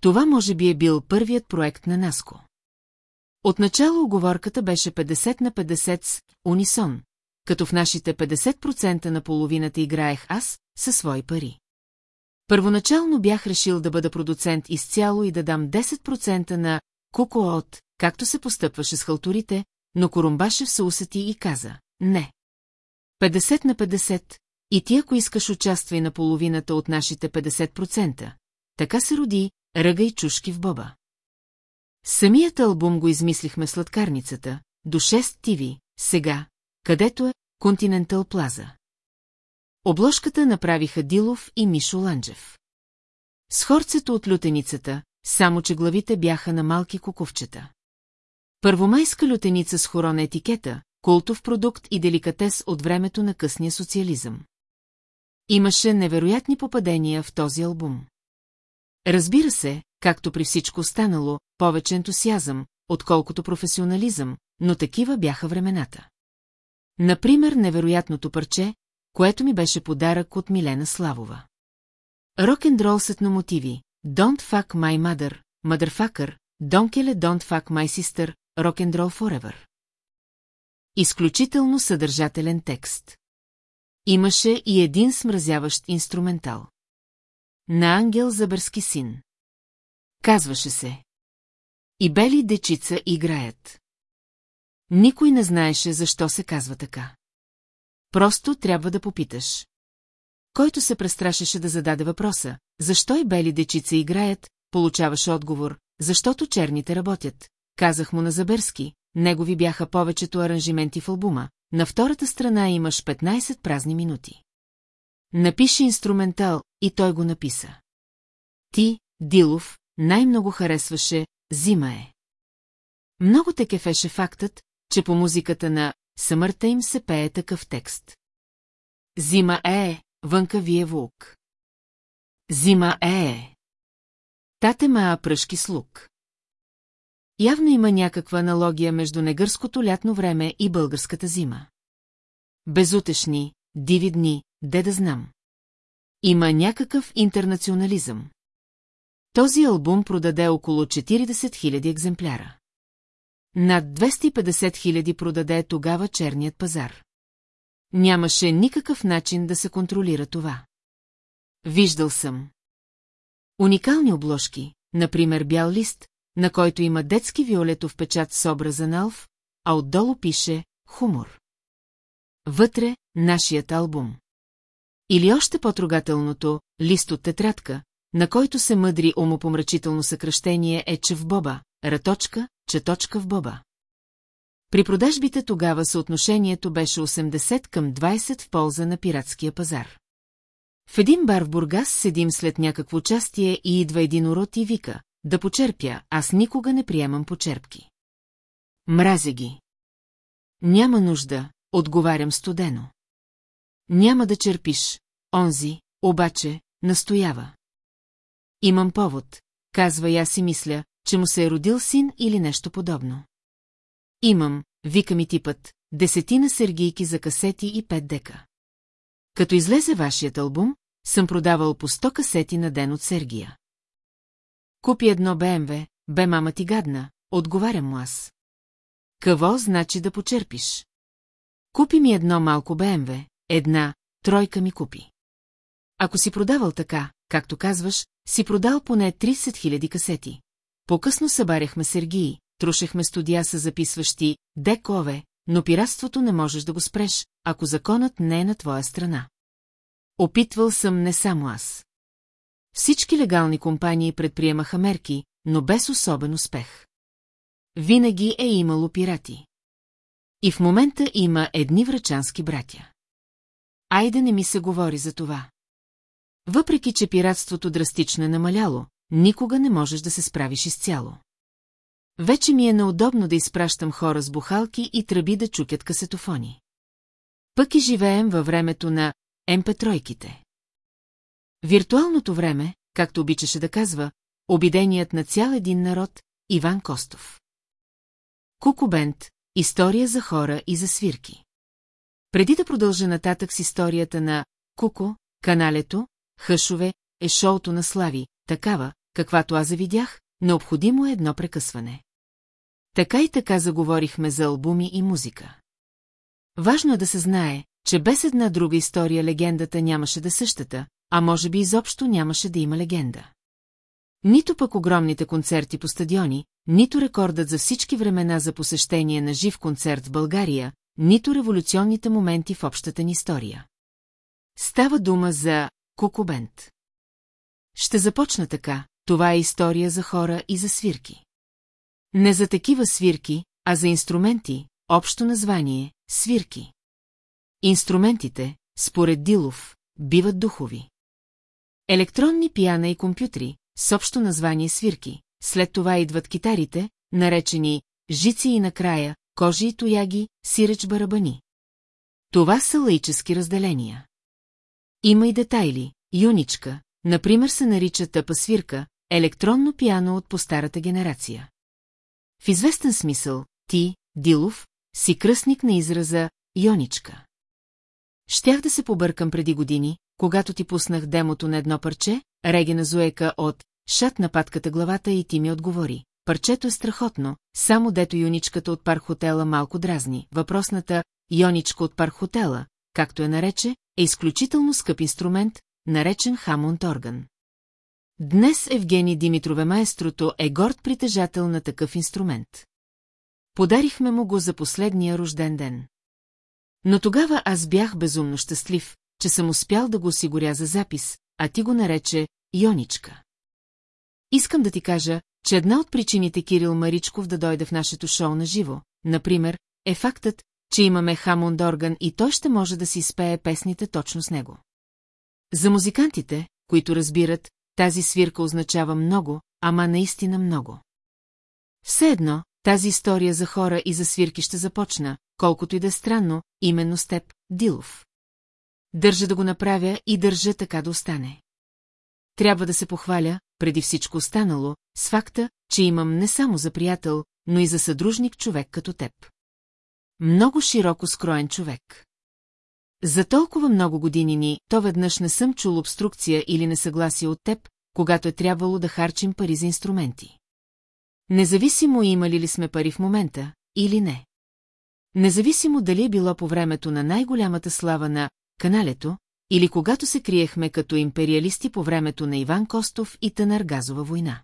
Това може би е бил първият проект на Наско. Отначало оговорката беше 50 на 50 с унисон, като в нашите 50% на половината играех аз със свои пари. Първоначално бях решил да бъда продуцент изцяло и да дам 10% на Кукоот, както се постъпваше с халтурите, но Корумбашев се усети и каза «Не». 50 на 50, и ти ако искаш участвай на половината от нашите 50%. Така се роди Ръга и чушки в Боба. Самият албум го измислихме в сладкарницата, до 6 ТВ, сега, където е Континентал Плаза. Обложката направиха Дилов и Мишо Ланджев. С хорцето от лютеницата, само че главите бяха на малки куковчета. Първомайска лютеница с хорона етикета, култов продукт и деликатес от времето на късния социализъм. Имаше невероятни попадения в този албум. Разбира се, както при всичко останало, повече ентусиазъм, отколкото професионализъм, но такива бяха времената. Например, невероятното парче, което ми беше подарък от Милена Славова. Рок-н-дрол с мотиви Don't fuck my mother, motherfucker, Don't kill don't fuck my sister, rock'n'roll forever. Изключително съдържателен текст. Имаше и един смразяващ инструментал. На ангел Забърски син. Казваше се. И бели дечица играят. Никой не знаеше защо се казва така. Просто трябва да попиташ. Който се престрашеше да зададе въпроса, защо и бели дечица играят, получаваше отговор, защото черните работят. Казах му на Заберски, негови бяха повечето аранжименти в албума, на втората страна имаш 15 празни минути. Напиши инструментал и той го написа. Ти, Дилов, най-много харесваше «Зима е». Много те кефеше фактът, че по музиката на «Съмърта им се пее такъв текст». Зима е, вънка вие вулк. Зима е. Тате маа пръшки слуг. Явно има някаква аналогия между негърското лятно време и българската зима. Безутешни, диви дни, де да знам. Има някакъв интернационализъм. Този албум продаде около 40 000 екземпляра. Над 250 000 продаде тогава черният пазар. Нямаше никакъв начин да се контролира това. Виждал съм. Уникални обложки, например бял лист, на който има детски виолетов печат с образа на Алф, а отдолу пише «Хумор». Вътре – нашият албум. Или още по-трогателното – лист от тетрадка, на който се мъдри умопомрачително съкръщение е че в боба, раточка, четочка в боба. При продажбите тогава съотношението беше 80 към 20 в полза на пиратския пазар. В един бар в Бургас седим след някакво участие и идва един урод и вика, да почерпя, аз никога не приемам почерпки. Мразя ги. Няма нужда, отговарям студено. Няма да черпиш, онзи, обаче, настоява. Имам повод, казва я си мисля, че му се е родил син или нещо подобно. Имам, вика ми типът, десетина сергийки за касети и пет дека. Като излезе вашият албум, съм продавал по 100 касети на ден от Сергия. Купи едно БМВ, бе мама ти гадна, отговарям му аз. Какво значи да почерпиш? Купи ми едно малко БМВ, една, тройка ми купи. Ако си продавал така, както казваш, си продал поне 30 000 касети. По-късно събаряхме Сергии, трушехме студия с записващи декове, но пиратството не можеш да го спреш, ако законът не е на твоя страна. Опитвал съм не само аз. Всички легални компании предприемаха мерки, но без особен успех. Винаги е имало пирати. И в момента има едни врачански братя. Айде не ми се говори за това. Въпреки, че пиратството драстично е намаляло, никога не можеш да се справиш изцяло. Вече ми е неудобно да изпращам хора с бухалки и тръби да чукят касетофони. Пък и живеем във времето на МП-тройките. Виртуалното време, както обичаше да казва, обиденият на цял един народ, Иван Костов. Кукубент – история за хора и за свирки. Преди да продължа нататък с историята на Куко, каналето, Хъшове, е шоуто на Слави, такава, каквато аз завидях, необходимо е едно прекъсване. Така и така заговорихме за албуми и музика. Важно е да се знае, че без една друга история легендата нямаше да същата, а може би изобщо нямаше да има легенда. Нито пък огромните концерти по стадиони, нито рекордът за всички времена за посещение на жив концерт в България, нито революционните моменти в общата ни история. Става дума за Кукубент. Ще започна така, това е история за хора и за свирки. Не за такива свирки, а за инструменти, общо название – свирки. Инструментите, според Дилов, биват духови. Електронни пиана и компютри, с общо название свирки, след това идват китарите, наречени жици и накрая, кожи и тояги, сиреч барабани. Това са лаически разделения. Има и детайли, юничка, например се нарича тъпа свирка, електронно пиано от по-старата генерация. В известен смисъл, ти, Дилов, си кръстник на израза Йоничка. Щях да се побъркам преди години, когато ти пуснах демото на едно парче, Регена Зуека от «Шат на патката главата» и ти ми отговори. Парчето е страхотно, само дето юничката от пархотела малко дразни. Въпросната «Йоничка от пархотела», както я нарече, е изключително скъп инструмент, наречен Хамонт орган. Днес Евгений Димитрове маестрото е горд притежател на такъв инструмент. Подарихме му го за последния рожден ден. Но тогава аз бях безумно щастлив, че съм успял да го осигуря за запис, а ти го нарече Йоничка. Искам да ти кажа, че една от причините Кирил Маричков да дойде в нашето шоу на живо, например, е фактът, че имаме Хамонд орган и той ще може да си изпее песните точно с него. За музикантите, които разбират, тази свирка означава много, ама наистина много. Все едно, тази история за хора и за свирки ще започна, колкото и да е странно, именно с теб, Дилов. Държа да го направя и държа така да остане. Трябва да се похваля, преди всичко останало, с факта, че имам не само за приятел, но и за съдружник човек като теб. Много широко скроен човек. За толкова много години ни, то веднъж не съм чул обструкция или несъгласие от теб, когато е трябвало да харчим пари за инструменти. Независимо имали ли сме пари в момента, или не. Независимо дали е било по времето на най-голямата слава на каналето, или когато се криехме като империалисти по времето на Иван Костов и Танаргазова война.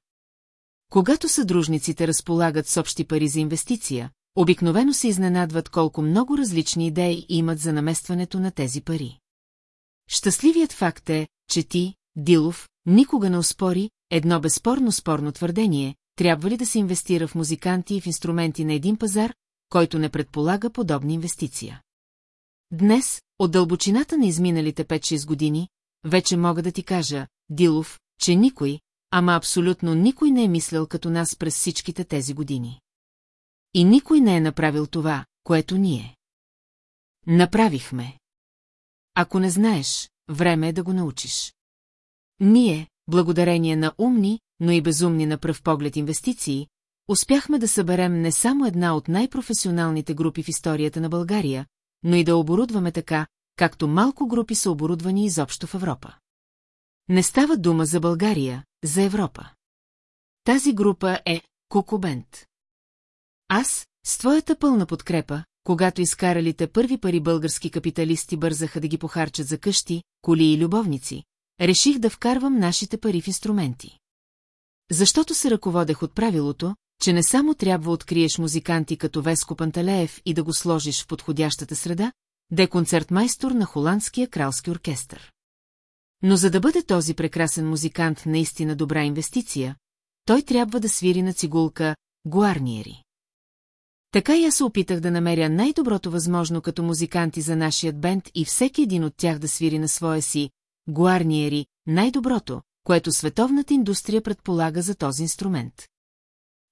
Когато съдружниците разполагат с общи пари за инвестиция, обикновено се изненадват колко много различни идеи имат за наместването на тези пари. Щастливият факт е, че ти, Дилов, никога не успори едно безспорно спорно твърдение, трябва ли да се инвестира в музиканти и в инструменти на един пазар, който не предполага подобна инвестиция. Днес, от дълбочината на изминалите 5-6 години, вече мога да ти кажа, Дилов, че никой, ама абсолютно никой не е мислял като нас през всичките тези години. И никой не е направил това, което ние. Направихме. Ако не знаеш, време е да го научиш. Ние, благодарение на умни, но и безумни на пръв поглед инвестиции, успяхме да съберем не само една от най-професионалните групи в историята на България, но и да оборудваме така, както малко групи са оборудвани изобщо в Европа. Не става дума за България, за Европа. Тази група е Кукубент. Аз, с твоята пълна подкрепа, когато изкаралите първи пари български капиталисти бързаха да ги похарчат за къщи, коли и любовници, реших да вкарвам нашите пари в инструменти. Защото се ръководех от правилото, че не само трябва откриеш музиканти като Веско Панталеев и да го сложиш в подходящата среда, да е концертмайстор на Холандския кралски оркестър. Но за да бъде този прекрасен музикант наистина добра инвестиция, той трябва да свири на цигулка Гуарниери. Така и аз се опитах да намеря най-доброто възможно като музиканти за нашият бенд и всеки един от тях да свири на своя си Гуарниери, най-доброто, което световната индустрия предполага за този инструмент.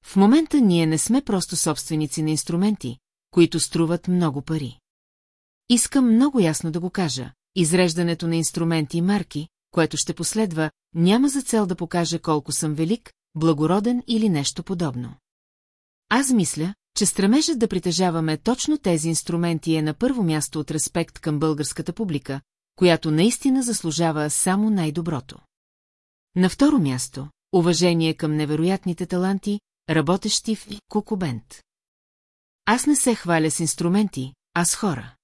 В момента ние не сме просто собственици на инструменти, които струват много пари. Искам много ясно да го кажа. Изреждането на инструменти и марки, което ще последва, няма за цел да покаже колко съм велик, благороден или нещо подобно. Аз мисля, че стремежът да притежаваме точно тези инструменти е на първо място от респект към българската публика, която наистина заслужава само най-доброто. На второ място, уважение към невероятните таланти, работещи в Кукубент. Аз не се хваля с инструменти, а с хора.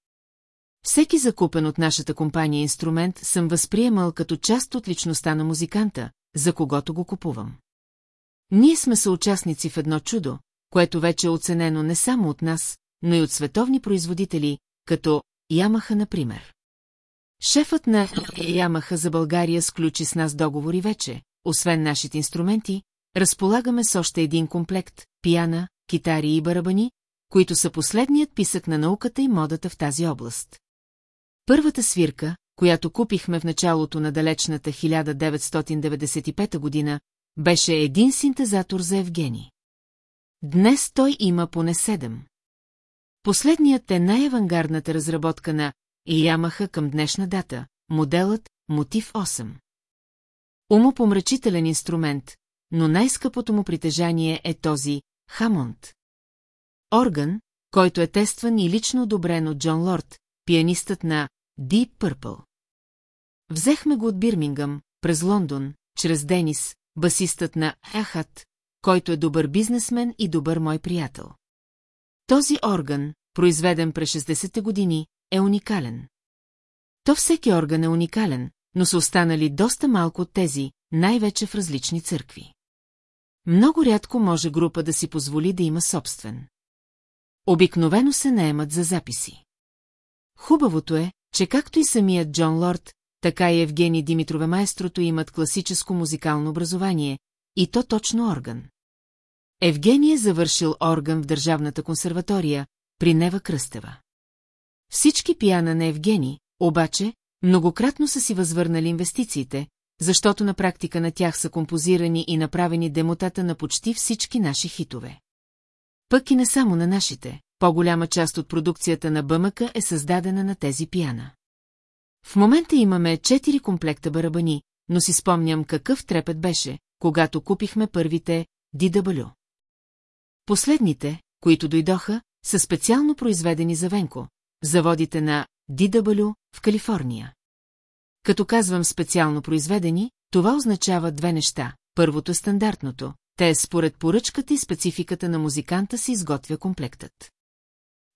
Всеки закупен от нашата компания инструмент съм възприемал като част от личността на музиканта, за когото го купувам. Ние сме съучастници в едно чудо, което вече е оценено не само от нас, но и от световни производители, като Ямаха, например. Шефът на Ямаха за България сключи с нас договори вече, освен нашите инструменти, разполагаме с още един комплект – пияна, китари и барабани, които са последният писък на науката и модата в тази област. Първата свирка, която купихме в началото на далечната 1995 година, беше един синтезатор за Евгений. Днес той има поне седем. Последният е най-авангардната разработка на Ямаха към днешна дата, моделът Мотив 8. Умопомрачителен инструмент, но най-скъпото му притежание е този Хамонт. Орган, който е тестван и лично одобрен от Джон Лорд, пианистът на Deep Purple. Взехме го от Бирмингъм, през Лондон, чрез Денис, басистът на Ахат, който е добър бизнесмен и добър мой приятел. Този орган, произведен през 60-те години, е уникален. То всеки орган е уникален, но са останали доста малко от тези, най-вече в различни църкви. Много рядко може група да си позволи да има собствен. Обикновено се наемат за записи. Хубавото е, че както и самият Джон Лорд, така и Евгений Димитрове майстрото имат класическо музикално образование, и то точно орган. Евгений е завършил орган в Държавната консерватория, при Нева Кръстева. Всички пияна на Евгений, обаче, многократно са си възвърнали инвестициите, защото на практика на тях са композирани и направени демотата на почти всички наши хитове. Пък и не само на нашите, по-голяма част от продукцията на БМК е създадена на тези пияна. В момента имаме четири комплекта барабани, но си спомням какъв трепет беше, когато купихме първите DW. Последните, които дойдоха, са специално произведени за Венко, заводите на DW в Калифорния. Като казвам специално произведени, това означава две неща. Първото е стандартното, те според поръчката и спецификата на музиканта си изготвя комплектът.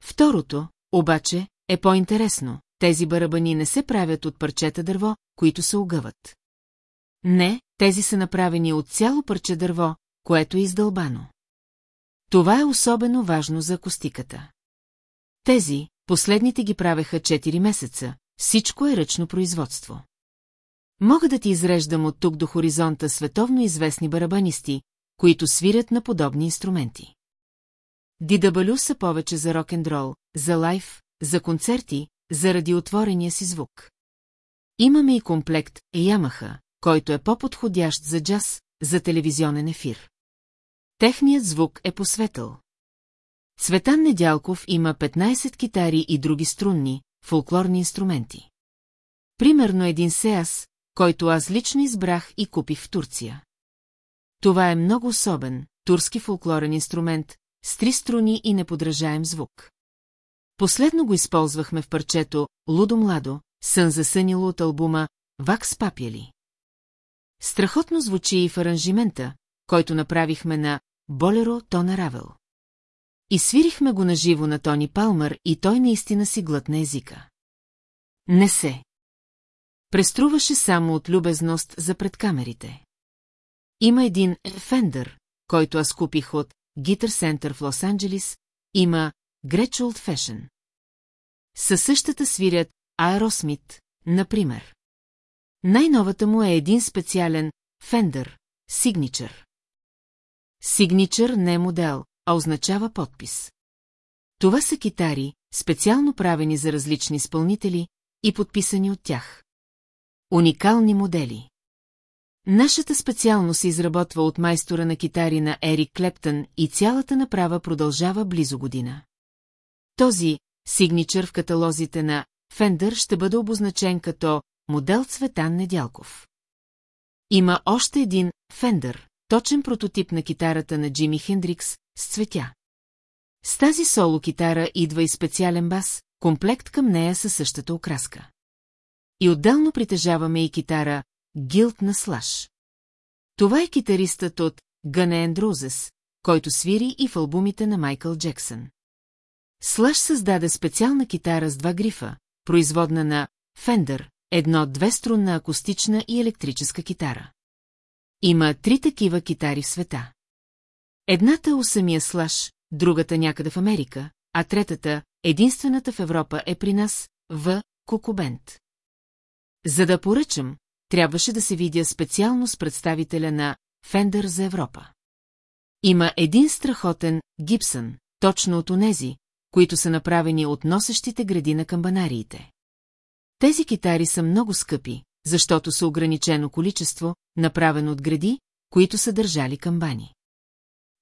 Второто, обаче, е по-интересно. Тези барабани не се правят от парчета дърво, които се огъват. Не, тези са направени от цяло парче дърво, което е издълбано. Това е особено важно за акустиката. Тези, последните ги правеха 4 месеца, всичко е ръчно производство. Мога да ти изреждам от тук до хоризонта световно известни барабанисти, които свирят на подобни инструменти. DW са повече за рок-н-рол, за лайф, за концерти, заради отворения си звук. Имаме и комплект Ямаха, който е по-подходящ за джаз, за телевизионен ефир. Техният звук е посветъл. Цветан Недялков има 15 китари и други струнни, фолклорни инструменти. Примерно един сеас, който аз лично избрах и купих в Турция. Това е много особен, турски фолклорен инструмент, с три струни и неподражаем звук. Последно го използвахме в парчето «Лудо младо», сън засънило от албума «Вакс папяли». Страхотно звучи и в аранжимента, който направихме на «Болеро Тона Равел». И свирихме го наживо на Тони Палмър и той наистина си глътна езика. Не се. Преструваше само от любезност за предкамерите. Има един Фендър, който аз купих от Guitar Center в Лос-Анджелис, има Gretsch Old Fashion. Със същата свирят Aerosmith, например. Най-новата му е един специален Fender, Signature. Signature не е модел, а означава подпис. Това са китари, специално правени за различни изпълнители и подписани от тях. Уникални модели. Нашата специално се изработва от майстора на китари на Ерик Клептън и цялата направа продължава близо година. Този сигничър в каталозите на Фендър ще бъде обозначен като модел Цветан Недялков. Има още един Фендър, точен прототип на китарата на Джими Хендрикс, с цветя. С тази соло китара идва и специален бас, комплект към нея със същата окраска. И отделно притежаваме и китара Гилт на Слаш. Това е китаристът от Gun Roses, който свири и в албумите на Майкъл Джексън. Слаш създаде специална китара с два грифа, производна на Fender, едно две-струнна акустична и електрическа китара. Има три такива китари в света. Едната у самия Слаш, другата някъде в Америка, а третата, единствената в Европа е при нас, в Кукубент. За да поръчам, трябваше да се видя специално с представителя на Фендър за Европа. Има един страхотен Гибсън, точно от онези, които са направени от носещите гради на камбанариите. Тези китари са много скъпи, защото са ограничено количество, направено от гради, които са държали камбани.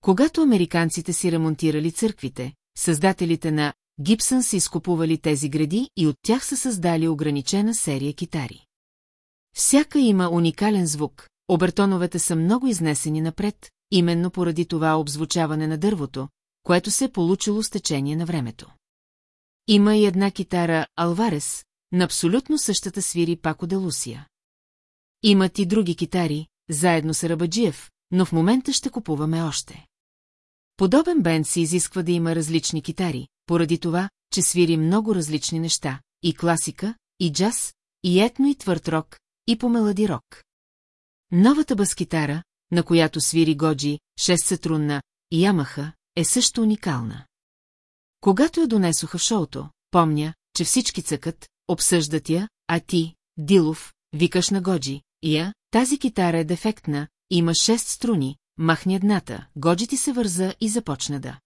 Когато американците си ремонтирали църквите, създателите на Гибсън са изкупували тези гради и от тях са създали ограничена серия китари. Всяка има уникален звук, обертоновете са много изнесени напред, именно поради това обзвучаване на дървото, което се е получило с течение на времето. Има и една китара Алварес, на абсолютно същата свири Пако де Лусия. Имат и други китари, заедно с Рабаджиев, но в момента ще купуваме още. Подобен бенд се изисква да има различни китари, поради това, че свири много различни неща, и класика, и джаз, и етно и твърд рок, и по мелади рок. Новата баскитара, на която свири Годжи, 6 сатрунна, и Ямаха, е също уникална. Когато я донесоха в шоуто, помня, че всички цъкат, обсъждат я, а ти, Дилов, викаш на Годжи, я, тази китара е дефектна, има шест струни, махни едната, Годжи ти се върза и започна да.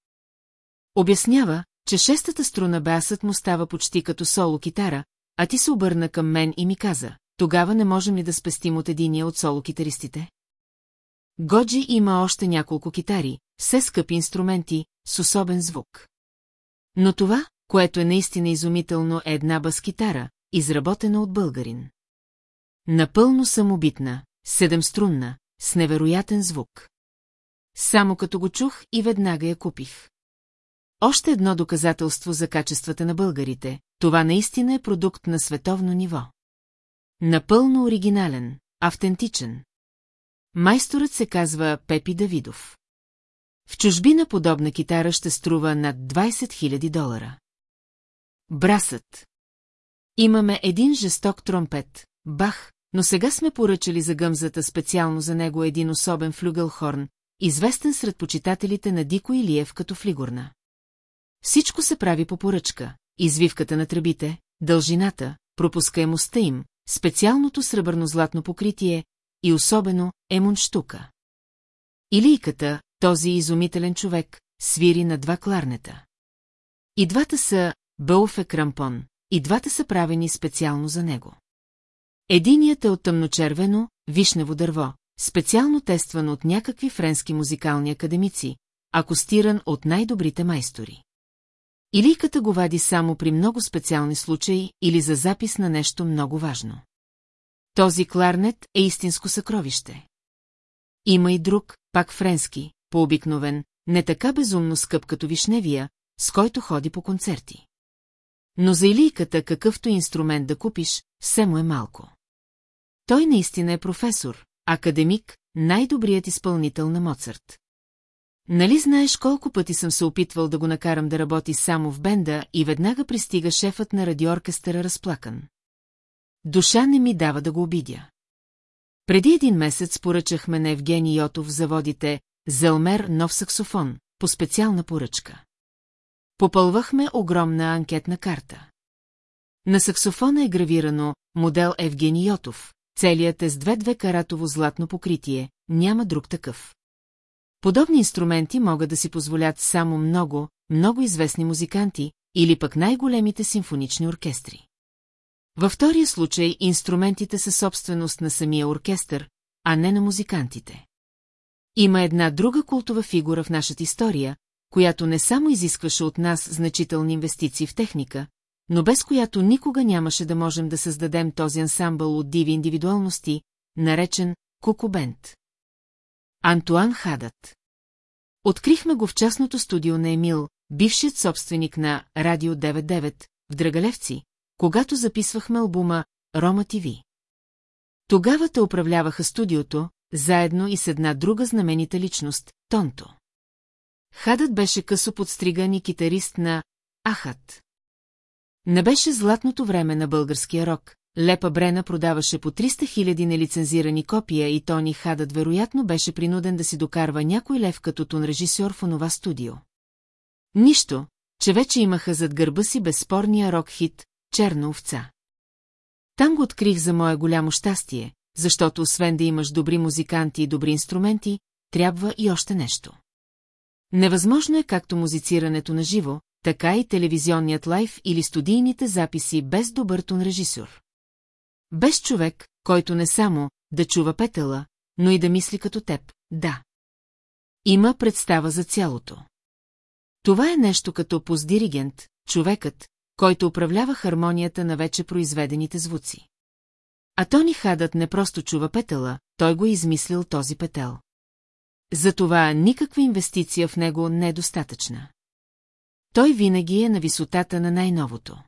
Обяснява, че шестата струна басът му става почти като соло китара, а ти се обърна към мен и ми каза, тогава не можем ли да спестим от единия от соло-китаристите? Годжи има още няколко китари, все скъпи инструменти, с особен звук. Но това, което е наистина изумително, е една бас-китара, изработена от българин. Напълно самобитна, седемструнна, с невероятен звук. Само като го чух и веднага я купих. Още едно доказателство за качествата на българите, това наистина е продукт на световно ниво. Напълно оригинален, автентичен. Майсторът се казва Пепи Давидов. В чужбина подобна китара ще струва над 20 000 долара. Брасът. Имаме един жесток тромпет, бах, но сега сме поръчали за гъмзата специално за него един особен флюгълхорн, известен сред почитателите на Дико Илиев като флигурна. Всичко се прави по поръчка, извивката на тръбите, дължината, пропускаемостта им, специалното сребърно-златно покритие и особено емунштука. Илийката, този изумителен човек, свири на два кларнета. И двата са Бълфе крампон, и двата са правени специално за него. Единият е от тъмночервено, вишнево дърво, специално тестван от някакви френски музикални академици, акустиран от най-добрите майстори. Илийката го вади само при много специални случаи или за запис на нещо много важно. Този кларнет е истинско съкровище. Има и друг, пак френски, по-обикновен, не така безумно скъп като вишневия, с който ходи по концерти. Но за илийката какъвто инструмент да купиш, все му е малко. Той наистина е професор, академик, най-добрият изпълнител на Моцарт. Нали знаеш колко пъти съм се опитвал да го накарам да работи само в бенда и веднага пристига шефът на радиоркестъра разплакан. Душа не ми дава да го обидя. Преди един месец поръчахме на Евгений Йотов заводите Зелмер нов саксофон, по специална поръчка. Попълвахме огромна анкетна карта. На саксофона е гравирано модел Евгений Йотов, целият е с две-две каратово златно покритие, няма друг такъв. Подобни инструменти могат да си позволят само много, много известни музиканти или пък най-големите симфонични оркестри. Във втория случай инструментите са собственост на самия оркестър, а не на музикантите. Има една друга култова фигура в нашата история, която не само изискваше от нас значителни инвестиции в техника, но без която никога нямаше да можем да създадем този ансамбъл от диви индивидуалности, наречен Кукубент. Антуан Хадът. Открихме го в частното студио на Емил, бившият собственик на Радио 99 в Драгалевци, когато записвахме албума Рома ТВ. Тогава те управляваха студиото, заедно и с една друга знаменита личност – Тонто. Хадът беше късо подстриган и китарист на Ахат. Не беше златното време на българския рок, Лепа Брена продаваше по 300 хиляди нелицензирани копия и Тони Хадът вероятно беше принуден да си докарва някой лев като тон режисьор в онова студио. Нищо, че вече имаха зад гърба си безспорния рок-хит «Черна овца». Там го открих за мое голямо щастие, защото освен да имаш добри музиканти и добри инструменти, трябва и още нещо. Невъзможно е както музицирането на живо, така и телевизионният лайф или студийните записи без добър тон режисьор. Без човек, който не само да чува петела, но и да мисли като теб, да. Има представа за цялото. Това е нещо като поздиригент, човекът, който управлява хармонията на вече произведените звуци. А Тони Хадът не просто чува петела, той го е измислил този петел. Затова никаква инвестиция в него не е достатъчна. Той винаги е на висотата на най-новото.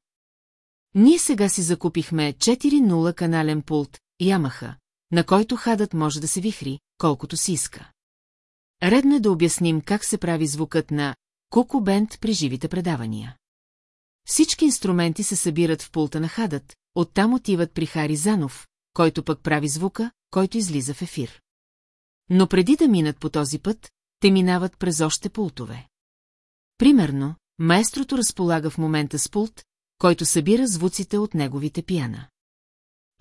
Ние сега си закупихме 4.0 канален пулт, Ямаха, на който хадът може да се вихри, колкото си иска. Редно е да обясним как се прави звукът на Куку Бенд при живите предавания. Всички инструменти се събират в пулта на хадът, оттам отиват при Хари Занов, който пък прави звука, който излиза в ефир. Но преди да минат по този път, те минават през още пултове. Примерно, маестрото разполага в момента с пулт, който събира звуците от неговите пиана.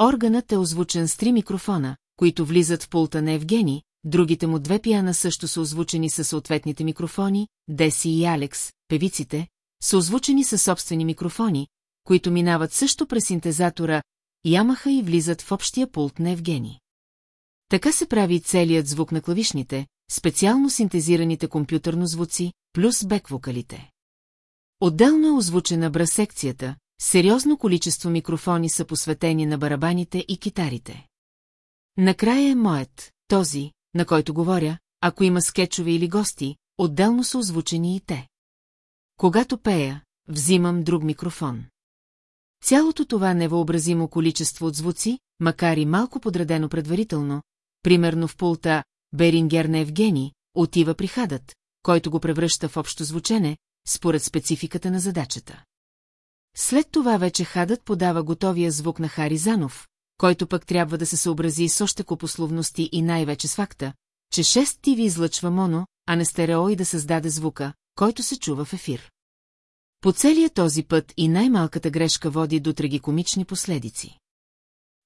Органът е озвучен с три микрофона, които влизат в пулта на Евгений, другите му две пиана също са озвучени със съответните микрофони, Деси и Алекс, певиците, са озвучени със собствени микрофони, които минават също през синтезатора, ямаха и влизат в общия пулт на Евгений. Така се прави целият звук на клавишните, специално синтезираните компютърно звуци, плюс бек-вокалите. Отделно е озвучена брасекцията, сериозно количество микрофони са посветени на барабаните и китарите. Накрая е моят, този, на който говоря, ако има скетчове или гости, отделно са озвучени и те. Когато пея, взимам друг микрофон. Цялото това невъобразимо количество от звуци, макар и малко подредено предварително, примерно в пулта Берингер на Евгений, отива при хадът, който го превръща в общо звучене, според спецификата на задачата. След това вече хадът подава готовия звук на Харизанов, който пък трябва да се съобрази с още копословности и най-вече с факта, че 6 TV излъчва моно, а не стерео и да създаде звука, който се чува в ефир. По целия този път и най-малката грешка води до трагикомични последици.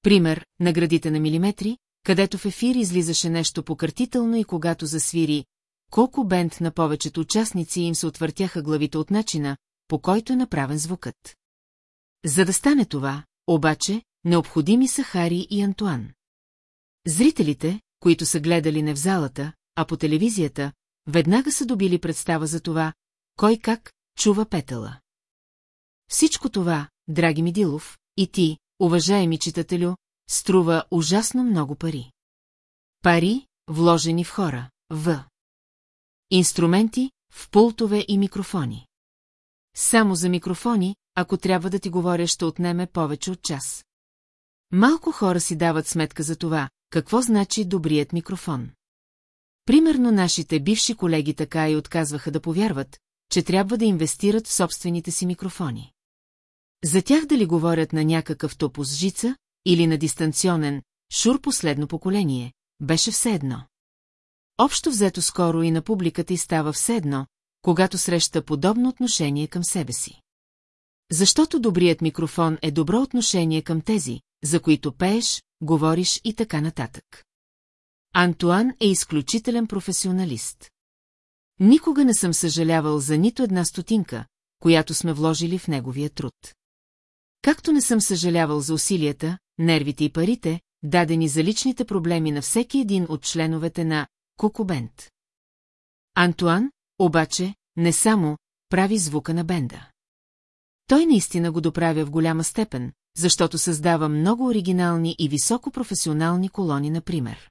Пример, на градите на милиметри, където в ефир излизаше нещо покъртително и когато засвири колко бенд на повечето участници им се отвъртяха главите от начина, по който е направен звукът. За да стане това, обаче, необходими са Хари и Антуан. Зрителите, които са гледали не в залата, а по телевизията, веднага са добили представа за това, кой как чува петъла. Всичко това, драги ми Дилов, и ти, уважаеми читателю, струва ужасно много пари. Пари, вложени в хора, в инструменти, в пултове и микрофони. Само за микрофони, ако трябва да ти говоря, ще отнеме повече от час. Малко хора си дават сметка за това, какво значи добрият микрофон. Примерно нашите бивши колеги така и отказваха да повярват, че трябва да инвестират в собствените си микрофони. За тях дали говорят на някакъв топос жица или на дистанционен, шур последно поколение, беше все едно. Общо взето скоро и на публиката й става все едно, когато среща подобно отношение към себе си. Защото добрият микрофон е добро отношение към тези, за които пееш, говориш и така нататък. Антуан е изключителен професионалист. Никога не съм съжалявал за нито една стотинка, която сме вложили в неговия труд. Както не съм съжалявал за усилията, нервите и парите, дадени за личните проблеми на всеки един от членовете на Кукубент. Антуан, обаче, не само прави звука на бенда. Той наистина го доправя в голяма степен, защото създава много оригинални и високопрофесионални колони, например.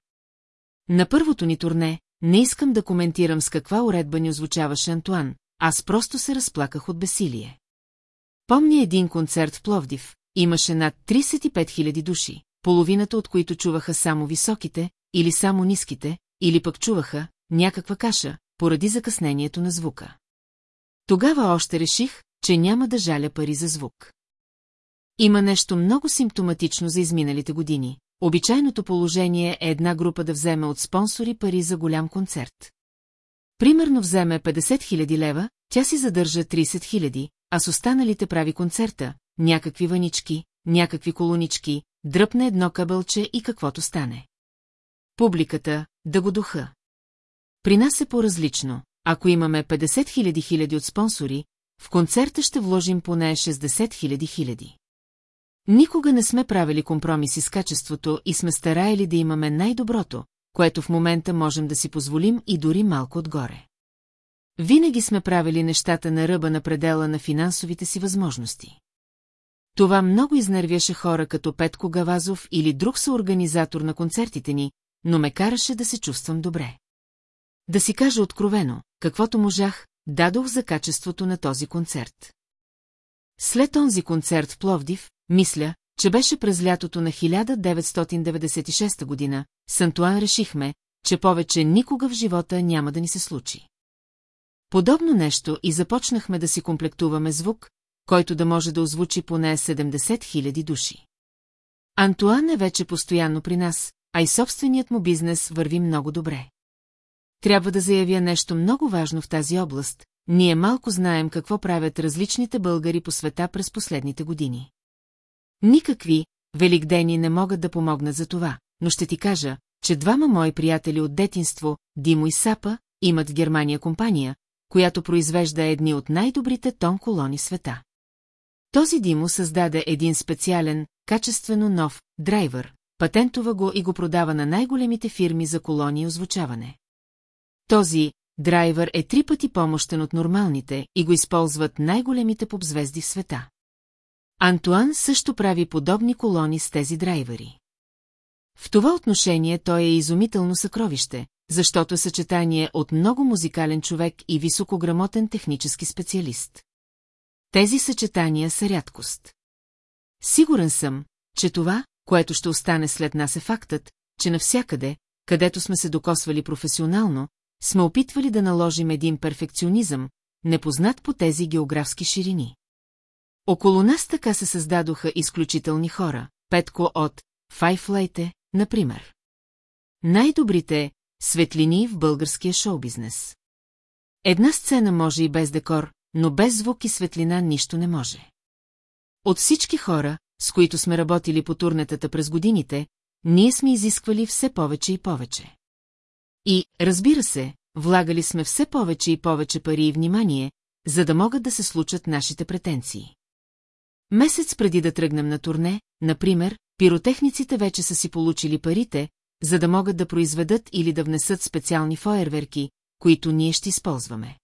На първото ни турне, не искам да коментирам с каква уредба ни озвучаваше Антуан, аз просто се разплаках от бесилие. Помня един концерт в Пловдив, имаше над 35 000 души, половината от които чуваха само високите, или само ниските, или пък чуваха някаква каша, поради закъснението на звука. Тогава още реших, че няма да жаля пари за звук. Има нещо много симптоматично за изминалите години. Обичайното положение е една група да вземе от спонсори пари за голям концерт. Примерно вземе 50 000 лева, тя си задържа 30 000, а с останалите прави концерта, някакви ванички, някакви колонички, дръпне едно кабелче и каквото стане. Публиката, да го духа. При нас е по-различно. Ако имаме 50 000 хиляди от спонсори, в концерта ще вложим поне 60 хиляди хиляди. Никога не сме правили компромиси с качеството и сме стараели да имаме най-доброто, което в момента можем да си позволим и дори малко отгоре. Винаги сме правили нещата на ръба на предела на финансовите си възможности. Това много изнервяше хора като Петко Гавазов или друг съорганизатор на концертите ни, но ме караше да се чувствам добре. Да си кажа откровено, каквото можах, дадох за качеството на този концерт. След онзи концерт в Пловдив, мисля, че беше през лятото на 1996 година, с Антуан решихме, че повече никога в живота няма да ни се случи. Подобно нещо и започнахме да си комплектуваме звук, който да може да озвучи поне 70 000 души. Антуан е вече постоянно при нас, а и собственият му бизнес върви много добре. Трябва да заявя нещо много важно в тази област, ние малко знаем какво правят различните българи по света през последните години. Никакви великдени не могат да помогнат за това, но ще ти кажа, че двама мои приятели от детинство, Димо и Сапа, имат в Германия компания, която произвежда едни от най-добрите тон колони света. Този Димо създаде един специален, качествено нов драйвер, патентова го и го продава на най-големите фирми за колони и озвучаване. Този драйвер е три пъти помощен от нормалните и го използват най-големите попзвезди в света. Антуан също прави подобни колони с тези драйвери. В това отношение той е изумително съкровище, защото е съчетание от много музикален човек и високограмотен технически специалист. Тези съчетания са рядкост. Сигурен съм, че това, което ще остане след нас е фактът, че навсякъде, където сме се докосвали професионално, сме опитвали да наложим един перфекционизъм, непознат по тези географски ширини. Около нас така се създадоха изключителни хора, Петко от Файфлайте, например. Най-добрите светлини в българския шоу-бизнес. Една сцена може и без декор, но без звук и светлина нищо не може. От всички хора, с които сме работили по турнетата през годините, ние сме изисквали все повече и повече. И, разбира се, влагали сме все повече и повече пари и внимание, за да могат да се случат нашите претенции. Месец преди да тръгнем на турне, например, пиротехниците вече са си получили парите, за да могат да произведат или да внесат специални фойерверки, които ние ще използваме.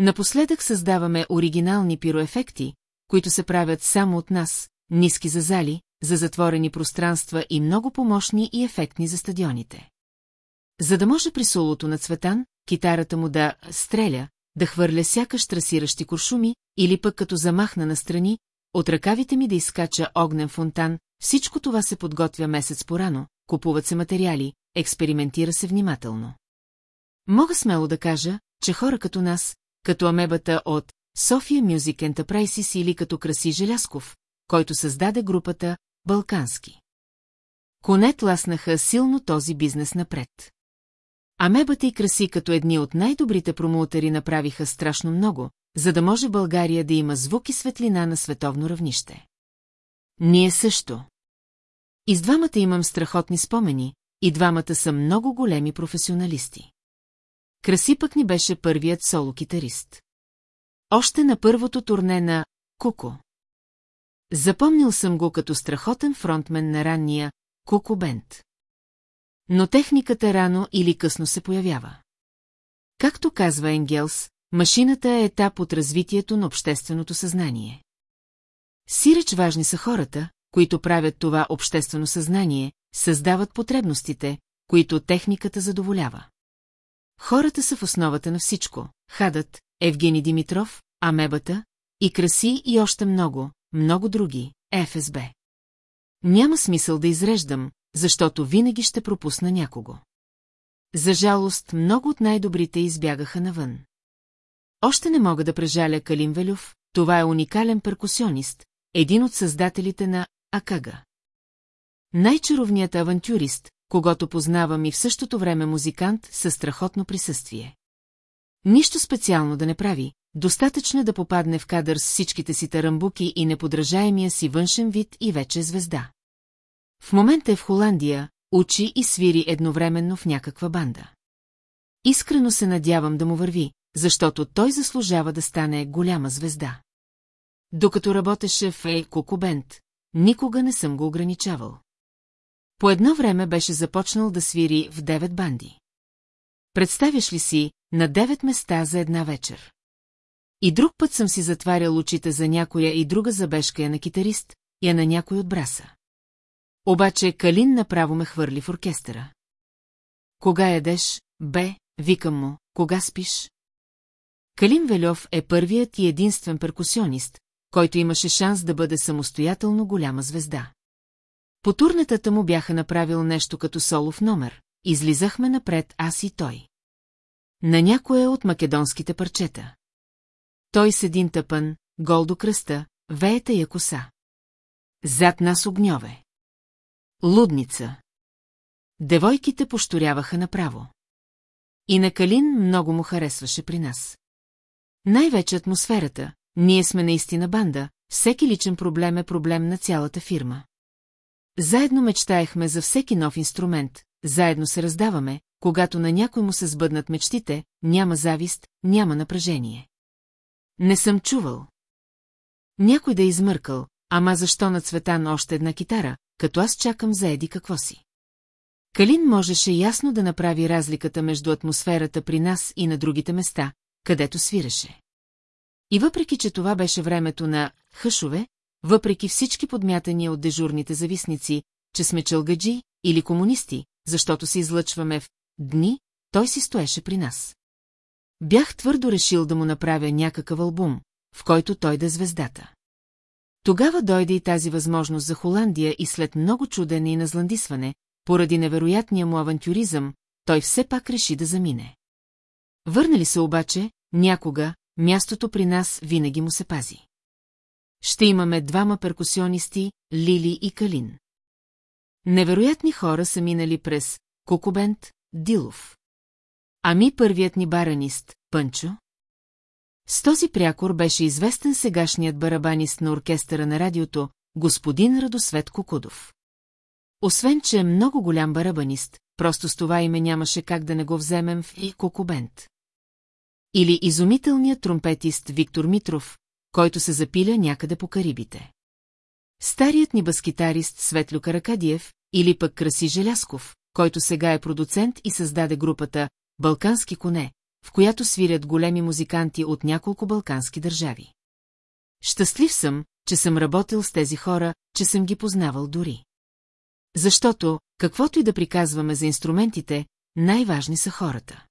Напоследък създаваме оригинални пироефекти, които се правят само от нас, ниски за зали, за затворени пространства и много помощни и ефектни за стадионите. За да може при солото на Цветан, китарата му да стреля, да хвърля сякаш трасиращи куршуми, или пък като замахна настрани, от ръкавите ми да изкача огнен фонтан, всичко това се подготвя месец порано, купуват се материали, експериментира се внимателно. Мога смело да кажа, че хора като нас, като амебата от София Music Enterprises или като Краси Желясков, който създаде групата Балкански. Конет ласнаха силно този бизнес напред. Амебата и Краси като едни от най-добрите промоутери направиха страшно много, за да може България да има звук и светлина на световно равнище. Ние също. И с двамата имам страхотни спомени, и двамата са много големи професионалисти. Краси пък ни беше първият соло-китарист. Още на първото турне на Куко. Запомнил съм го като страхотен фронтмен на ранния Куко Бенд. Но техниката рано или късно се появява. Както казва Енгелс, машината е етап от развитието на общественото съзнание. Сиреч важни са хората, които правят това обществено съзнание, създават потребностите, които техниката задоволява. Хората са в основата на всичко. Хадът, Евгений Димитров, Амебата, и Краси и още много, много други, ФСБ. Няма смисъл да изреждам, защото винаги ще пропусна някого. За жалост, много от най-добрите избягаха навън. Още не мога да прежаля Калин Велюв, това е уникален перкусионист, един от създателите на Акага. Най-чаровният авантюрист, когато познавам и в същото време музикант със страхотно присъствие. Нищо специално да не прави, достатъчно е да попадне в кадър с всичките си тарамбуки и неподражаемия си външен вид и вече звезда. В момента е в Холандия, учи и свири едновременно в някаква банда. Искрено се надявам да му върви, защото той заслужава да стане голяма звезда. Докато работеше в Ей Кокобент, никога не съм го ограничавал. По едно време беше започнал да свири в девет банди. Представяш ли си, на девет места за една вечер? И друг път съм си затварял очите за някоя и друга забежка я на китарист, я на някой от браса. Обаче Калин направо ме хвърли в оркестъра. Кога ядеш, бе, викам му, кога спиш? Калин Велев е първият и единствен перкусионист, който имаше шанс да бъде самостоятелно голяма звезда. По турнетата му бяха направил нещо като солов номер, излизахме напред аз и той. На някое от македонските парчета. Той с един тъпън, гол до кръста, веета я коса. Зад нас огньове. Лудница. Девойките пошторяваха направо. И на Калин много му харесваше при нас. Най-вече атмосферата, ние сме наистина банда, всеки личен проблем е проблем на цялата фирма. Заедно мечтаехме за всеки нов инструмент, заедно се раздаваме, когато на някой му се сбъднат мечтите, няма завист, няма напрежение. Не съм чувал. Някой да е измъркал, ама защо на Цветан още една китара, като аз чакам за Еди какво си. Калин можеше ясно да направи разликата между атмосферата при нас и на другите места, където свиреше. И въпреки, че това беше времето на хъшове, въпреки всички подмятания от дежурните зависници, че сме чългаджи или комунисти, защото се излъчваме в дни, той си стоеше при нас. Бях твърдо решил да му направя някакъв албум, в който той да е звездата. Тогава дойде и тази възможност за Холандия и след много чудене и назландисване, поради невероятния му авантюризъм, той все пак реши да замине. Върнали се обаче, някога, мястото при нас винаги му се пази. Ще имаме двама перкусионисти, Лили и Калин. Невероятни хора са минали през Кокобент, Дилов. Ами първият ни баранист, Пънчо? С този прякор беше известен сегашният барабанист на оркестъра на радиото, господин Радосвет Кокудов. Освен, че е много голям барабанист, просто с това име нямаше как да не го вземем в и Кокобент. Или изумителният тромпетист Виктор Митров, който се запиля някъде по Карибите. Старият ни баскитарист Светлю Каракадиев, или пък Краси Желясков, който сега е продуцент и създаде групата «Балкански коне», в която свирят големи музиканти от няколко балкански държави. Щастлив съм, че съм работил с тези хора, че съм ги познавал дори. Защото, каквото и да приказваме за инструментите, най-важни са хората.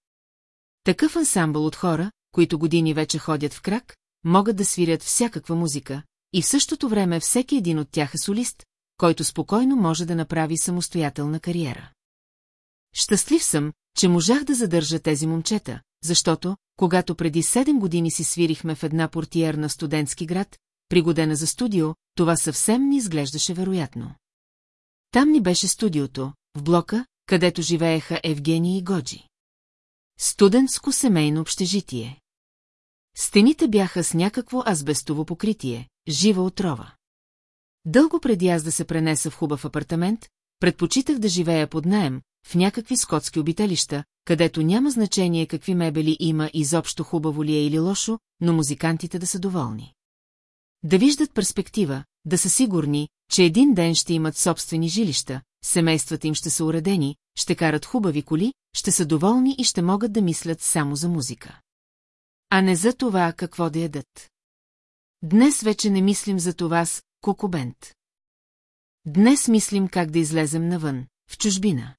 Такъв ансамбъл от хора, които години вече ходят в крак, могат да свирят всякаква музика, и в същото време всеки един от тях е солист, който спокойно може да направи самостоятелна кариера. Щастлив съм, че можах да задържа тези момчета, защото, когато преди 7 години си свирихме в една портиерна студентски град, пригодена за студио, това съвсем не изглеждаше вероятно. Там ни беше студиото, в блока, където живееха Евгений и Годжи. Студентско семейно общежитие. Стените бяха с някакво азбестово покритие, жива отрова. Дълго преди аз да се пренеса в хубав апартамент, предпочитах да живея под наем, в някакви скотски обителища, където няма значение какви мебели има изобщо хубаво ли е или лошо, но музикантите да са доволни. Да виждат перспектива, да са сигурни, че един ден ще имат собствени жилища, семействата им ще са уредени, ще карат хубави коли, ще са доволни и ще могат да мислят само за музика. А не за това какво да ядат. Днес вече не мислим за това с кокобент. Днес мислим как да излезем навън, в чужбина.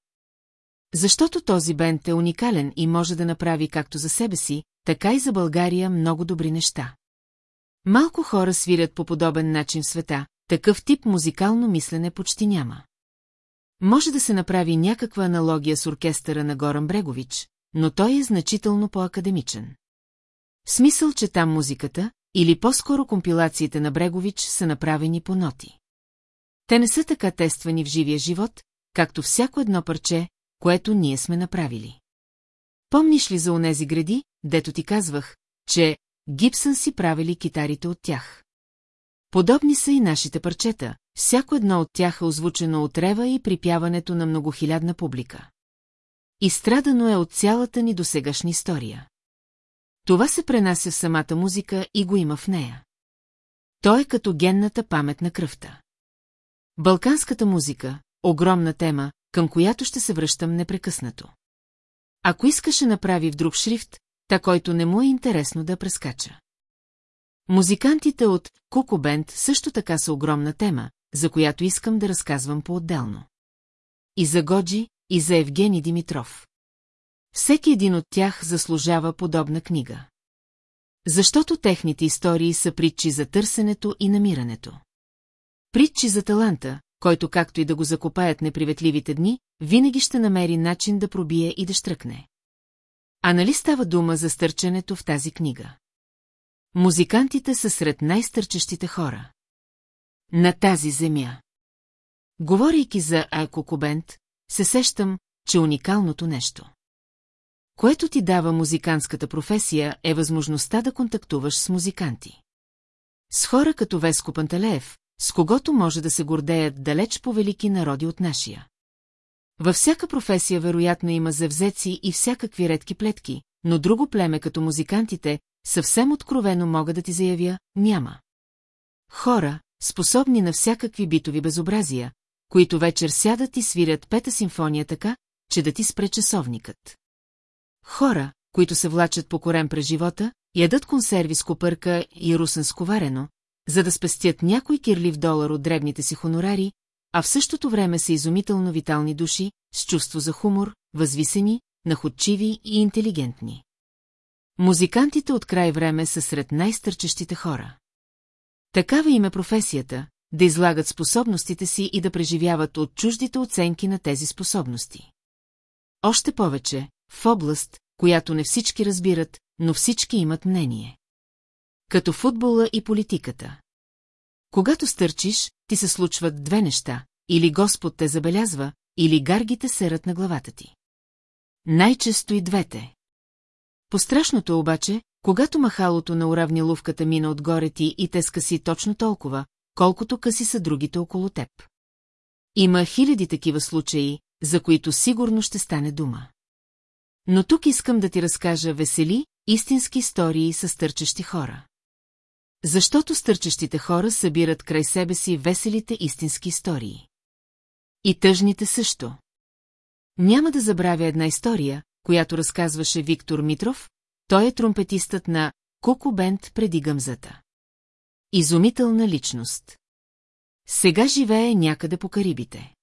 Защото този бент е уникален и може да направи както за себе си, така и за България много добри неща. Малко хора свирят по подобен начин в света, такъв тип музикално мислене почти няма. Може да се направи някаква аналогия с оркестъра на Горан Брегович, но той е значително по-академичен. Смисъл, че там музиката, или по-скоро компилациите на Брегович са направени по ноти. Те не са така тествани в живия живот, както всяко едно парче, което ние сме направили. Помниш ли за онези гради, дето ти казвах, че Гибсън си правили китарите от тях? Подобни са и нашите парчета, всяко едно от тях е озвучено от рева и припяването на многохилядна публика. Изстрадано е от цялата ни досегашна история. Това се пренася в самата музика и го има в нея. Той е като генната памет на кръвта. Балканската музика, огромна тема, към която ще се връщам непрекъснато. Ако искаше направи в друг шрифт, та който не му е интересно да прескача. Музикантите от Куко Бенд също така са огромна тема, за която искам да разказвам по-отделно. И за Годжи, и за Евгений Димитров. Всеки един от тях заслужава подобна книга. Защото техните истории са притчи за търсенето и намирането. Притчи за таланта, който както и да го закопаят неприветливите дни, винаги ще намери начин да пробие и да штръкне. А нали става дума за стърченето в тази книга? Музикантите са сред най-стърчещите хора. На тази земя. Говорейки за Айкокобент, се сещам, че уникалното нещо. Което ти дава музикантската професия е възможността да контактуваш с музиканти. С хора като Веско Пантелеев, с когото може да се гордеят далеч по-велики народи от нашия. Във всяка професия вероятно има завзеци и всякакви редки плетки, но друго племе като музикантите, съвсем откровено мога да ти заявя, няма. Хора, способни на всякакви битови безобразия, които вечер сядат и свирят пета симфония така, че да ти спре часовникът. Хора, които се влачат по корем през живота, ядат консерви с копърка и русенско варено, за да спестят някой кирлив долар от дребните си хонорари, а в същото време са изумително витални души, с чувство за хумор, възвисени, находчиви и интелигентни. Музикантите от край време са сред най-стърчещите хора. Такава им е професията, да излагат способностите си и да преживяват от чуждите оценки на тези способности. Още повече, в област, която не всички разбират, но всички имат мнение. Като футбола и политиката. Когато стърчиш, ти се случват две неща, или Господ те забелязва, или гаргите серат на главата ти. Най-често и двете. Пострашното обаче, когато махалото на уравниловката мина отгоре ти и те скъси точно толкова, колкото къси са другите около теб. Има хиляди такива случаи, за които сигурно ще стане дума. Но тук искам да ти разкажа весели, истински истории с стърчещи хора. Защото стърчещите хора събират край себе си веселите истински истории. И тъжните също. Няма да забравя една история, която разказваше Виктор Митров, той е тромпетистът на Куку Бенд преди гъмзата. Изумителна личност. Сега живее някъде по Карибите.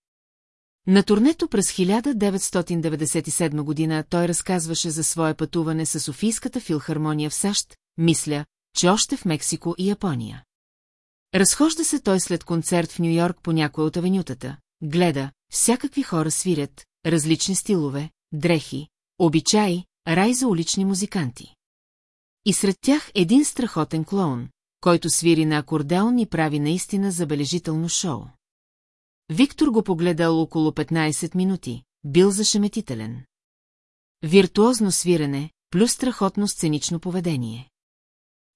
На турнето през 1997 година той разказваше за свое пътуване с Софийската филхармония в САЩ, мисля, че още в Мексико и Япония. Разхожда се той след концерт в Нью-Йорк по някоя от авенютата, гледа, всякакви хора свирят, различни стилове, дрехи, обичаи, рай за улични музиканти. И сред тях един страхотен клоун, който свири на акордеон и прави наистина забележително шоу. Виктор го погледал около 15 минути, бил зашеметителен. Виртуозно свирене, плюс страхотно сценично поведение.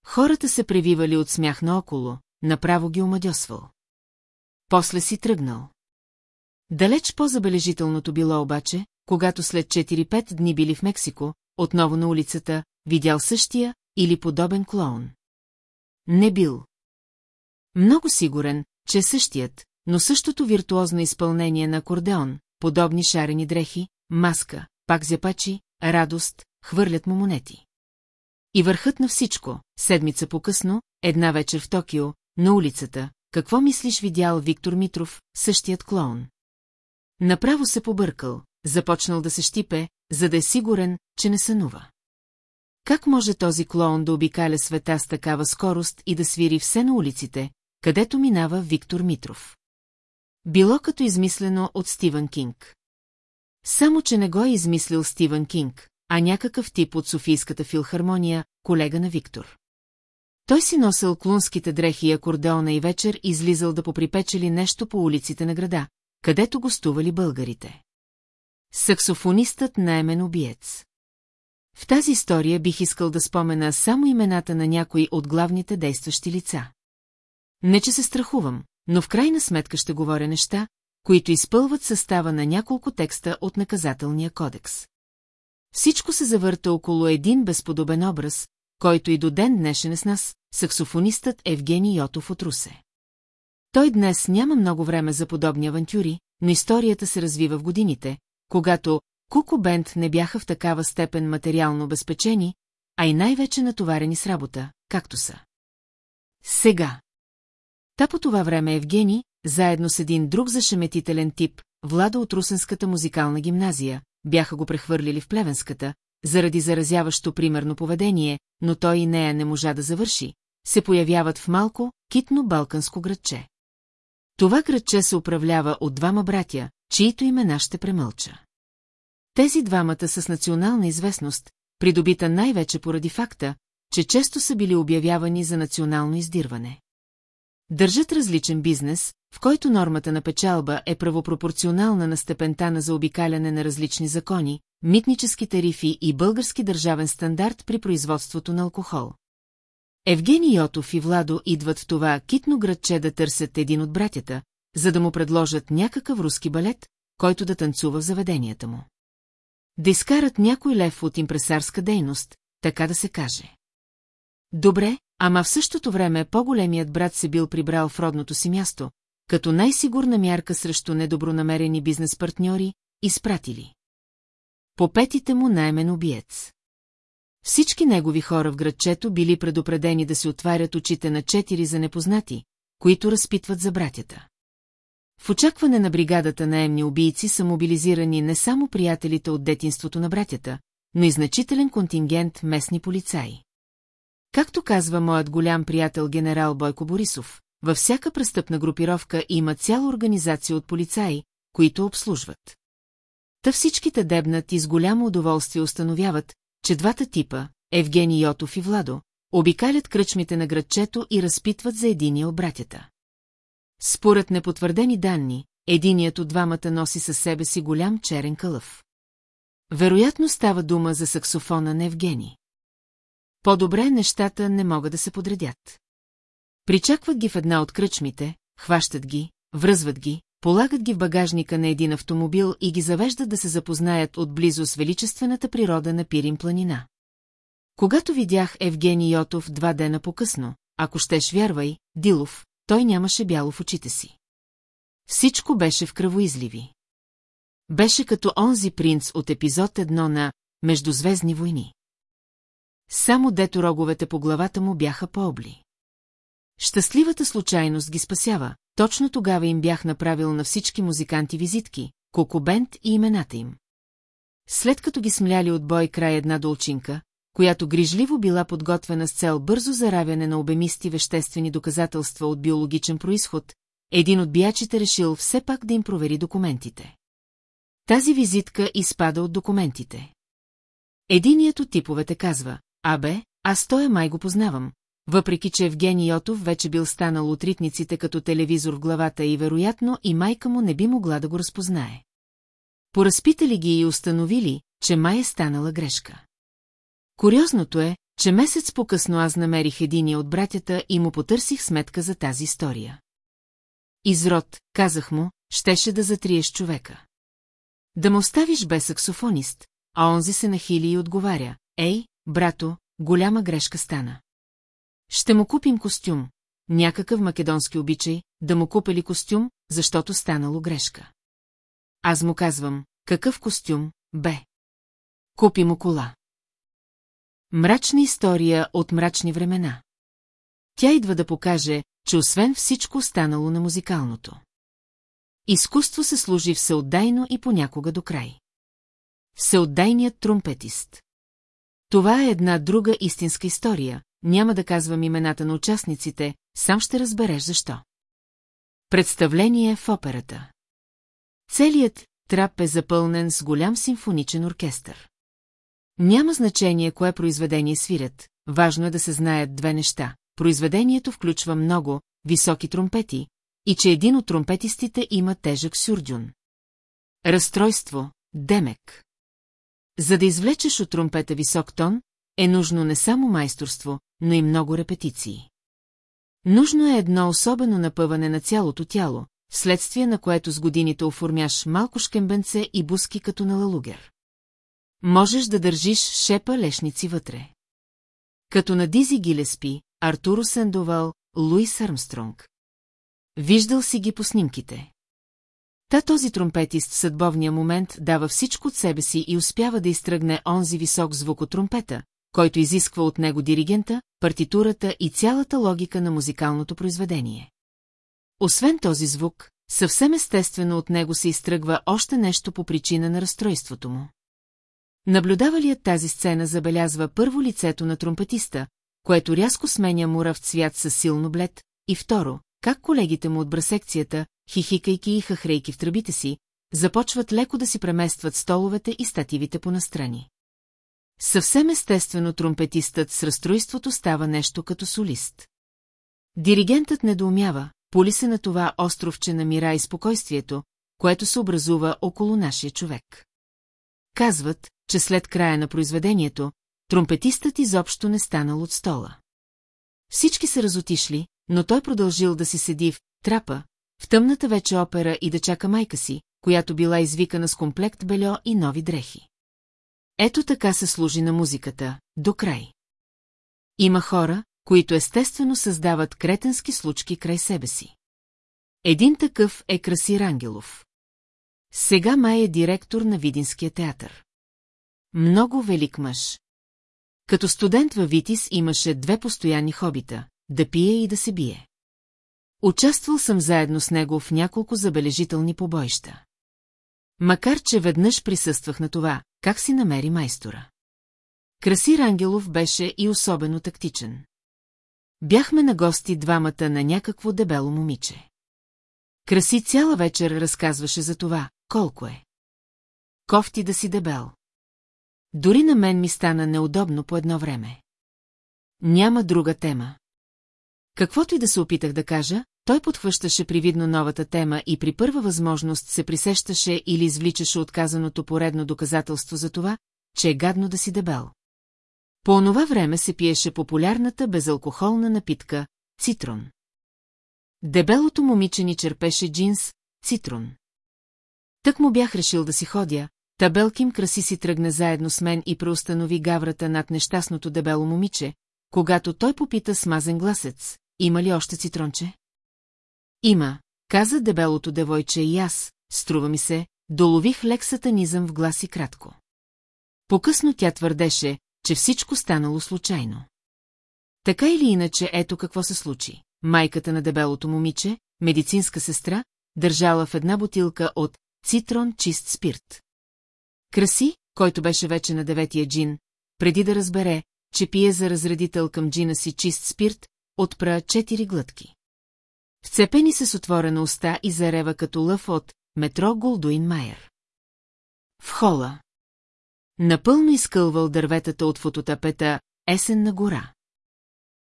Хората се превивали от смях наоколо, направо ги омадьосвал. После си тръгнал. Далеч по-забележителното било обаче, когато след 4-5 дни били в Мексико, отново на улицата, видял същия или подобен клоун. Не бил. Много сигурен, че същият, но същото виртуозно изпълнение на акордеон, подобни шарени дрехи, маска, пак зяпачи, радост, хвърлят му монети. И върхът на всичко, седмица по-късно, една вечер в Токио, на улицата, какво мислиш видял Виктор Митров, същият клоун? Направо се побъркал, започнал да се щипе, за да е сигурен, че не сънува. Как може този клоун да обикаля света с такава скорост и да свири все на улиците, където минава Виктор Митров? Било като измислено от Стивън Кинг. Само, че не го е измислил Стивън Кинг, а някакъв тип от Софийската филхармония, колега на Виктор. Той си носил клунските дрехи и акордеона и вечер излизал да поприпечели нещо по улиците на града, където гостували българите. Саксофонистът наемен убиец. В тази история бих искал да спомена само имената на някои от главните действащи лица. Не, че се страхувам, но в крайна сметка ще говоря неща, които изпълват състава на няколко текста от наказателния кодекс. Всичко се завърта около един безподобен образ, който и до ден днешен е с нас, саксофонистът Евгений Йотов от Русе. Той днес няма много време за подобни авантюри, но историята се развива в годините, когато Куко Бенд не бяха в такава степен материално обезпечени, а и най-вече натоварени с работа, както са. Сега. Та по това време Евгений, заедно с един друг зашеметителен тип, Влада от Русенската музикална гимназия, бяха го прехвърлили в Плевенската, заради заразяващо примерно поведение, но той и нея не можа да завърши, се появяват в малко, китно-балканско градче. Това градче се управлява от двама братя, чието имена ще премълча. Тези двамата са с национална известност, придобита най-вече поради факта, че често са били обявявани за национално издирване. Държат различен бизнес, в който нормата на печалба е правопропорционална на степента на заобикаляне на различни закони, митнически тарифи и български държавен стандарт при производството на алкохол. Евгений Йотов и Владо идват в това китно градче да търсят един от братята, за да му предложат някакъв руски балет, който да танцува в заведенията му. Да изкарат някой лев от импресарска дейност, така да се каже. Добре, ама в същото време по-големият брат се бил прибрал в родното си място, като най-сигурна мярка срещу недобронамерени бизнес-партньори, изпратили. По петите му наймен убиец. Всички негови хора в градчето били предупредени да се отварят очите на четири за непознати, които разпитват за братята. В очакване на бригадата наемни убийци са мобилизирани не само приятелите от детинството на братята, но и значителен контингент местни полицаи. Както казва моят голям приятел генерал Бойко Борисов, във всяка престъпна групировка има цяла организация от полицаи, които обслужват. Та всичките дебнат и с голямо удоволствие установяват, че двата типа, Евгений Йотов и Владо, обикалят кръчмите на градчето и разпитват за единия от братята. Според непотвърдени данни, единият от двамата носи със себе си голям черен кълъв. Вероятно става дума за саксофона на Евгений. По-добре нещата не могат да се подредят. Причакват ги в една от кръчмите, хващат ги, връзват ги, полагат ги в багажника на един автомобил и ги завеждат да се запознаят отблизо с величествената природа на Пирин планина. Когато видях Евгений Йотов два дена по-късно, ако щеш вярвай, Дилов, той нямаше бяло в очите си. Всичко беше в кръвоизливи. Беше като онзи принц от епизод едно на «Междузвездни войни». Само дето роговете по главата му бяха по-обли. Щастливата случайност ги спасява, точно тогава им бях направил на всички музиканти визитки, кокобент и имената им. След като ги смляли от бой край една долчинка, която грижливо била подготвена с цел бързо заравяне на обемисти веществени доказателства от биологичен происход, един от биячите решил все пак да им провери документите. Тази визитка изпада от документите. Единият от типовете казва, абе, аз той май го познавам, въпреки че Евгений Йотов вече бил станал от ритниците като телевизор в главата и вероятно и майка му не би могла да го разпознае. Поразпитали ги и установили, че май е станала грешка. Куриозното е, че месец по-късно аз намерих единия от братята и му потърсих сметка за тази история. Изрод, казах му, щеше да затриеш човека. Да му оставиш без саксофонист, а онзи се нахили и отговаря. Ей, брато, голяма грешка стана. Ще му купим костюм, някакъв македонски обичай, да му купили костюм, защото станало грешка. Аз му казвам, какъв костюм, бе? Купи му кола. Мрачна история от мрачни времена. Тя идва да покаже, че освен всичко станало на музикалното. Изкуство се служи всеотдайно и понякога до край. Всеотдайният трумпетист. Това е една друга истинска история, няма да казвам имената на участниците, сам ще разбереш защо. Представление в операта. Целият трап е запълнен с голям симфоничен оркестър. Няма значение кое произведение свирят, важно е да се знаят две неща. Произведението включва много високи тромпети и че един от тромпетистите има тежък сюрдюн. Разстройство, демек. За да извлечеш от тромпета висок тон, е нужно не само майсторство, но и много репетиции. Нужно е едно особено напъване на цялото тяло, вследствие на което с годините оформяш малко шкембенце и буски като на лалугер. Можеш да държиш шепа лешници вътре. Като на Дизи Гилеспи, Артуро Сендовал, Луис Армстронг. Виждал си ги по снимките. Та този тромпетист в съдбовния момент дава всичко от себе си и успява да изтръгне онзи висок звук от тромпета, който изисква от него диригента, партитурата и цялата логика на музикалното произведение. Освен този звук, съвсем естествено от него се изтръгва още нещо по причина на разстройството му. Наблюдавалият тази сцена забелязва първо лицето на тромпетиста, което рязко сменя мура в цвят със силно блед, и второ, как колегите му от брасекцията, хихикайки и хахрейки в тръбите си, започват леко да си преместват столовете и стативите по настрани. Съвсем естествено тромпетистът с разстройството става нещо като солист. Диригентът недоумява, поли се на това островче на мира и спокойствието, което се образува около нашия човек. Казват, че след края на произведението, тромпетистът изобщо не станал от стола. Всички се разотишли, но той продължил да си седи в трапа, в тъмната вече опера и да чака майка си, която била извикана с комплект бельо и нови дрехи. Ето така се служи на музиката, до край. Има хора, които естествено създават кретенски случки край себе си. Един такъв е Красир Ангелов. Сега май е директор на Видинския театър. Много велик мъж. Като студент във Витис имаше две постоянни хобита – да пие и да се бие. Участвал съм заедно с него в няколко забележителни побоища. Макар, че веднъж присъствах на това, как си намери майстора. Красир Ангелов беше и особено тактичен. Бяхме на гости двамата на някакво дебело момиче. Краси цяла вечер разказваше за това, колко е. Кофти да си дебел. Дори на мен ми стана неудобно по едно време. Няма друга тема. Каквото и да се опитах да кажа, той подхващаше привидно новата тема и при първа възможност се присещаше или извличаше отказаното поредно доказателство за това, че е гадно да си дебел. По онова време се пиеше популярната безалкохолна напитка – цитрон. Дебелото момиче ни черпеше джинс – цитрон. Тък му бях решил да си ходя, Табелким краси си тръгне заедно с мен и преустанови гаврата над нещастното дебело момиче, когато той попита смазен гласец, има ли още цитронче? Има, каза дебелото девойче и аз, струва ми се, долових лек сатанизъм в глас и кратко. По-късно тя твърдеше, че всичко станало случайно. Така или иначе, ето какво се случи. Майката на дебелото момиче, медицинска сестра, държала в една бутилка от цитрон чист спирт. Краси, който беше вече на деветия джин, преди да разбере, че пие за разредител към джина си чист спирт, отпра четири глътки. Вцепени се с отворена уста и зарева като лъв от метро Голдуин Майер. В хола. Напълно изкълвал дърветата от фототапета «Есен на гора».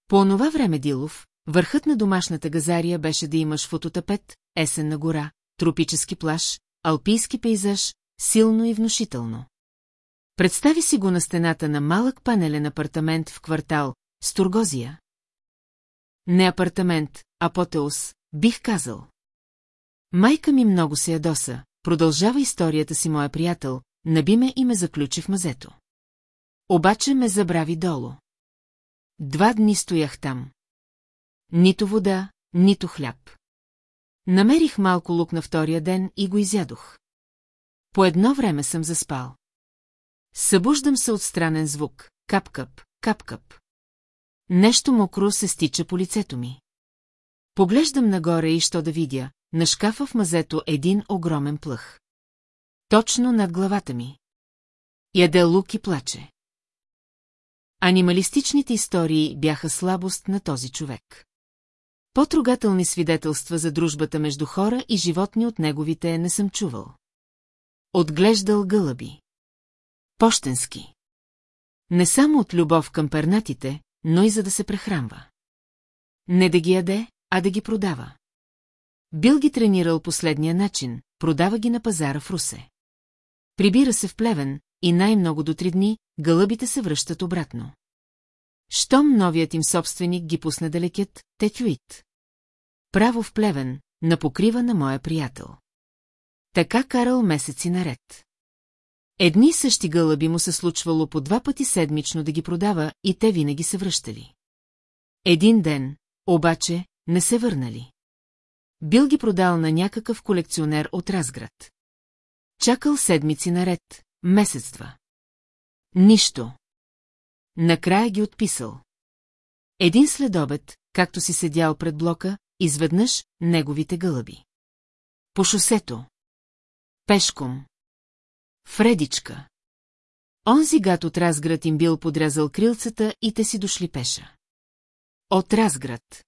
По онова време Дилов, върхът на домашната газария беше да имаш фототапет, есен на гора, тропически плаж, алпийски пейзаж, силно и внушително. Представи си го на стената на малък панелен апартамент в квартал Стургозия. Не апартамент, апотеус, бих казал. Майка ми много се ядоса, продължава историята си моя приятел, наби ме и ме заключи в мазето. Обаче ме забрави долу. Два дни стоях там. Нито вода, нито хляб. Намерих малко лук на втория ден и го изядох. По едно време съм заспал. Събуждам се от странен звук. Кап-кап, кап-кап. Нещо мокро се стича по лицето ми. Поглеждам нагоре и що да видя, на шкафа в мазето един огромен плъх. Точно над главата ми. Яде лук и плаче. Анималистичните истории бяха слабост на този човек. По-трогателни свидетелства за дружбата между хора и животни от неговите не съм чувал. Отглеждал гълъби. Пощенски. Не само от любов към пернатите, но и за да се прехранва. Не да ги яде, а да ги продава. Бил ги тренирал последния начин, продава ги на пазара в Русе. Прибира се в плевен и най-много до три дни гълъбите се връщат обратно. Щом новият им собственик ги пусне да лекят, те тюит. Право в плевен, на покрива на моя приятел. Така карал месеци наред. Едни същи гълъби му се случвало по два пъти седмично да ги продава и те винаги се връщали. Един ден, обаче, не се върнали. Бил ги продал на някакъв колекционер от Разград. Чакал седмици наред, месецства. Нищо. Накрая ги отписал. Един следобед, както си седял пред блока, изведнъж неговите гълъби. По шосето. Пешком. Фредичка. Онзи гад от Разград им бил подрязал крилцата и те си дошли пеша. От Разград.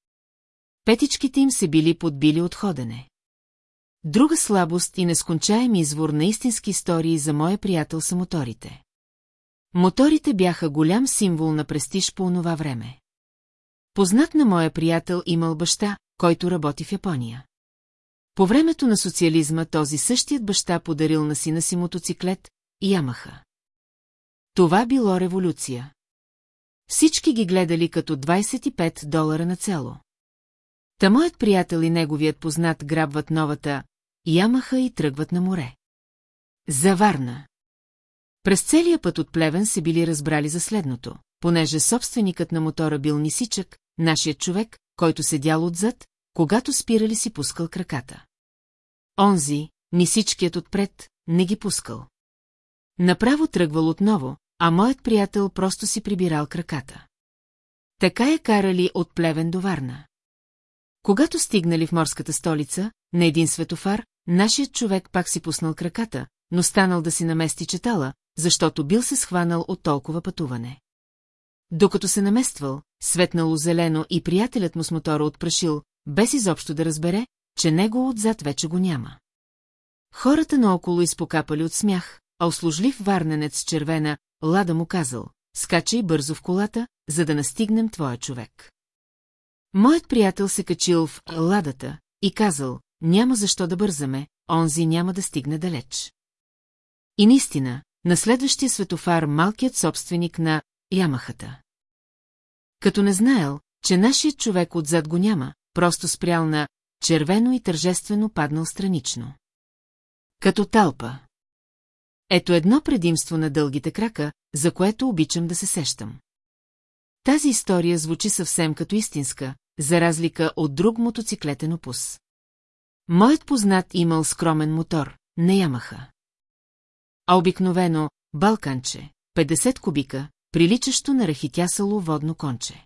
Петичките им се били подбили от ходене. Друга слабост и нескончаем извор на истински истории за моя приятел са моторите. Моторите бяха голям символ на престиж по онова време. Познат на моя приятел имал баща, който работи в Япония. По времето на социализма този същият баща подарил на сина си мотоциклет и Ямаха. Това било революция. Всички ги гледали като 25 долара на цело. Та моят приятел и неговият познат грабват новата Ямаха и тръгват на море. Заварна. През целия път от Плевен се били разбрали за следното, понеже собственикът на мотора бил нисичък, нашият човек, който седял отзад, когато спирали си пускал краката. Онзи, нисичкият отпред, не ги пускал. Направо тръгвал отново, а моят приятел просто си прибирал краката. Така я карали от Плевен до Варна. Когато стигнали в морската столица, на един светофар, нашият човек пак си пуснал краката, но станал да си намести четала, защото бил се схванал от толкова пътуване. Докато се намествал, светнало зелено и приятелят му с мотора отпрашил, без изобщо да разбере, че него отзад вече го няма. Хората наоколо изпокапали от смях, а услужлив варненец с червена лада му казал, скачай бързо в колата, за да настигнем твоя човек. Моят приятел се качил в ладата и казал, няма защо да бързаме, онзи няма да стигне далеч. И наистина, на следващия светофар малкият собственик на Ямахата. Като не знаел, че нашият човек отзад го няма, просто спрял на червено и тържествено паднал странично. Като талпа. Ето едно предимство на дългите крака, за което обичам да се сещам. Тази история звучи съвсем като истинска, за разлика от друг мотоциклетен опус. Моят познат имал скромен мотор, не ямаха. А обикновено балканче, 50 кубика, приличащо на рахитясало водно конче.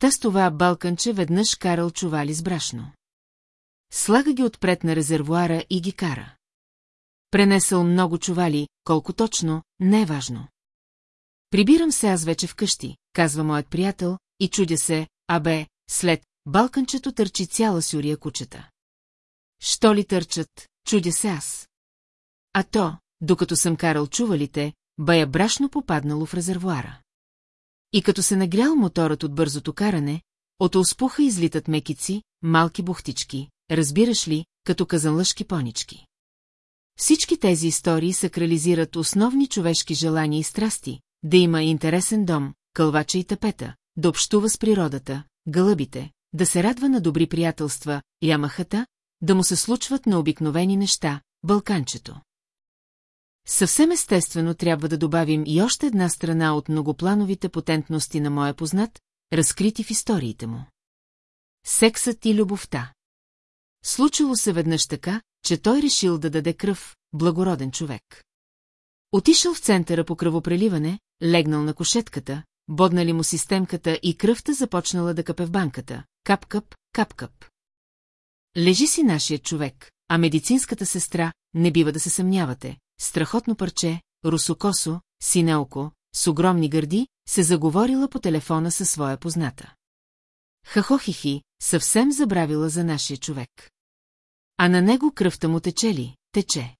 Та с това балканче веднъж карал чували с брашно. Слага ги отпред на резервуара и ги кара. Пренесъл много чували, колко точно, не е важно. Прибирам се аз вече вкъщи, казва моят приятел, и чудя се, абе, след балканчето търчи цяла сюрия кучета. Що ли търчат, чудя се аз. А то, докато съм карал чувалите, бая брашно попаднало в резервуара. И като се нагрял моторът от бързото каране, от успуха излитат мекици, малки бухтички, разбираш ли, като казанлъшки понички. Всички тези истории сакрализират основни човешки желания и страсти, да има интересен дом, кълвача и тапета, да общува с природата, гълъбите, да се радва на добри приятелства, ямахата, да му се случват на обикновени неща, балканчето. Съвсем естествено трябва да добавим и още една страна от многоплановите потентности на моя познат, разкрити в историите му. Сексът и любовта. Случило се веднъж така, че той решил да даде кръв, благороден човек. Отишъл в центъра по кръвопреливане, легнал на кошетката, боднали му системката и кръвта започнала да капе в банката. Кап-кап, кап-кап. Лежи си нашият човек, а медицинската сестра, не бива да се съмнявате, страхотно парче, русокосо, синелко, с огромни гърди, се заговорила по телефона със своя позната. Хахохихи, съвсем забравила за нашия човек. А на него кръвта му тече ли, тече.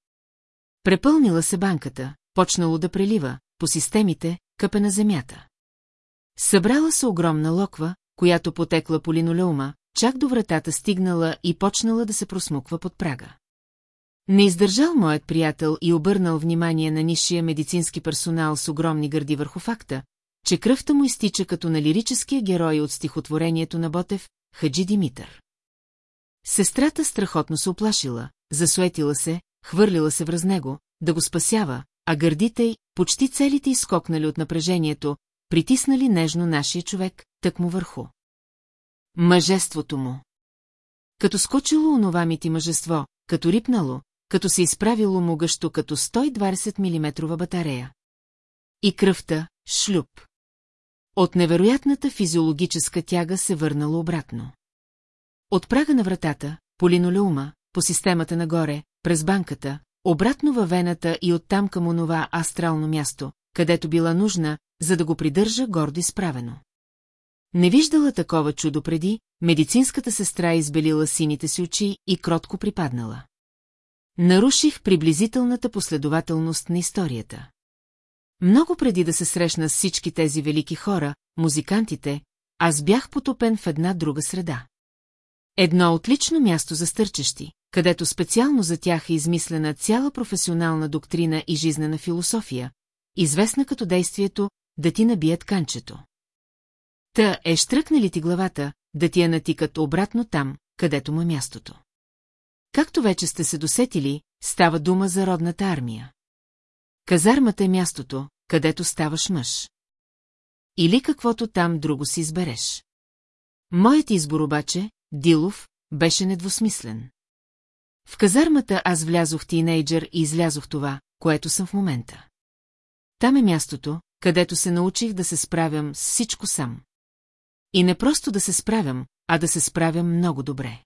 Препълнила се банката, почнало да прелива, по системите, къпе на земята. Събрала се огромна локва, която потекла по линолеума, чак до вратата стигнала и почнала да се просмуква под прага. Не издържал моят приятел и обърнал внимание на нишия медицински персонал с огромни гърди върху факта, че кръвта му изтича като на лирическия герой от стихотворението на Ботев, Хаджи Димитър. Сестрата страхотно се оплашила, засуетила се, хвърлила се връз него, да го спасява, а гърдите й, почти целите изкокнали от напрежението, притиснали нежно нашия човек, тък му върху. Мъжеството му. Като скочило онова мити мъжество, като рипнало, като се изправило могъщо като 120 мм батарея. И кръвта, шлюп. От невероятната физиологическа тяга се върнало обратно. От прага на вратата, по линолеума, по системата нагоре, през банката, обратно във вената и оттам към онова астрално място, където била нужна, за да го придържа гордо изправено. Не виждала такова чудо преди, медицинската сестра избелила сините си очи и кротко припаднала. Наруших приблизителната последователност на историята. Много преди да се срещна с всички тези велики хора, музикантите, аз бях потопен в една друга среда. Едно отлично място за стърчещи, където специално за тях е измислена цяла професионална доктрина и жизнена философия, известна като действието да ти набият канчето. Та е штръкнали ти главата, да ти я натикат обратно там, където му е мястото. Както вече сте се досетили, става дума за родната армия. Казармата е мястото, където ставаш мъж. Или каквото там друго си избереш. Моят избор обаче, Дилов, беше недвусмислен. В казармата аз влязох тинейджър и излязох това, което съм в момента. Там е мястото, където се научих да се справям с всичко сам. И не просто да се справям, а да се справям много добре.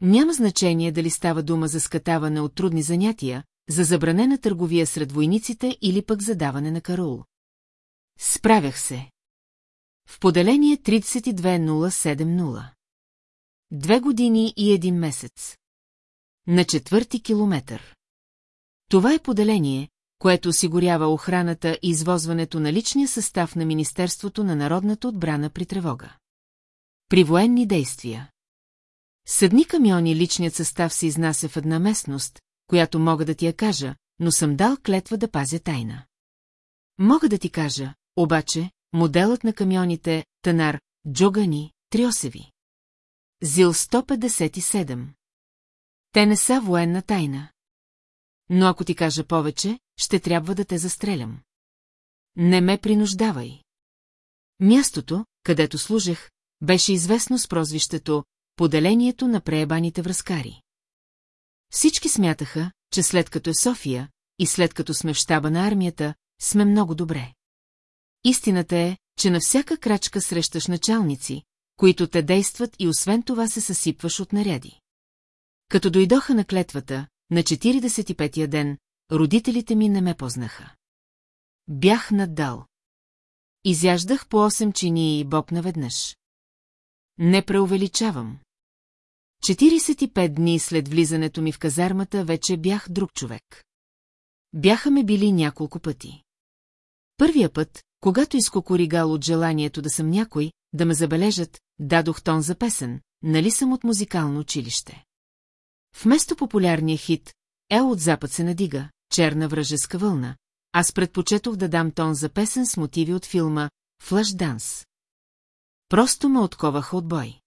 Няма значение дали става дума за скатаване от трудни занятия, за забранена търговия сред войниците или пък за даване на караул. Справях се. В поделение 32070. Две години и един месец. На четвърти километър. Това е поделение, което осигурява охраната и извозването на личния състав на Министерството на народната отбрана при тревога. При военни действия. Съдни камиони личният състав се изнася в една местност, която мога да ти я кажа, но съм дал клетва да пазя тайна. Мога да ти кажа, обаче, моделът на камионите Танар, Джогани, Триосеви. ЗИЛ 157. Те не са военна тайна. Но ако ти кажа повече, ще трябва да те застрелям. Не ме принуждавай. Мястото, където служех, беше известно с прозвището «Поделението на преебаните връзкари». Всички смятаха, че след като е София и след като сме в щаба на армията, сме много добре. Истината е, че на всяка крачка срещаш началници, които те действат и освен това се съсипваш от наряди. Като дойдоха на клетвата, на 45-я ден, родителите ми не ме познаха. Бях наддал. Изяждах по 8 чини и боб наведнъж. Не преувеличавам. 45 дни след влизането ми в казармата вече бях друг човек. Бяха ме били няколко пъти. Първия път, когато изкокоригал от желанието да съм някой, да ме забележат, дадох тон за песен, нали съм от музикално училище. Вместо популярния хит «Ел от запад се надига», черна връжеска вълна, аз предпочетох да дам тон за песен с мотиви от филма «Флаш Данс». Просто ме отковаха от бой.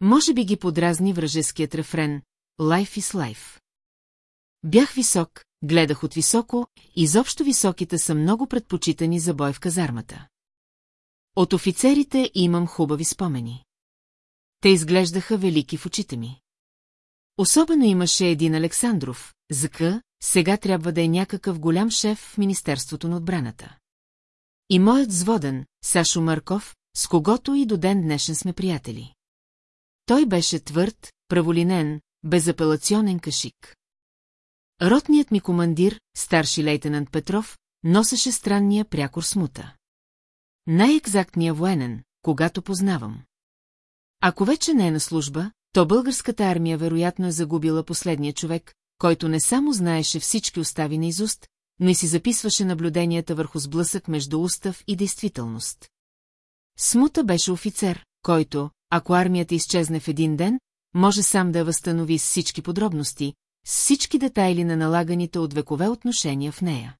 Може би ги подразни вражеският рефрен «Life is life». Бях висок, гледах от високо, изобщо високите са много предпочитани за бой в казармата. От офицерите имам хубави спомени. Те изглеждаха велики в очите ми. Особено имаше един Александров, ЗК, сега трябва да е някакъв голям шеф в Министерството на отбраната. И моят зводен, Сашо Марков, с когото и до ден днешен сме приятели. Той беше твърд, праволинен, безапелационен кашик. Ротният ми командир, старши лейтенант Петров, носеше странния прякор смута. Най-екзактния военен, когато познавам. Ако вече не е на служба, то българската армия вероятно е загубила последния човек, който не само знаеше всички остави на изуст, но и си записваше наблюденията върху сблъсък между устав и действителност. Смута беше офицер, който, ако армията изчезне в един ден, може сам да възстанови с всички подробности, с всички детайли на налаганите от векове отношения в нея.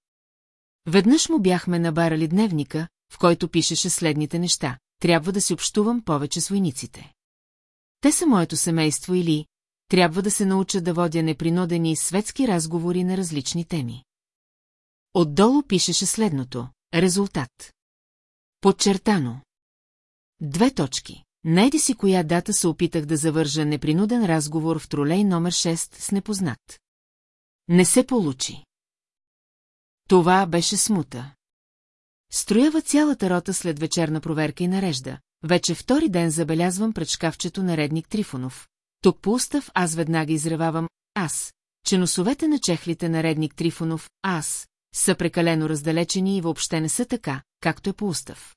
Веднъж му бяхме набарали дневника, в който пишеше следните неща. Трябва да си общувам повече с войниците. Те са моето семейство или трябва да се науча да водя непринудени светски разговори на различни теми. Отдолу пишеше следното. Резултат. Подчертано. Две точки. Найди си коя дата се опитах да завържа непринуден разговор в тролей номер 6 с непознат. Не се получи. Това беше смута. Строява цялата рота след вечерна проверка и нарежда. Вече втори ден забелязвам пред шкафчето наредник Трифонов. Тук по устав аз веднага изревавам аз, че носовете на чехлите наредник Трифонов, аз, са прекалено раздалечени и въобще не са така, както е по устав.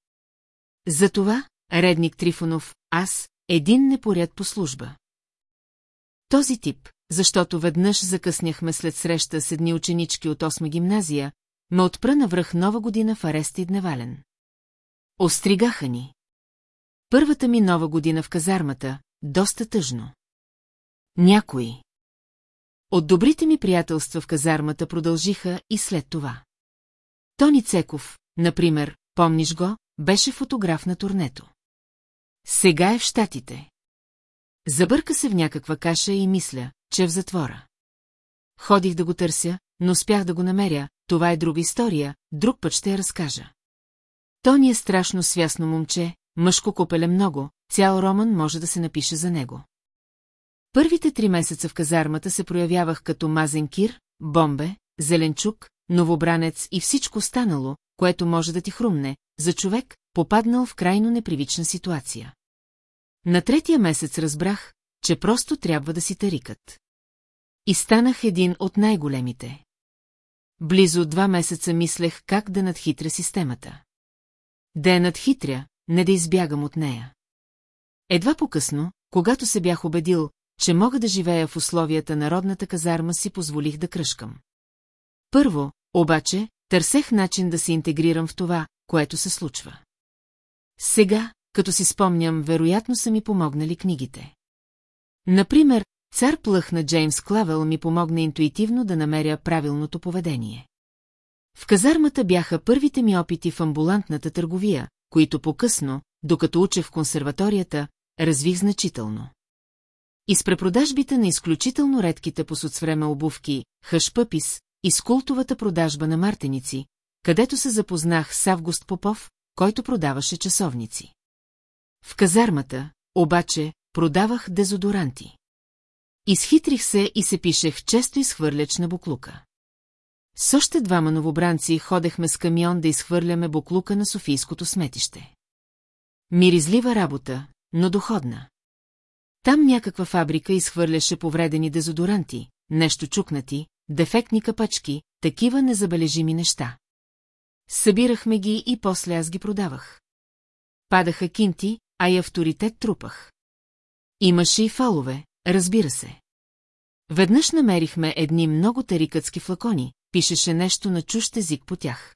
Затова, редник Трифонов, аз, един непоряд по служба. Този тип, защото веднъж закъсняхме след среща с едни ученички от 8 гимназия, ме отпра навръх нова година в ареста и дневален. Остригаха ни. Първата ми нова година в казармата, доста тъжно. Някои. От добрите ми приятелства в казармата продължиха и след това. Тони Цеков, например, помниш го, беше фотограф на турнето. Сега е в Штатите. Забърка се в някаква каша и мисля, че е в затвора. Ходих да го търся, но успях да го намеря, това е друга история, друг път ще я разкажа. Тони е страшно свясно момче, мъжко купеле много, цял роман може да се напише за него. Първите три месеца в казармата се проявявах като мазен кир, бомбе, зеленчук, новобранец и всичко останало, което може да ти хрумне, за човек, попаднал в крайно непривична ситуация. На третия месец разбрах, че просто трябва да си тарикат. И станах един от най-големите. Близо два месеца мислех как да надхитря системата. Да я надхитря, не да избягам от нея. Едва по-късно, когато се бях убедил, че мога да живея в условията на родната казарма, си позволих да кръшкам. Първо, обаче, търсех начин да се интегрирам в това, което се случва. Сега, като си спомням, вероятно са ми помогнали книгите. Например, цар плъх на Джеймс Клавел ми помогна интуитивно да намеря правилното поведение. В казармата бяха първите ми опити в амбулантната търговия, които по-късно, докато учех в консерваторията, развих значително. И с препродажбите на изключително редките по соцвреме обувки, хъшпъпис и с култовата продажба на мартеници, където се запознах с Август Попов, който продаваше часовници. В казармата, обаче, продавах дезодоранти. Изхитрих се и се пишех често изхвърляч на буклука. С още двама новобранци ходехме с камион да изхвърляме буклука на Софийското сметище. Миризлива работа, но доходна. Там някаква фабрика изхвърляше повредени дезодоранти, нещо чукнати, дефектни капачки, такива незабележими неща. Събирахме ги и после аз ги продавах. Падаха кинти, а и авторитет трупах. Имаше и фалове, разбира се. Веднъж намерихме едни много тарикътски флакони, пишеше нещо на чущ език по тях.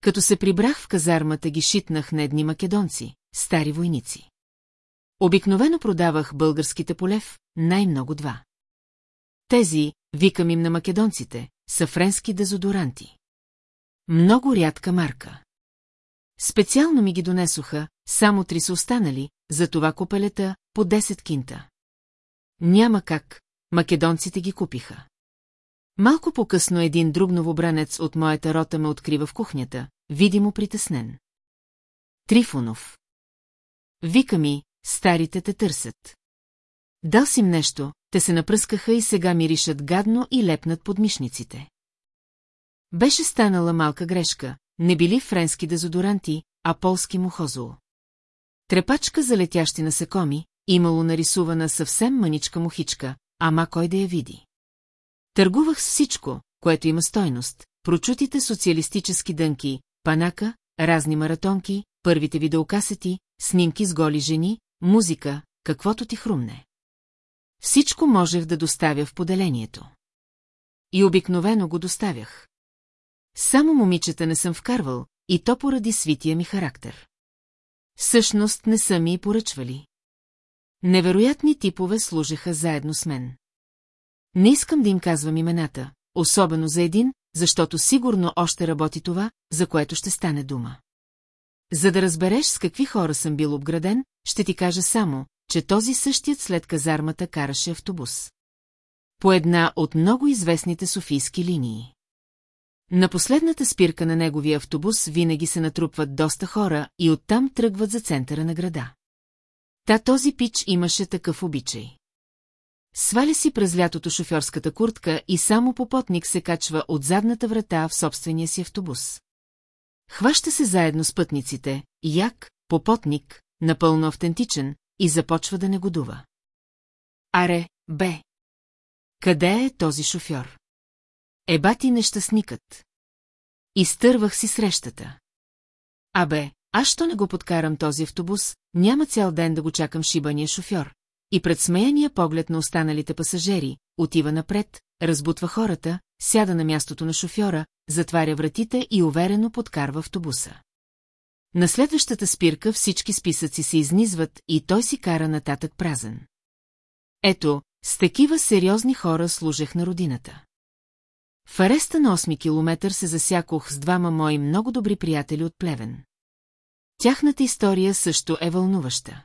Като се прибрах в казармата ги шитнах на едни македонци, стари войници. Обикновено продавах българските полев, най-много два. Тези, викам им на македонците, са френски дезодоранти. Много рядка марка. Специално ми ги донесоха, само три са останали, за това копелета по 10 кинта. Няма как, македонците ги купиха. Малко по-късно един друг новобранец от моята рота ме открива в кухнята, видимо притеснен. Трифонов. Вика ми, старите те търсят. Дал си нещо, те се напръскаха и сега миришат гадно и лепнат под мишниците. Беше станала малка грешка, не били френски дезодоранти, а полски мухозол. Трепачка за летящи насекоми, имало нарисувана съвсем мъничка мухичка, ама кой да я види. Търгувах с всичко, което има стойност, прочутите социалистически дънки, панака, разни маратонки, първите видеокасети, снимки с голи жени, музика, каквото ти хрумне. Всичко можех да доставя в поделението. И обикновено го доставях. Само момичета не съм вкарвал, и то поради свития ми характер. Всъщност не са ми и поръчвали. Невероятни типове служеха заедно с мен. Не искам да им казвам имената, особено за един, защото сигурно още работи това, за което ще стане дума. За да разбереш с какви хора съм бил обграден, ще ти кажа само, че този същият след казармата караше автобус. По една от много известните софийски линии. На последната спирка на неговия автобус винаги се натрупват доста хора и оттам тръгват за центъра на града. Та този пич имаше такъв обичай. Сваля си през лятото шофьорската куртка и само попотник се качва от задната врата в собствения си автобус. Хваща се заедно с пътниците, як, попотник, напълно автентичен, и започва да негодува. Аре, бе! Къде е този шофьор? Еба ти нещастникът. Изтървах си срещата. Абе, аз що не го подкарам този автобус, няма цял ден да го чакам шибания шофьор. И пред смеяния поглед на останалите пасажери, отива напред, разбутва хората, сяда на мястото на шофьора, затваря вратите и уверено подкарва автобуса. На следващата спирка всички списъци се изнизват и той си кара нататък празен. Ето, с такива сериозни хора служех на родината. В ареста на 8 километър се засякох с двама мои много добри приятели от Плевен. Тяхната история също е вълнуваща.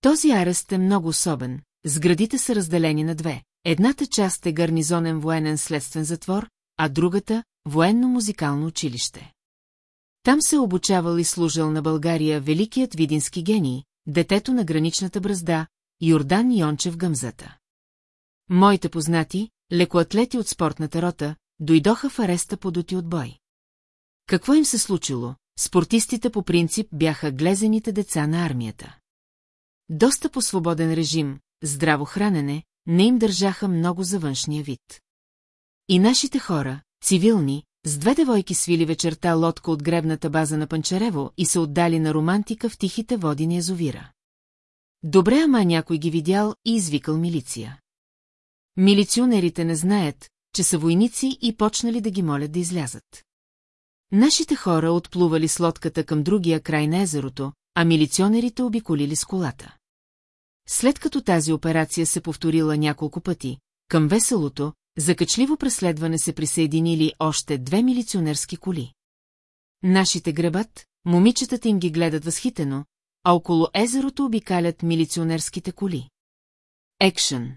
Този арест е много особен, сградите са разделени на две. Едната част е гарнизонен военен следствен затвор, а другата – военно-музикално училище. Там се обучавал и служил на България великият видински гений, детето на граничната бразда, Йордан Йончев Гъмзата. Моите познати, лекоатлети от спортната рота, дойдоха в ареста по дути от бой. Какво им се случило? Спортистите по принцип бяха глезените деца на армията. Доста по свободен режим, здраво хранене, не им държаха много за външния вид. И нашите хора, цивилни, с две девойки свили вечерта лодка от гребната база на Панчарево и се отдали на романтика в тихите води на язовира. Добре, ама някой ги видял и извикал милиция. Милиционерите не знаят, че са войници и почнали да ги молят да излязат. Нашите хора отплували с лодката към другия край на езерото, а милиционерите обиколили с колата. След като тази операция се повторила няколко пъти, към веселото, закачливо преследване се присъединили още две милиционерски коли. Нашите гребат, момичетата им ги гледат възхитено, а около езерото обикалят милиционерските коли. Екшън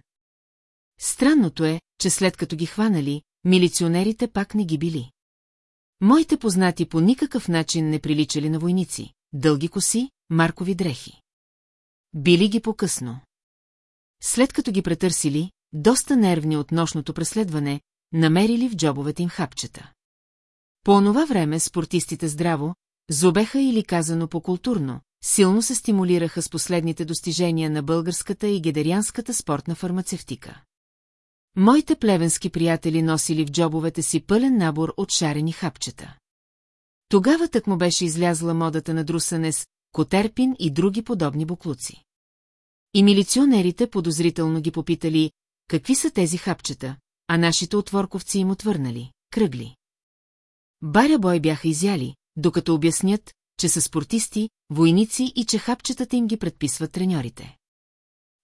Странното е, че след като ги хванали, милиционерите пак не ги били. Моите познати по никакъв начин не приличали на войници, дълги коси, маркови дрехи. Били ги по-късно. след като ги претърсили, доста нервни от нощното преследване, намерили в джобовете им хапчета. По онова време спортистите здраво, зобеха или казано по-културно, силно се стимулираха с последните достижения на българската и гедерианската спортна фармацевтика. Моите плевенски приятели носили в джобовете си пълен набор от шарени хапчета. Тогава так му беше излязла модата на друсанес, котерпин и други подобни буклуци. И милиционерите подозрително ги попитали, какви са тези хапчета, а нашите отворковци им отвърнали, кръгли. Баря бой бяха изяли, докато обяснят, че са спортисти, войници и че хапчетата им ги предписват треньорите.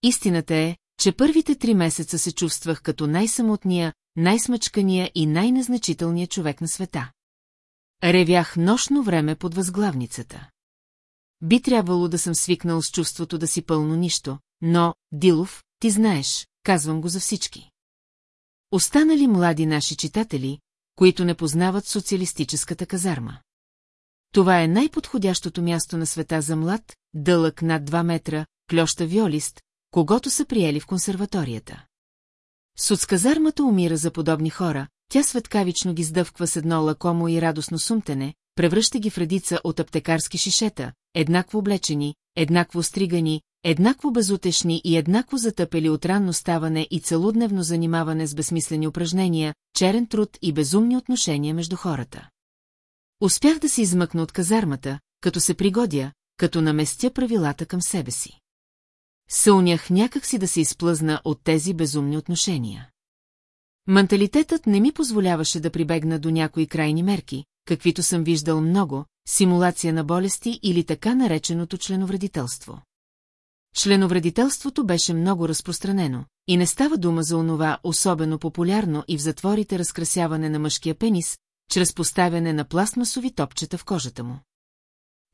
Истината е, че първите три месеца се чувствах като най-самотния, най-смъчкания и най-незначителния човек на света. Ревях нощно време под възглавницата. Би трябвало да съм свикнал с чувството да си пълно нищо, но, Дилов, ти знаеш, казвам го за всички. Останали млади наши читатели, които не познават социалистическата казарма. Това е най-подходящото място на света за млад, дълъг над 2 метра, клюща виолист, когато са приели в консерваторията. Соцказармата умира за подобни хора, тя светкавично ги сдъвква с едно лакомо и радостно сумтене, превръща ги в редица от аптекарски шишета, еднакво облечени, еднакво стригани, еднакво безутешни и еднакво затъпели от ранно ставане и целудневно занимаване с безсмислени упражнения, черен труд и безумни отношения между хората. Успях да се измъкна от казармата, като се пригодя, като наместя правилата към себе си. Сълнях някак си да се изплъзна от тези безумни отношения. Менталитетът не ми позволяваше да прибегна до някои крайни мерки, каквито съм виждал много, симулация на болести или така нареченото членовредителство. Членовредителството беше много разпространено, и не става дума за онова особено популярно и в затворите разкрасяване на мъжкия пенис, чрез поставяне на пластмасови топчета в кожата му.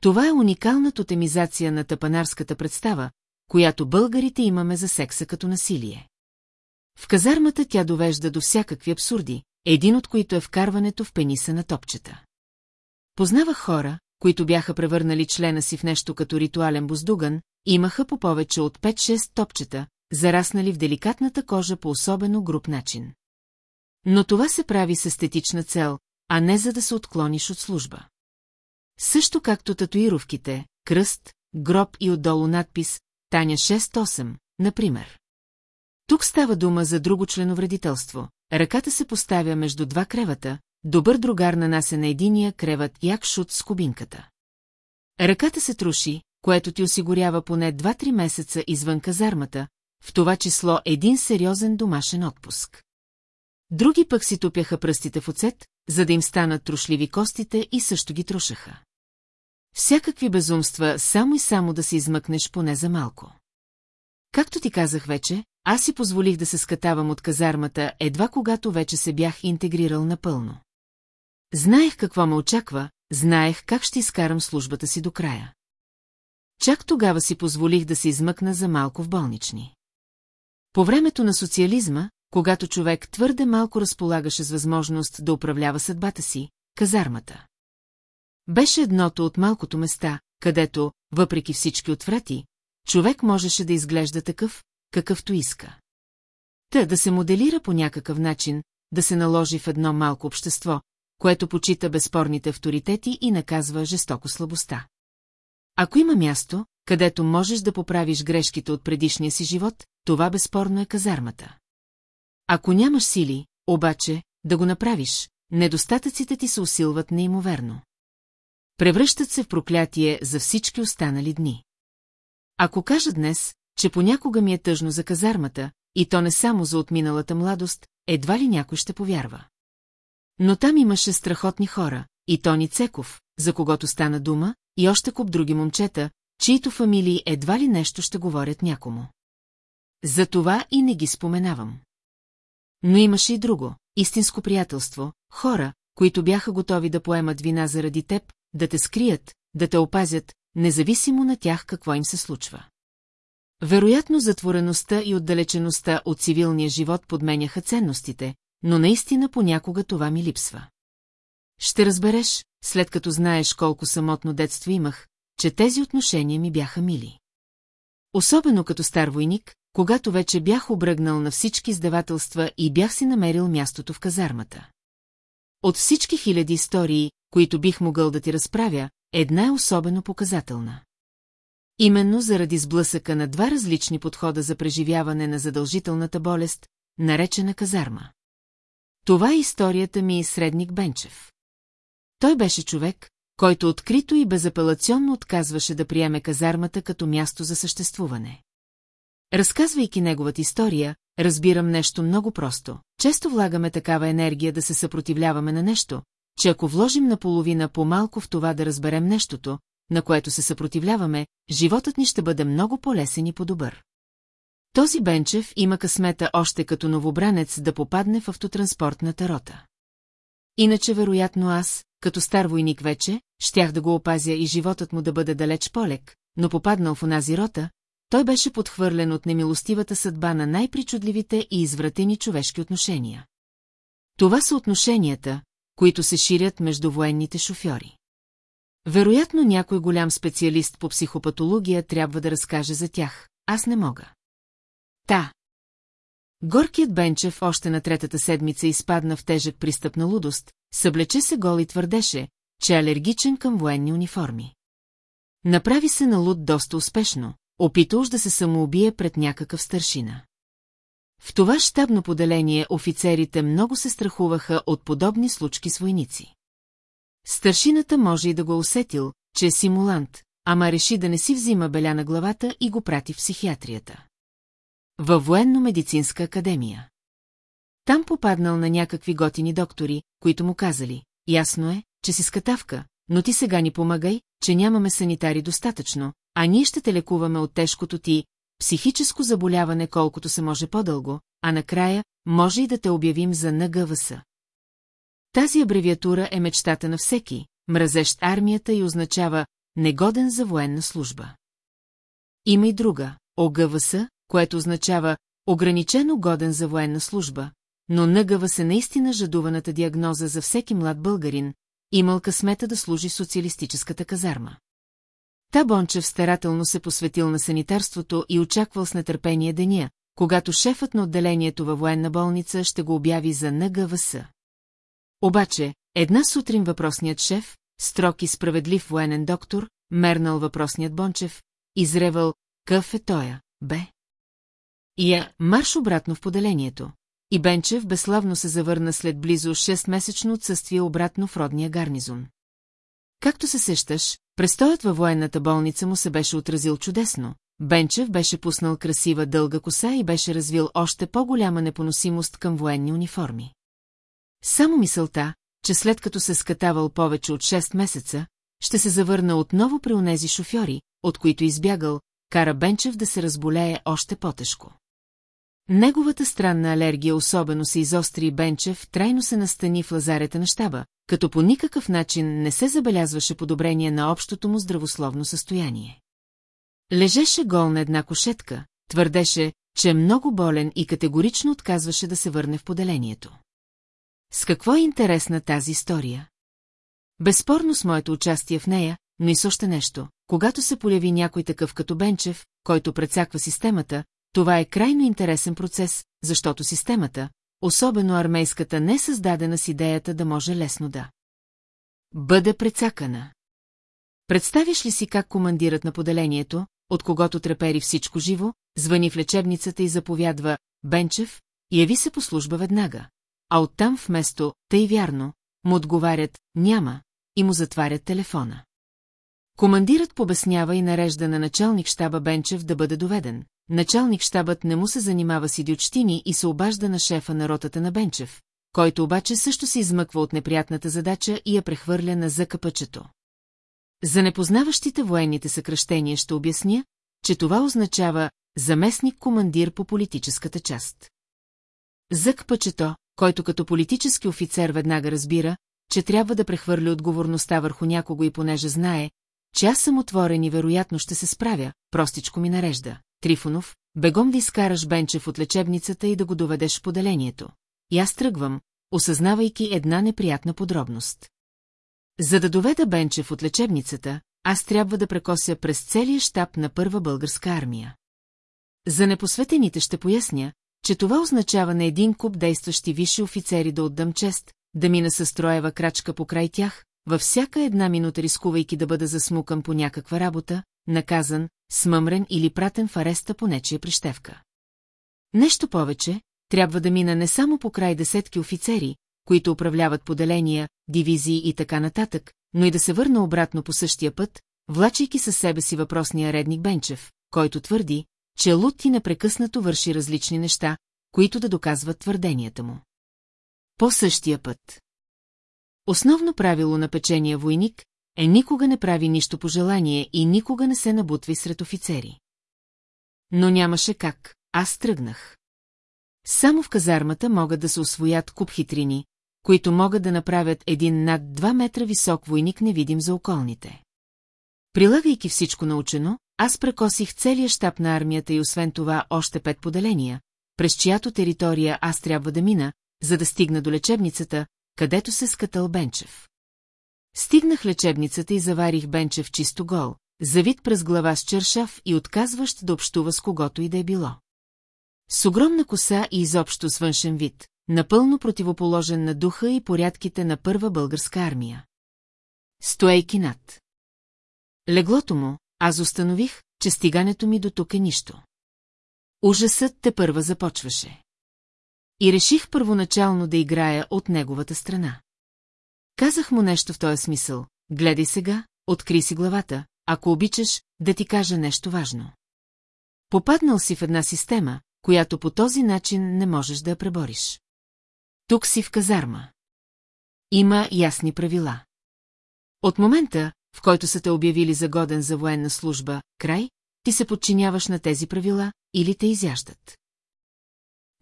Това е уникална тотемизация на тапанарската представа, която българите имаме за секса като насилие. В казармата тя довежда до всякакви абсурди, един от които е вкарването в пениса на топчета. Познавах хора, които бяха превърнали члена си в нещо като ритуален буздуган, имаха по повече от 5-6 топчета, зараснали в деликатната кожа по особено груп начин. Но това се прави с естетична цел, а не за да се отклониш от служба. Също както татуировките, кръст, гроб и отдолу надпис Таня 6-8, например. Тук става дума за друго членовредителство. Ръката се поставя между два кревата, добър другар нанася на единия креват як шут с кубинката. Ръката се труши, което ти осигурява поне 2-3 месеца извън казармата, в това число един сериозен домашен отпуск. Други пък си тупяха пръстите в оцет, за да им станат трошливи костите и също ги трушаха. Всякакви безумства, само и само да се измъкнеш поне за малко. Както ти казах вече, аз си позволих да се скатавам от казармата, едва когато вече се бях интегрирал напълно. Знаех какво ме очаква, знаех как ще изкарам службата си до края. Чак тогава си позволих да се измъкна за малко в болнични. По времето на социализма, когато човек твърде малко разполагаше с възможност да управлява съдбата си, казармата. Беше едното от малкото места, където, въпреки всички отврати, човек можеше да изглежда такъв, какъвто иска. Та да се моделира по някакъв начин, да се наложи в едно малко общество, което почита безспорните авторитети и наказва жестоко слабостта. Ако има място, където можеш да поправиш грешките от предишния си живот, това безспорно е казармата. Ако нямаш сили, обаче, да го направиш, недостатъците ти се усилват неимоверно. Превръщат се в проклятие за всички останали дни. Ако кажа днес, че понякога ми е тъжно за казармата, и то не само за отминалата младост, едва ли някой ще повярва. Но там имаше страхотни хора, и Тони Цеков, за когото стана дума, и още куп други момчета, чието фамилии едва ли нещо ще говорят някому. За това и не ги споменавам. Но имаше и друго, истинско приятелство, хора, които бяха готови да поемат вина заради теб, да те скрият, да те опазят, независимо на тях какво им се случва. Вероятно затвореността и отдалечеността от цивилния живот подменяха ценностите, но наистина понякога това ми липсва. Ще разбереш, след като знаеш колко самотно детство имах, че тези отношения ми бяха мили. Особено като стар войник, когато вече бях обръгнал на всички издавателства и бях си намерил мястото в казармата. От всички хиляди истории, които бих могъл да ти разправя, една е особено показателна. Именно заради сблъсъка на два различни подхода за преживяване на задължителната болест, наречена казарма. Това е историята ми и средник Бенчев. Той беше човек, който открито и безапелационно отказваше да приеме казармата като място за съществуване. Разказвайки неговата история, разбирам нещо много просто. Често влагаме такава енергия да се съпротивляваме на нещо, че ако вложим наполовина по-малко в това да разберем нещото, на което се съпротивляваме, животът ни ще бъде много по-лесен и по-добър. Този Бенчев има късмета още като новобранец да попадне в автотранспортната рота. Иначе, вероятно аз, като стар войник вече, щях да го опазя и животът му да бъде далеч полек, но попаднал в онази рота, той беше подхвърлен от немилостивата съдба на най-причудливите и извратени човешки отношения. Това са отношенията, които се ширят между военните шофьори. Вероятно някой голям специалист по психопатология трябва да разкаже за тях, аз не мога. Та. Горкият Бенчев още на третата седмица изпадна в тежък пристъп на лудост, съблече се гол и твърдеше, че е алергичен към военни униформи. Направи се на луд доста успешно, опита уж да се самоубие пред някакъв старшина. В това щабно поделение офицерите много се страхуваха от подобни случки с войници. Старшината може и да го усетил, че е симулант, ама реши да не си взима беля на главата и го прати в психиатрията. Във военно-медицинска академия. Там попаднал на някакви готини доктори, които му казали, ясно е, че си скатавка, но ти сега ни помагай, че нямаме санитари достатъчно, а ние ще те лекуваме от тежкото ти психическо заболяване колкото се може по-дълго, а накрая може и да те обявим за НГВС. Тази абревиатура е мечтата на всеки, мразещ армията и означава негоден за военна служба. Има и друга, ОГВС, което означава ограничено годен за военна служба, но нъгава се наистина жадуваната диагноза за всеки млад българин, имал късмета да служи социалистическата казарма. Та Бончев старателно се посветил на санитарството и очаквал с нетърпение деня, когато шефът на отделението във военна болница ще го обяви за НГВС. Обаче, една сутрин въпросният шеф, строг и справедлив военен доктор, мернал въпросният Бончев, изревал, къв е тоя, бе? Е марш обратно в поделението. И Бенчев безславно се завърна след близо 6-месечно отсъствие обратно в родния гарнизон. Както се сещаш, престоят във военната болница му се беше отразил чудесно. Бенчев беше пуснал красива дълга коса и беше развил още по-голяма непоносимост към военни униформи. Само мисълта, че след като се скатавал повече от 6 месеца, ще се завърна отново при онези шофьори, от които избягал, кара Бенчев да се разболее още по-тежко. Неговата странна алергия особено се изостри и Бенчев трайно се настани в лазарета на щаба, като по никакъв начин не се забелязваше подобрение на общото му здравословно състояние. Лежеше гол на една кошетка, твърдеше, че е много болен и категорично отказваше да се върне в поделението. С какво е интересна тази история? Безспорно с моето участие в нея, но и с още нещо. Когато се появи някой такъв като Бенчев, който прецаква системата, това е крайно интересен процес, защото системата, особено армейската, не е създадена с идеята да може лесно да бъде прецакана. Представиш ли си как командират на поделението, от когото трепери всичко живо, звъни в лечебницата и заповядва Бенчев, яви се по служба веднага, а оттам вместо «тъй вярно», му отговарят «няма» и му затварят телефона. Командирът побеснява и нарежда на началник щаба Бенчев да бъде доведен. Началник щабът не му се занимава с идиотщини и се обажда на шефа на ротата на Бенчев, който обаче също се измъква от неприятната задача и я прехвърля на ЗКПЧето. За непознаващите военните съкръщения ще обясня, че това означава заместник-командир по политическата част. ЗКПЧето, който като политически офицер веднага разбира, че трябва да прехвърли отговорността върху някого и понеже знае, че аз съм отворен и вероятно ще се справя, простичко ми нарежда. Трифонов, бегом да изкараш Бенчев от лечебницата и да го доведеш в поделението. И аз тръгвам, осъзнавайки една неприятна подробност. За да доведа Бенчев от лечебницата, аз трябва да прекося през целия щаб на първа българска армия. За непосветените ще поясня, че това означава на един куп действащи висши офицери да отдам чест, да мина със строева крачка по край тях, във всяка една минута рискувайки да бъда засмукан по някаква работа, наказан, смъмрен или пратен в ареста по нечия прищевка. Нещо повече, трябва да мина не само по край десетки офицери, които управляват поделения, дивизии и така нататък, но и да се върна обратно по същия път, влачайки със себе си въпросния редник Бенчев, който твърди, че Лут непрекъснато върши различни неща, които да доказват твърденията му. По същия път. Основно правило на печения войник е никога не прави нищо по желание и никога не се набутви сред офицери. Но нямаше как, аз тръгнах. Само в казармата могат да се освоят куп хитрини, които могат да направят един над 2 метра висок войник невидим за околните. Прилагайки всичко научено, аз прекосих целия щаб на армията и освен това още пет поделения, през чиято територия аз трябва да мина, за да стигна до лечебницата, където се скатал Бенчев. Стигнах лечебницата и заварих Бенчев чисто гол, завит през глава с чершав и отказващ да общува с когото и да е било. С огромна коса и изобщо с външен вид, напълно противоположен на духа и порядките на първа българска армия. Стоейки над. Леглото му, аз установих, че стигането ми до тук е нищо. Ужасът те първа започваше. И реших първоначално да играя от неговата страна. Казах му нещо в този смисъл. Гледай сега, откри си главата, ако обичаш, да ти кажа нещо важно. Попаднал си в една система, която по този начин не можеш да я пребориш. Тук си в казарма. Има ясни правила. От момента, в който са те обявили за годен за военна служба, край, ти се подчиняваш на тези правила или те изяждат.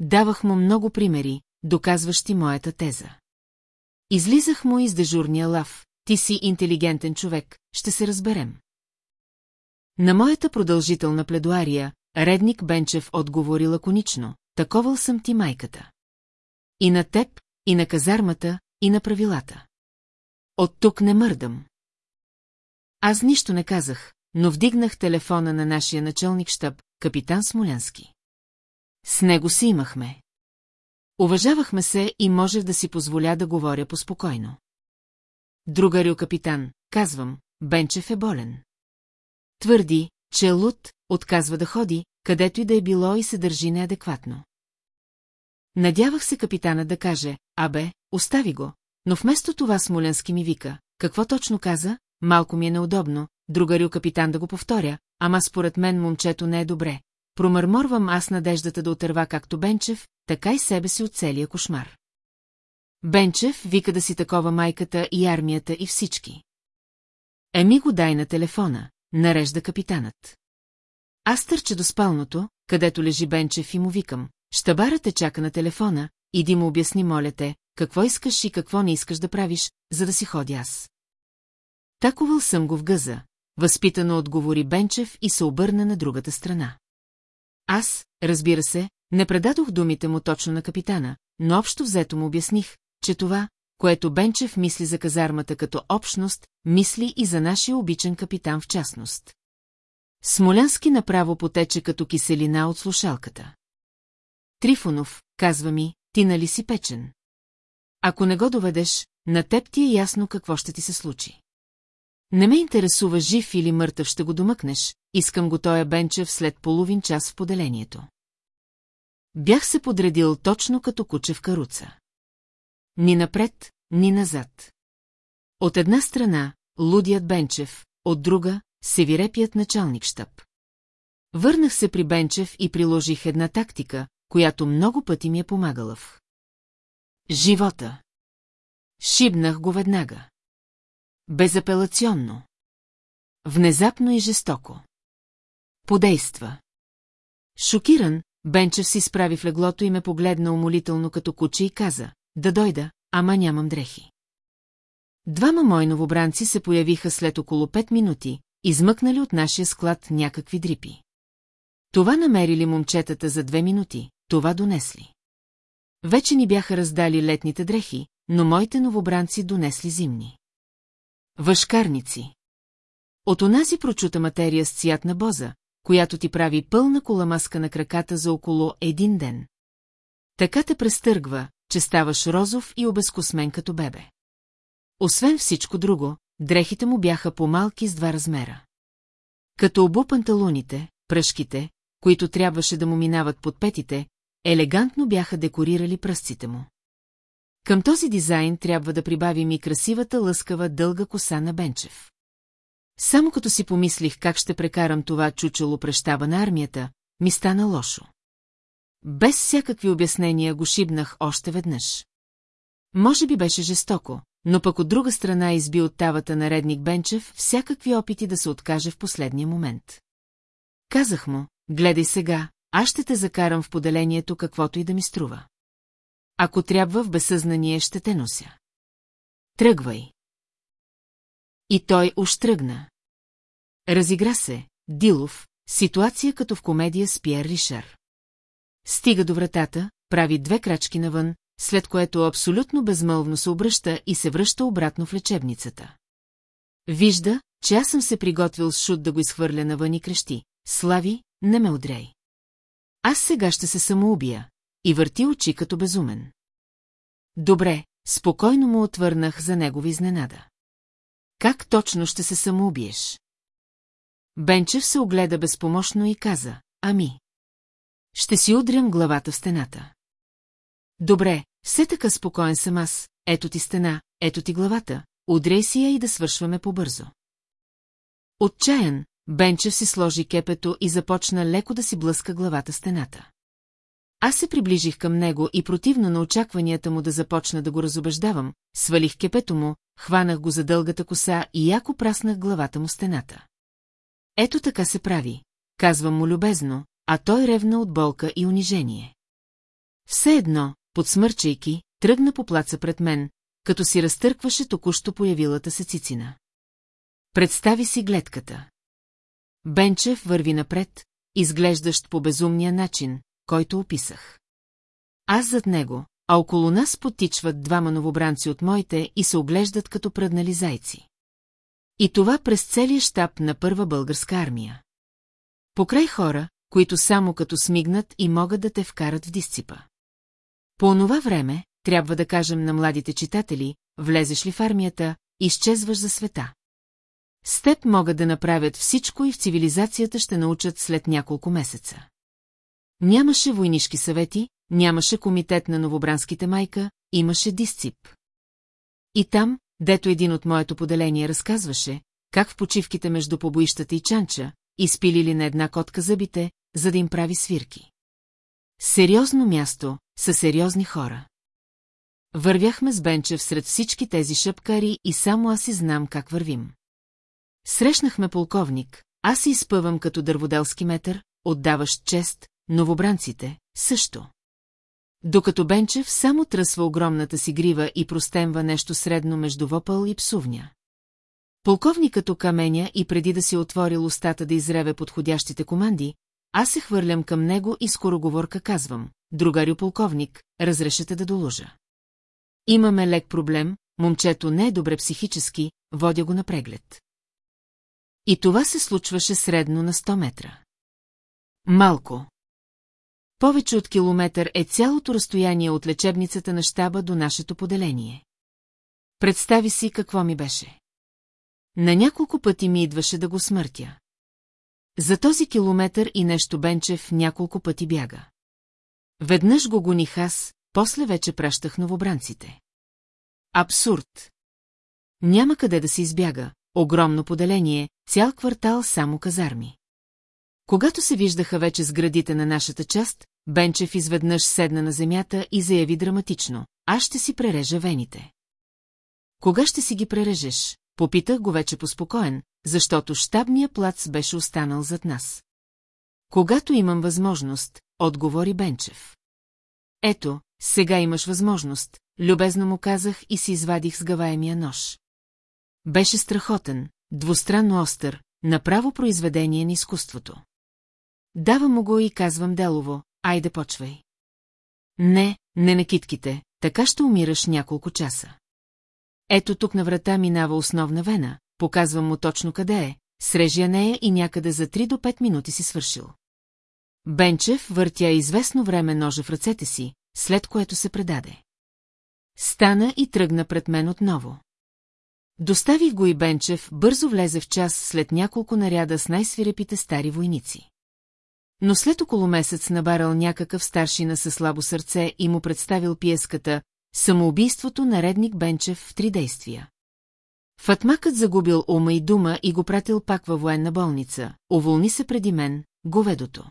Давах му много примери, доказващи моята теза. Излизах му из дежурния лав, ти си интелигентен човек, ще се разберем. На моята продължителна пледуария, редник Бенчев отговори лаконично, таковал съм ти майката. И на теб, и на казармата, и на правилата. От тук не мърдам. Аз нищо не казах, но вдигнах телефона на нашия началник штаб, капитан Смолянски. С него си имахме. Уважавахме се и можех да си позволя да говоря поспокойно. Другарю капитан, казвам, Бенчев е болен. Твърди, че луд, отказва да ходи, където и да е било и се държи неадекватно. Надявах се капитана да каже, абе, остави го, но вместо това Смолянски ми вика, какво точно каза, малко ми е неудобно, другарю капитан да го повторя, ама според мен момчето не е добре. Промърморвам аз надеждата да отърва както Бенчев, така и себе си от целия кошмар. Бенчев вика да си такова майката и армията и всички. Еми го дай на телефона, нарежда капитанът. Аз търча до спалното, където лежи Бенчев и му викам. Щабарът те чака на телефона, иди му обясни, моля те, какво искаш и какво не искаш да правиш, за да си ходя аз. Таковал съм го в гъза, възпитано отговори Бенчев и се обърна на другата страна. Аз, разбира се, не предадох думите му точно на капитана, но общо взето му обясних, че това, което Бенчев мисли за казармата като общност, мисли и за нашия обичан капитан в частност. Смолянски направо потече като киселина от слушалката. Трифонов, казва ми, ти нали си печен? Ако не го доведеш, на теб ти е ясно какво ще ти се случи. Не ме интересува жив или мъртъв ще го домъкнеш, искам го тоя Бенчев след половин час в поделението. Бях се подредил точно като куче в каруца. Ни напред, ни назад. От една страна, лудият Бенчев, от друга, севирепият началник щаб. Върнах се при Бенчев и приложих една тактика, която много пъти ми е помагала в. Живота. Шибнах го веднага. Безапелационно. Внезапно и жестоко. Подейства. Шокиран, Бенчев си справи в леглото и ме погледна умолително като куче и каза, да дойда, ама нямам дрехи. Двама мои новобранци се появиха след около пет минути, измъкнали от нашия склад някакви дрипи. Това намерили момчетата за две минути, това донесли. Вече ни бяха раздали летните дрехи, но моите новобранци донесли зимни. Въшкарници. От онази прочута материя с цвят на боза, която ти прави пълна коламаска на краката за около един ден. Така те престъргва, че ставаш розов и обезкосмен като бебе. Освен всичко друго, дрехите му бяха по-малки с два размера. Като обу панталоните, пръшките, които трябваше да му минават под петите, елегантно бяха декорирали пръстците му. Към този дизайн трябва да прибавим и красивата лъскава дълга коса на Бенчев. Само като си помислих как ще прекарам това чучело прещава на армията, ми стана лошо. Без всякакви обяснения го шибнах още веднъж. Може би беше жестоко, но пък от друга страна изби от тавата наредник Бенчев всякакви опити да се откаже в последния момент. Казах му, гледай сега, аз ще те закарам в поделението каквото и да ми струва. Ако трябва в безсъзнание ще те нося. Тръгвай. И той уж тръгна. Разигра се, Дилов, ситуация като в комедия с Пьер Ришар. Стига до вратата, прави две крачки навън, след което абсолютно безмълвно се обръща и се връща обратно в лечебницата. Вижда, че аз съм се приготвил с шут да го изхвърля навън и крещи. Слави, не ме удрей. Аз сега ще се самоубия. И върти очи като безумен. Добре, спокойно му отвърнах за негови изненада. Как точно ще се самоубиеш? Бенчев се огледа безпомощно и каза, ами. Ще си удрям главата в стената. Добре, все така спокоен съм аз, ето ти стена, ето ти главата, удрей си я и да свършваме побързо. Отчаян, Бенчев си сложи кепето и започна леко да си блъска главата стената. Аз се приближих към него и противно на очакванията му да започна да го разобеждавам, свалих кепето му, хванах го за дългата коса и яко праснах главата му стената. Ето така се прави, казвам му любезно, а той ревна от болка и унижение. Все едно, подсмърчайки, тръгна по плаца пред мен, като си разтъркваше току-що появилата се цицина. Представи си гледката. Бенчев върви напред, изглеждащ по безумния начин, който описах. Аз зад него, а около нас потичват двама новобранци от моите и се оглеждат като пръднали зайци. И това през целия щаб на първа българска армия. Покрай хора, които само като смигнат и могат да те вкарат в дисципа. По онова време, трябва да кажем на младите читатели, влезеш ли в армията, изчезваш за света. С теб могат да направят всичко и в цивилизацията ще научат след няколко месеца. Нямаше войнишки съвети, нямаше комитет на новобранските майка, имаше дисцип. И там, дето един от моето поделение разказваше, как в почивките между побоищата и чанча, изпилили на една котка зъбите, за да им прави свирки. Сериозно място, са сериозни хора. Вървяхме с Бенчев сред всички тези шъпкари и само аз и знам как вървим. Срещнахме полковник, аз се изпъвам като дърводелски метър, отдаващ чест, новобранците също. Докато Бенчев само тръсва огромната си грива и простемва нещо средно между вопъл и псувня. Полковникът окаменя и преди да си отворил устата да изреве подходящите команди, аз се хвърлям към него и скороговорка казвам, другарю полковник, разрешете да доложа. Имаме лек проблем, момчето не е добре психически, водя го на преглед. И това се случваше средно на 100 метра. Малко. Повече от километър е цялото разстояние от лечебницата на щаба до нашето поделение. Представи си какво ми беше. На няколко пъти ми идваше да го смъртя. За този километър и нещо Бенчев няколко пъти бяга. Веднъж го гоних аз, после вече пращах новобранците. Абсурд. Няма къде да се избяга, огромно поделение, цял квартал само казарми. Когато се виждаха вече с градите на нашата част, Бенчев изведнъж седна на земята и заяви драматично. Аз ще си прережа вените. Кога ще си ги прережеш? Попитах го вече поспокоен, защото щабния плац беше останал зад нас. Когато имам възможност, отговори Бенчев. Ето, сега имаш възможност, любезно му казах и си извадих с гаваемия нож. Беше страхотен, двустранно остър, направо произведение на изкуството. Давам му го и казвам Делово, айде почвай. Не, не на китките, така ще умираш няколко часа. Ето тук на врата минава основна вена, показвам му точно къде е, срежи нея и някъде за 3 до 5 минути си свършил. Бенчев въртя известно време ножа в ръцете си, след което се предаде. Стана и тръгна пред мен отново. Доставих го и Бенчев бързо влезе в час след няколко наряда с най-свирепите стари войници. Но след около месец набарал някакъв старшина със слабо сърце и му представил пиеската «Самоубийството на редник Бенчев в три действия». Фатмакът загубил ума и дума и го пратил пак във военна болница. Уволни се преди мен, говедото.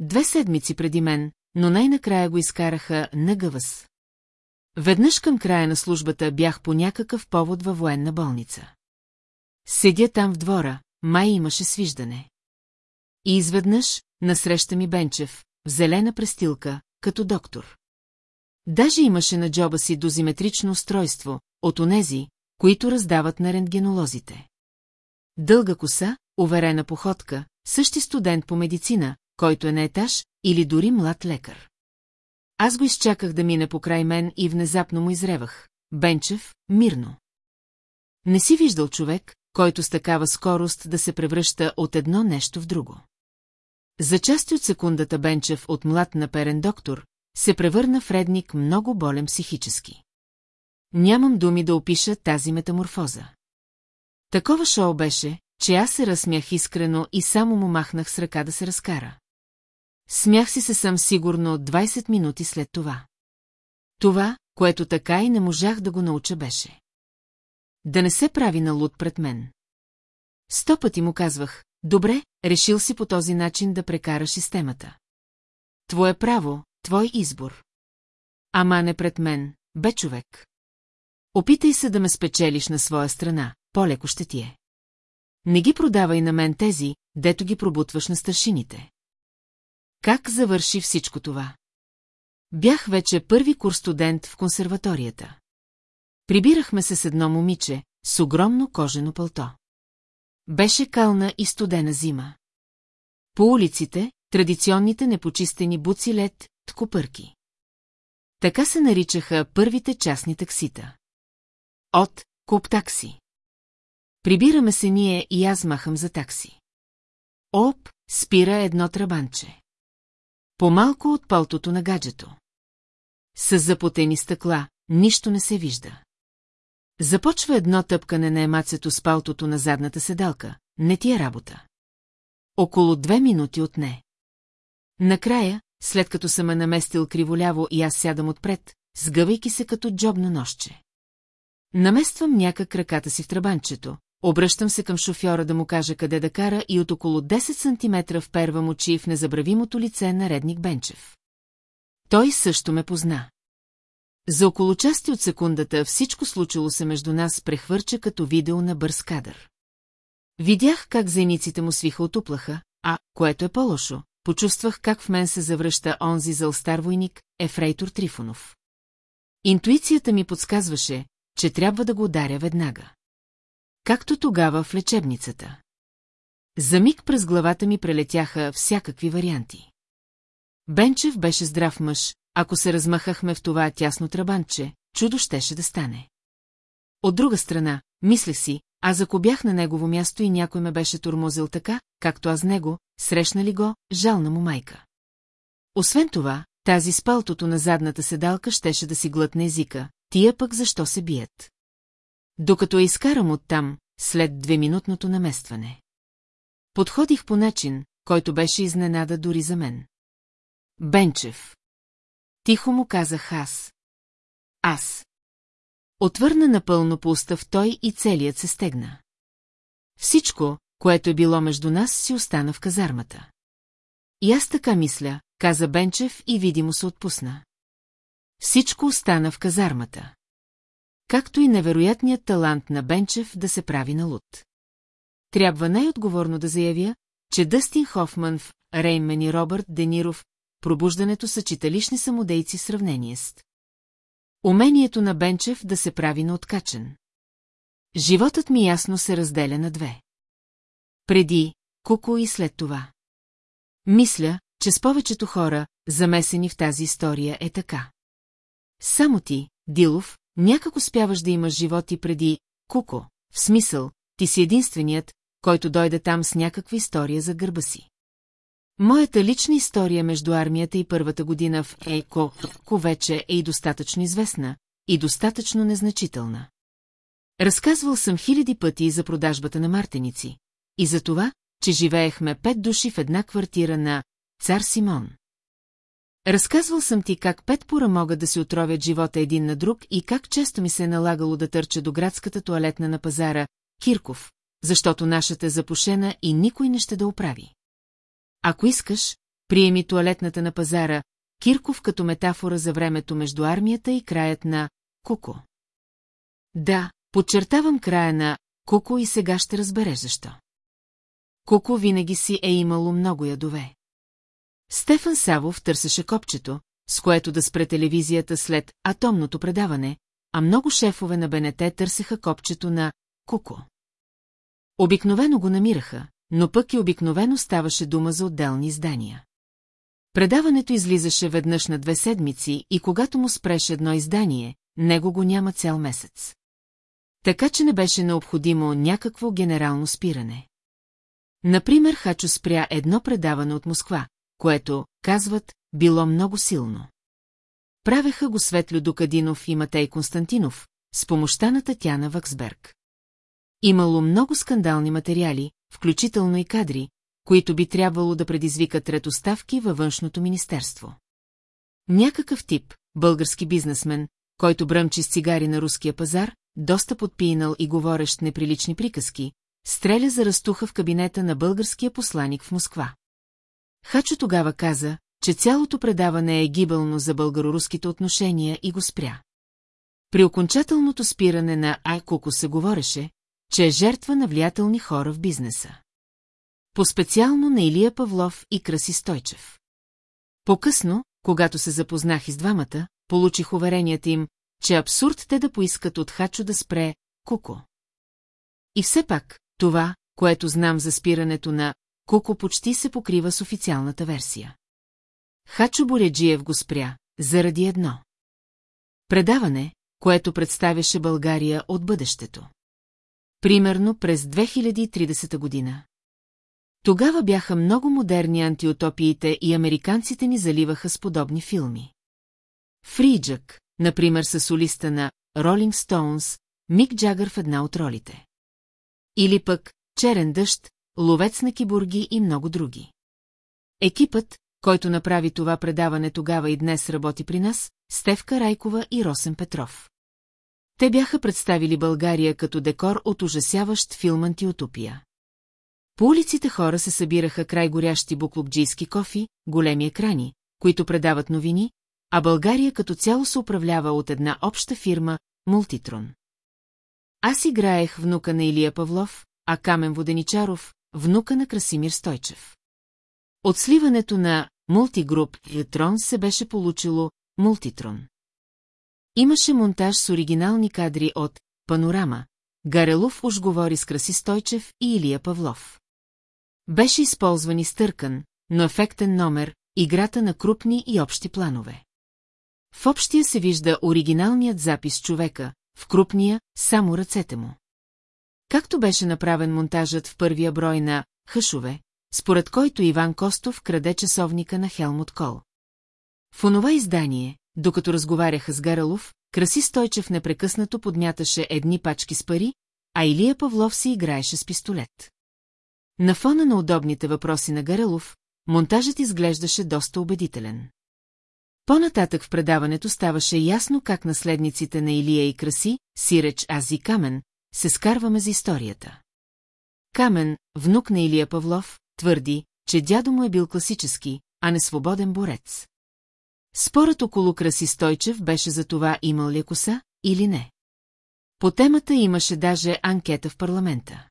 Две седмици преди мен, но най-накрая го изкараха на гъвъс. Веднъж към края на службата бях по някакъв повод във военна болница. Седя там в двора, май имаше свиждане. И изведнъж, насреща ми Бенчев, в зелена престилка, като доктор. Даже имаше на джоба си дозиметрично устройство, от онези, които раздават на рентгенолозите. Дълга коса, уверена походка, същи студент по медицина, който е на етаж, или дори млад лекар. Аз го изчаках да мине покрай мен и внезапно му изревах. Бенчев, мирно. Не си виждал човек, който с такава скорост да се превръща от едно нещо в друго. За части от секундата Бенчев от млад наперен доктор се превърна в редник много болен психически. Нямам думи да опиша тази метаморфоза. Такова шоу беше, че аз се разсмях искрено и само му махнах с ръка да се разкара. Смях си се съм сигурно 20 минути след това. Това, което така и не можах да го науча беше. Да не се прави на луд пред мен. Сто пъти му казвах, добре, решил си по този начин да прекараш системата. Твое право, твой избор. Ама не пред мен, бе човек. Опитай се да ме спечелиш на своя страна, по-леко ще ти е. Не ги продавай на мен тези, дето ги пробутваш на старшините. Как завърши всичко това? Бях вече първи курс студент в консерваторията. Прибирахме се с едно момиче, с огромно кожено пълто. Беше кална и студена зима. По улиците, традиционните непочистени буци лед, ткопърки. Така се наричаха първите частни таксита. От Куп такси. Прибираме се ние и аз махам за такси. Оп, спира едно трабанче. По-малко от палтото на гаджето. С запотени стъкла, нищо не се вижда. Започва едно тъпкане на емацето с палтото на задната седалка, не ти е работа. Около две минути от не. Накрая, след като съм ме наместил криволяво и аз сядам отпред, сгъвайки се като джобно нощче. Намествам някак краката си в трабанчето, обръщам се към шофьора да му кажа къде да кара и от около 10 см впервам очи в незабравимото лице на редник Бенчев. Той също ме позна. За около части от секундата всичко случило се между нас прехвърча като видео на бърз кадър. Видях как зениците му свиха отуплаха, а, което е по-лошо, почувствах как в мен се завръща онзи зъл стар войник, Ефрейтор Трифонов. Интуицията ми подсказваше, че трябва да го ударя веднага. Както тогава в лечебницата. За миг през главата ми прелетяха всякакви варианти. Бенчев беше здрав мъж, ако се размахахме в това тясно трабанче, чудо щеше да стане. От друга страна, мислех си, аз ако бях на негово място и някой ме беше турмозил така, както аз него, срещна ли го, жална му майка. Освен това, тази спалтото на задната седалка щеше да си глътне езика, тия пък защо се бият. Докато я изкарам оттам, след двеминутното наместване. Подходих по начин, който беше изненада дори за мен. Бенчев. Тихо му казах аз. Аз. Отвърна напълно по устав той и целият се стегна. Всичко, което е било между нас, си остана в казармата. И аз така мисля, каза Бенчев и видимо се отпусна. Всичко остана в казармата. Както и невероятният талант на Бенчев да се прави на луд. Трябва най-отговорно да заявя, че Дъстин Хофман в Рейнмен и Робърт Дениров пробуждането са читалищни самодейци в сравнение с Умението на Бенчев да се прави на откачен. Животът ми ясно се разделя на две. Преди, Куко и след това. Мисля, че с повечето хора, замесени в тази история, е така. Само ти, Дилов, някак успяваш да имаш живот и преди Куко, в смисъл, ти си единственият, който дойде там с някаква история за гърба си. Моята лична история между армията и първата година в ЕКО вече е и достатъчно известна, и достатъчно незначителна. Разказвал съм хиляди пъти за продажбата на мартеници и за това, че живеехме пет души в една квартира на цар Симон. Разказвал съм ти как пет пора могат да се отровят живота един на друг и как често ми се е налагало да търча до градската туалетна на пазара Кирков, защото нашата е запушена и никой не ще да оправи. Ако искаш, приеми туалетната на пазара Кирков като метафора за времето между армията и краят на Куко. Да, подчертавам края на Куко и сега ще разбереш защо. Куко винаги си е имало много ядове. Стефан Савов търсеше копчето, с което да спре телевизията след атомното предаване, а много шефове на БНТ търсеха копчето на Куко. Обикновено го намираха, но пък и обикновено ставаше дума за отделни издания. Предаването излизаше веднъж на две седмици и когато му спреше едно издание, него го няма цял месец. Така че не беше необходимо някакво генерално спиране. Например, Хачо спря едно предаване от Москва, което, казват, било много силно. Правеха го Светлю Докадинов и Матей Константинов, с помощта на Татяна Ваксберг. Имало много скандални материали, включително и кадри, които би трябвало да предизвикат ретоставки във външното министерство. Някакъв тип, български бизнесмен, който бръмчи с цигари на руския пазар, доста подпинал и говорещ неприлични приказки, стреля за растуха в кабинета на българския посланик в Москва. Хачо тогава каза, че цялото предаване е гибелно за българо-руските отношения и го спря. При окончателното спиране на Айкоко се говореше, че е жертва на влиятелни хора в бизнеса. По-специално на Илия Павлов и Краси Стойчев. По-късно, когато се запознах и с двамата, получих уверенията им, че абсурд те да поискат от Хачо да спре Куко. И все пак, това, което знам за спирането на Куко почти се покрива с официалната версия. Хачо Бореджиев го спря, заради едно. Предаване, което представяше България от бъдещето. Примерно през 2030 година. Тогава бяха много модерни антиутопиите и американците ни заливаха с подобни филми. Фриджък, например с солиста на Ролинг Стоунс, Мик Джагър в една от ролите. Или пък Черен дъжд, Ловец на киборги и много други. Екипът, който направи това предаване тогава и днес работи при нас, Стевка Райкова и Росен Петров. Те бяха представили България като декор от ужасяващ филм Антиутопия. По улиците хора се събираха край горящи буклопджийски кофи, големи екрани, които предават новини, а България като цяло се управлява от една обща фирма – Мултитрон. Аз играех внука на Илия Павлов, а Камен Воденичаров – внука на Красимир Стойчев. От сливането на Мултигруп и Трон се беше получило Мултитрон. Имаше монтаж с оригинални кадри от «Панорама», Гарелов уж говори с Краси Стойчев и Илия Павлов. Беше използван изтъркан, но ефектен номер, играта на крупни и общи планове. В общия се вижда оригиналният запис човека, в крупния – само ръцете му. Както беше направен монтажът в първия брой на «Хъшове», според който Иван Костов краде часовника на Хелмут Кол. В онова издание, докато разговаряха с Гаралов, Краси Стойчев непрекъснато подмяташе едни пачки с пари, а Илия Павлов си играеше с пистолет. На фона на удобните въпроси на Гаралов, монтажът изглеждаше доста убедителен. По-нататък в предаването ставаше ясно как наследниците на Илия и Краси, Сиреч Ази Камен, се скарваме за историята. Камен, внук на Илия Павлов, твърди, че дядо му е бил класически, а не свободен борец. Спорът около Краси Стойчев беше за това имал ли коса или не. По темата имаше даже анкета в парламента.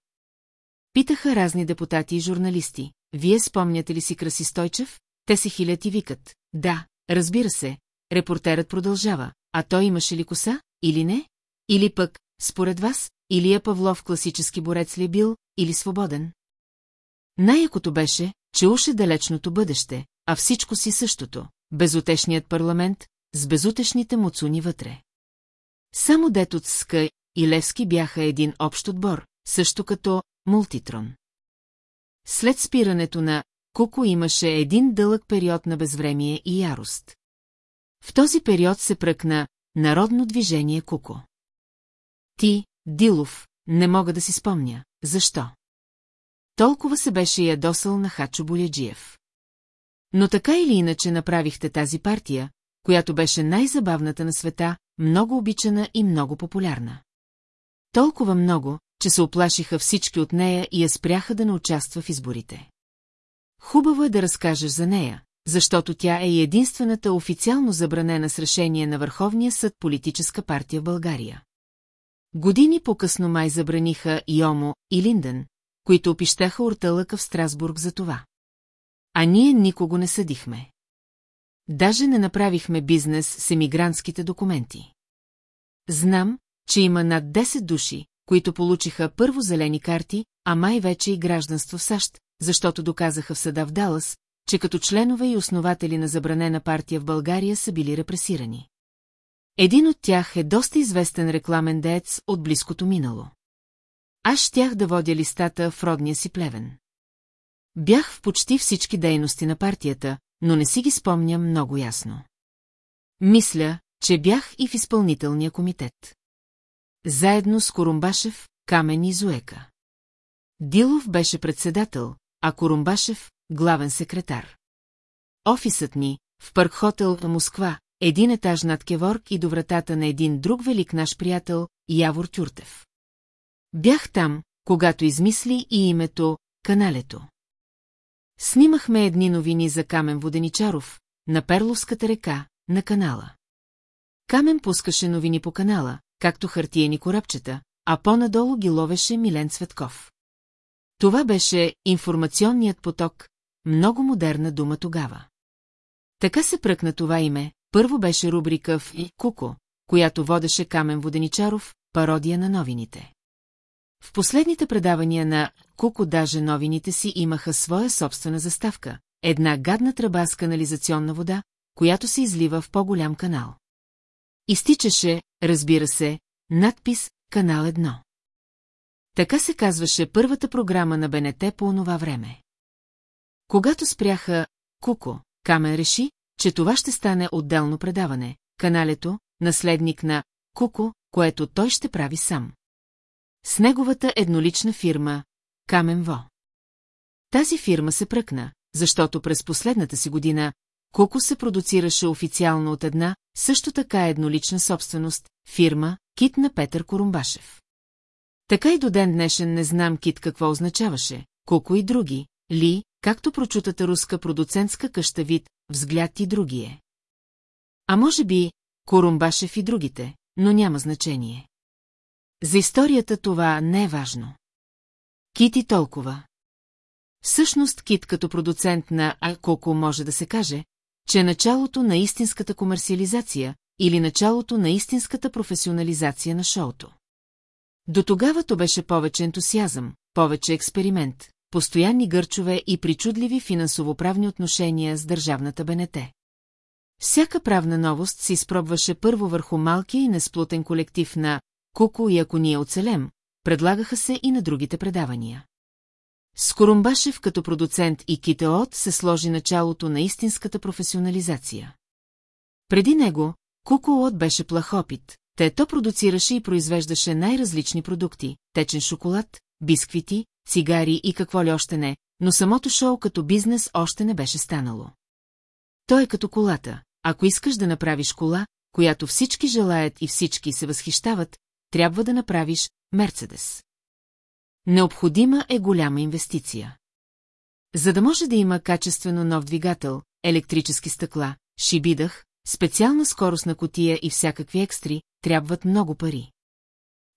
Питаха разни депутати и журналисти. Вие спомняте ли си Краси Стойчев? Те се хилят и викат. Да, разбира се. Репортерът продължава. А той имаше ли коса? Или не? Или пък, според вас, Илия Павлов класически борец ли е бил, или свободен? Най-якото беше, че уше далечното бъдеще, а всичко си същото безутешният парламент, с безутешните муцуни вътре. Само Детоцка и Левски бяха един общ отбор, също като Мултитрон. След спирането на Куко имаше един дълъг период на безвремие и ярост. В този период се пръкна Народно движение Куко. Ти, Дилов, не мога да си спомня. Защо? Толкова се беше ядосал на Хачо Боляджиев. Но така или иначе направихте тази партия, която беше най-забавната на света, много обичана и много популярна. Толкова много, че се оплашиха всички от нея и я спряха да не участва в изборите. Хубаво е да разкажеш за нея, защото тя е единствената официално забранена с решение на Върховния съд политическа партия в България. Години по-късно май забраниха и Омо, и Линден, които опищаха ортълъка в Страсбург за това. А ние никого не съдихме. Даже не направихме бизнес с емигрантските документи. Знам, че има над 10 души, които получиха първо зелени карти, а май вече и гражданство в САЩ, защото доказаха в съда в Далас, че като членове и основатели на забранена партия в България са били репресирани. Един от тях е доста известен рекламен деец от близкото минало. Аз щях да водя листата в родния си плевен. Бях в почти всички дейности на партията, но не си ги спомням много ясно. Мисля, че бях и в изпълнителния комитет. Заедно с Корумбашев, Камен и Зуека. Дилов беше председател, а Корумбашев – главен секретар. Офисът ни, в парк хотел в Москва, един етаж над Кеворг и до вратата на един друг велик наш приятел, Явор Тюртев. Бях там, когато измисли и името Каналето. Снимахме едни новини за Камен Воденичаров, на Перловската река, на канала. Камен пускаше новини по канала, както хартиени корабчета, а по-надолу ги ловеше Милен Цветков. Това беше информационният поток, много модерна дума тогава. Така се пръкна това име, първо беше рубрика в и Куко, която водеше Камен Воденичаров, пародия на новините. В последните предавания на Куко даже новините си имаха своя собствена заставка, една гадна тръба с канализационна вода, която се излива в по-голям канал. Изтичаше, разбира се, надпис «Канал 1». Така се казваше първата програма на БНТ по онова време. Когато спряха Куко, Камен реши, че това ще стане отделно предаване, каналето, наследник на Куко, което той ще прави сам. С неговата еднолична фирма Камен Во. Тази фирма се пръкна, защото през последната си година Куко се продуцираше официално от една, също така еднолична собственост, фирма Кит на Петър Корумбашев. Така и до ден днешен не знам Кит какво означаваше, Куко и други, Ли, както прочутата руска продуцентска къща вид, взгляд и другие. А може би Корумбашев и другите, но няма значение. За историята това не е важно. Кит и толкова. Всъщност Кит като продуцент на Акоко може да се каже, че началото на истинската комерциализация или началото на истинската професионализация на шоуто. До тогава то беше повече ентусиазъм, повече експеримент, постоянни гърчове и причудливи финансово-правни отношения с държавната БНТ. Всяка правна новост се изпробваше първо върху малкия и несплутен колектив на «Куко и ако ние оцелем», предлагаха се и на другите предавания. Скорумбашев като продуцент и Китеот се сложи началото на истинската професионализация. Преди него, Куколот беше плах опит, те то продуцираше и произвеждаше най-различни продукти, течен шоколад, бисквити, цигари и какво ли още не, но самото шоу като бизнес още не беше станало. Той е като колата. Ако искаш да направиш кола, която всички желаят и всички се възхищават, трябва да направиш Мерцедес. Необходима е голяма инвестиция. За да може да има качествено нов двигател, електрически стъкла, шибидах, специална скоростна котия и всякакви екстри, трябват много пари.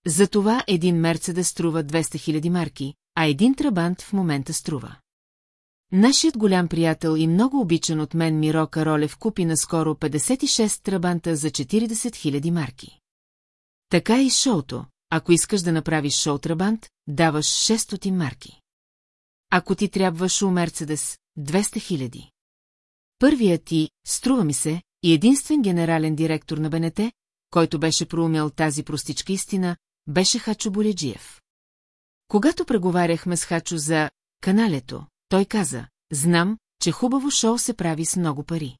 Затова един Мерцедес струва 200 000 марки, а един Трабант в момента струва. Нашият голям приятел и много обичан от мен Миро Каролев купи наскоро 56 трабанта за 40 000 марки. Така е и шоуто, ако искаш да направиш шоу Трабант, даваш 600 марки. Ако ти трябва шоу Мерцедес, 200 хиляди. Първият ти, струва ми се, и единствен генерален директор на БНТ, който беше проумял тази простичка истина, беше Хачо Боледжиев. Когато преговаряхме с Хачо за каналето, той каза, знам, че хубаво шоу се прави с много пари.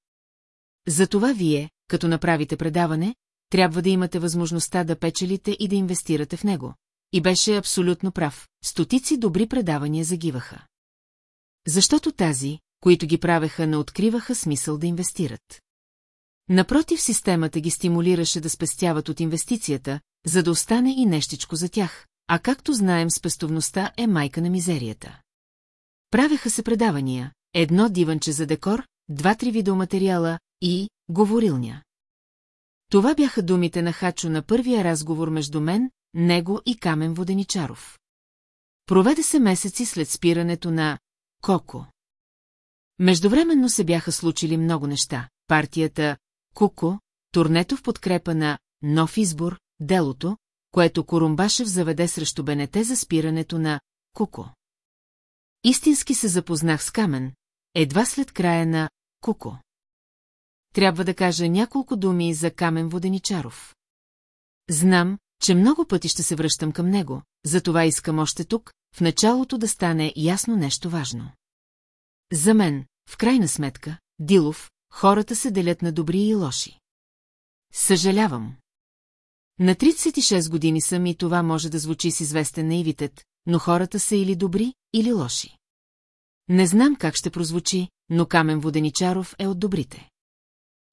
Затова вие, като направите предаване, трябва да имате възможността да печелите и да инвестирате в него. И беше абсолютно прав, стотици добри предавания загиваха. Защото тази, които ги правеха, не откриваха смисъл да инвестират. Напротив, системата ги стимулираше да спестяват от инвестицията, за да остане и нещичко за тях, а както знаем, спестовността е майка на мизерията. Правеха се предавания, едно диванче за декор, два-три видеоматериала и говорилня. Това бяха думите на Хачо на първия разговор между мен, него и Камен Воденичаров. Проведе се месеци след спирането на Коко. Междувременно се бяха случили много неща. Партията Куко, турнето в подкрепа на Нов избор, делото, което Корумбашев заведе срещу Бенете за спирането на Куко. Истински се запознах с Камен, едва след края на Куко. Трябва да кажа няколко думи за Камен Воденичаров. Знам, че много пъти ще се връщам към него, затова искам още тук, в началото да стане ясно нещо важно. За мен, в крайна сметка, Дилов, хората се делят на добри и лоши. Съжалявам. На 36 години съм и това може да звучи с известен наивитет, но хората са или добри, или лоши. Не знам как ще прозвучи, но Камен Воденичаров е от добрите.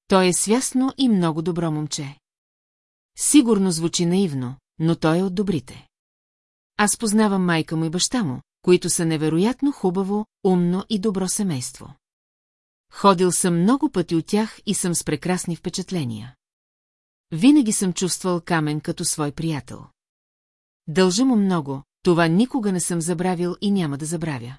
Той е свясно и много добро момче. Сигурно звучи наивно, но той е от добрите. Аз познавам майка му и баща му, които са невероятно хубаво, умно и добро семейство. Ходил съм много пъти от тях и съм с прекрасни впечатления. Винаги съм чувствал камен като свой приятел. Дължа му много, това никога не съм забравил и няма да забравя.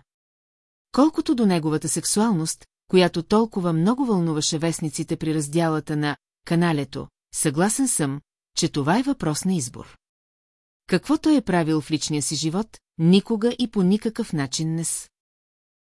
Колкото до неговата сексуалност, която толкова много вълнуваше вестниците при разделата на «Каналето», съгласен съм, че това е въпрос на избор. Каквото е правил в личния си живот, никога и по никакъв начин не с.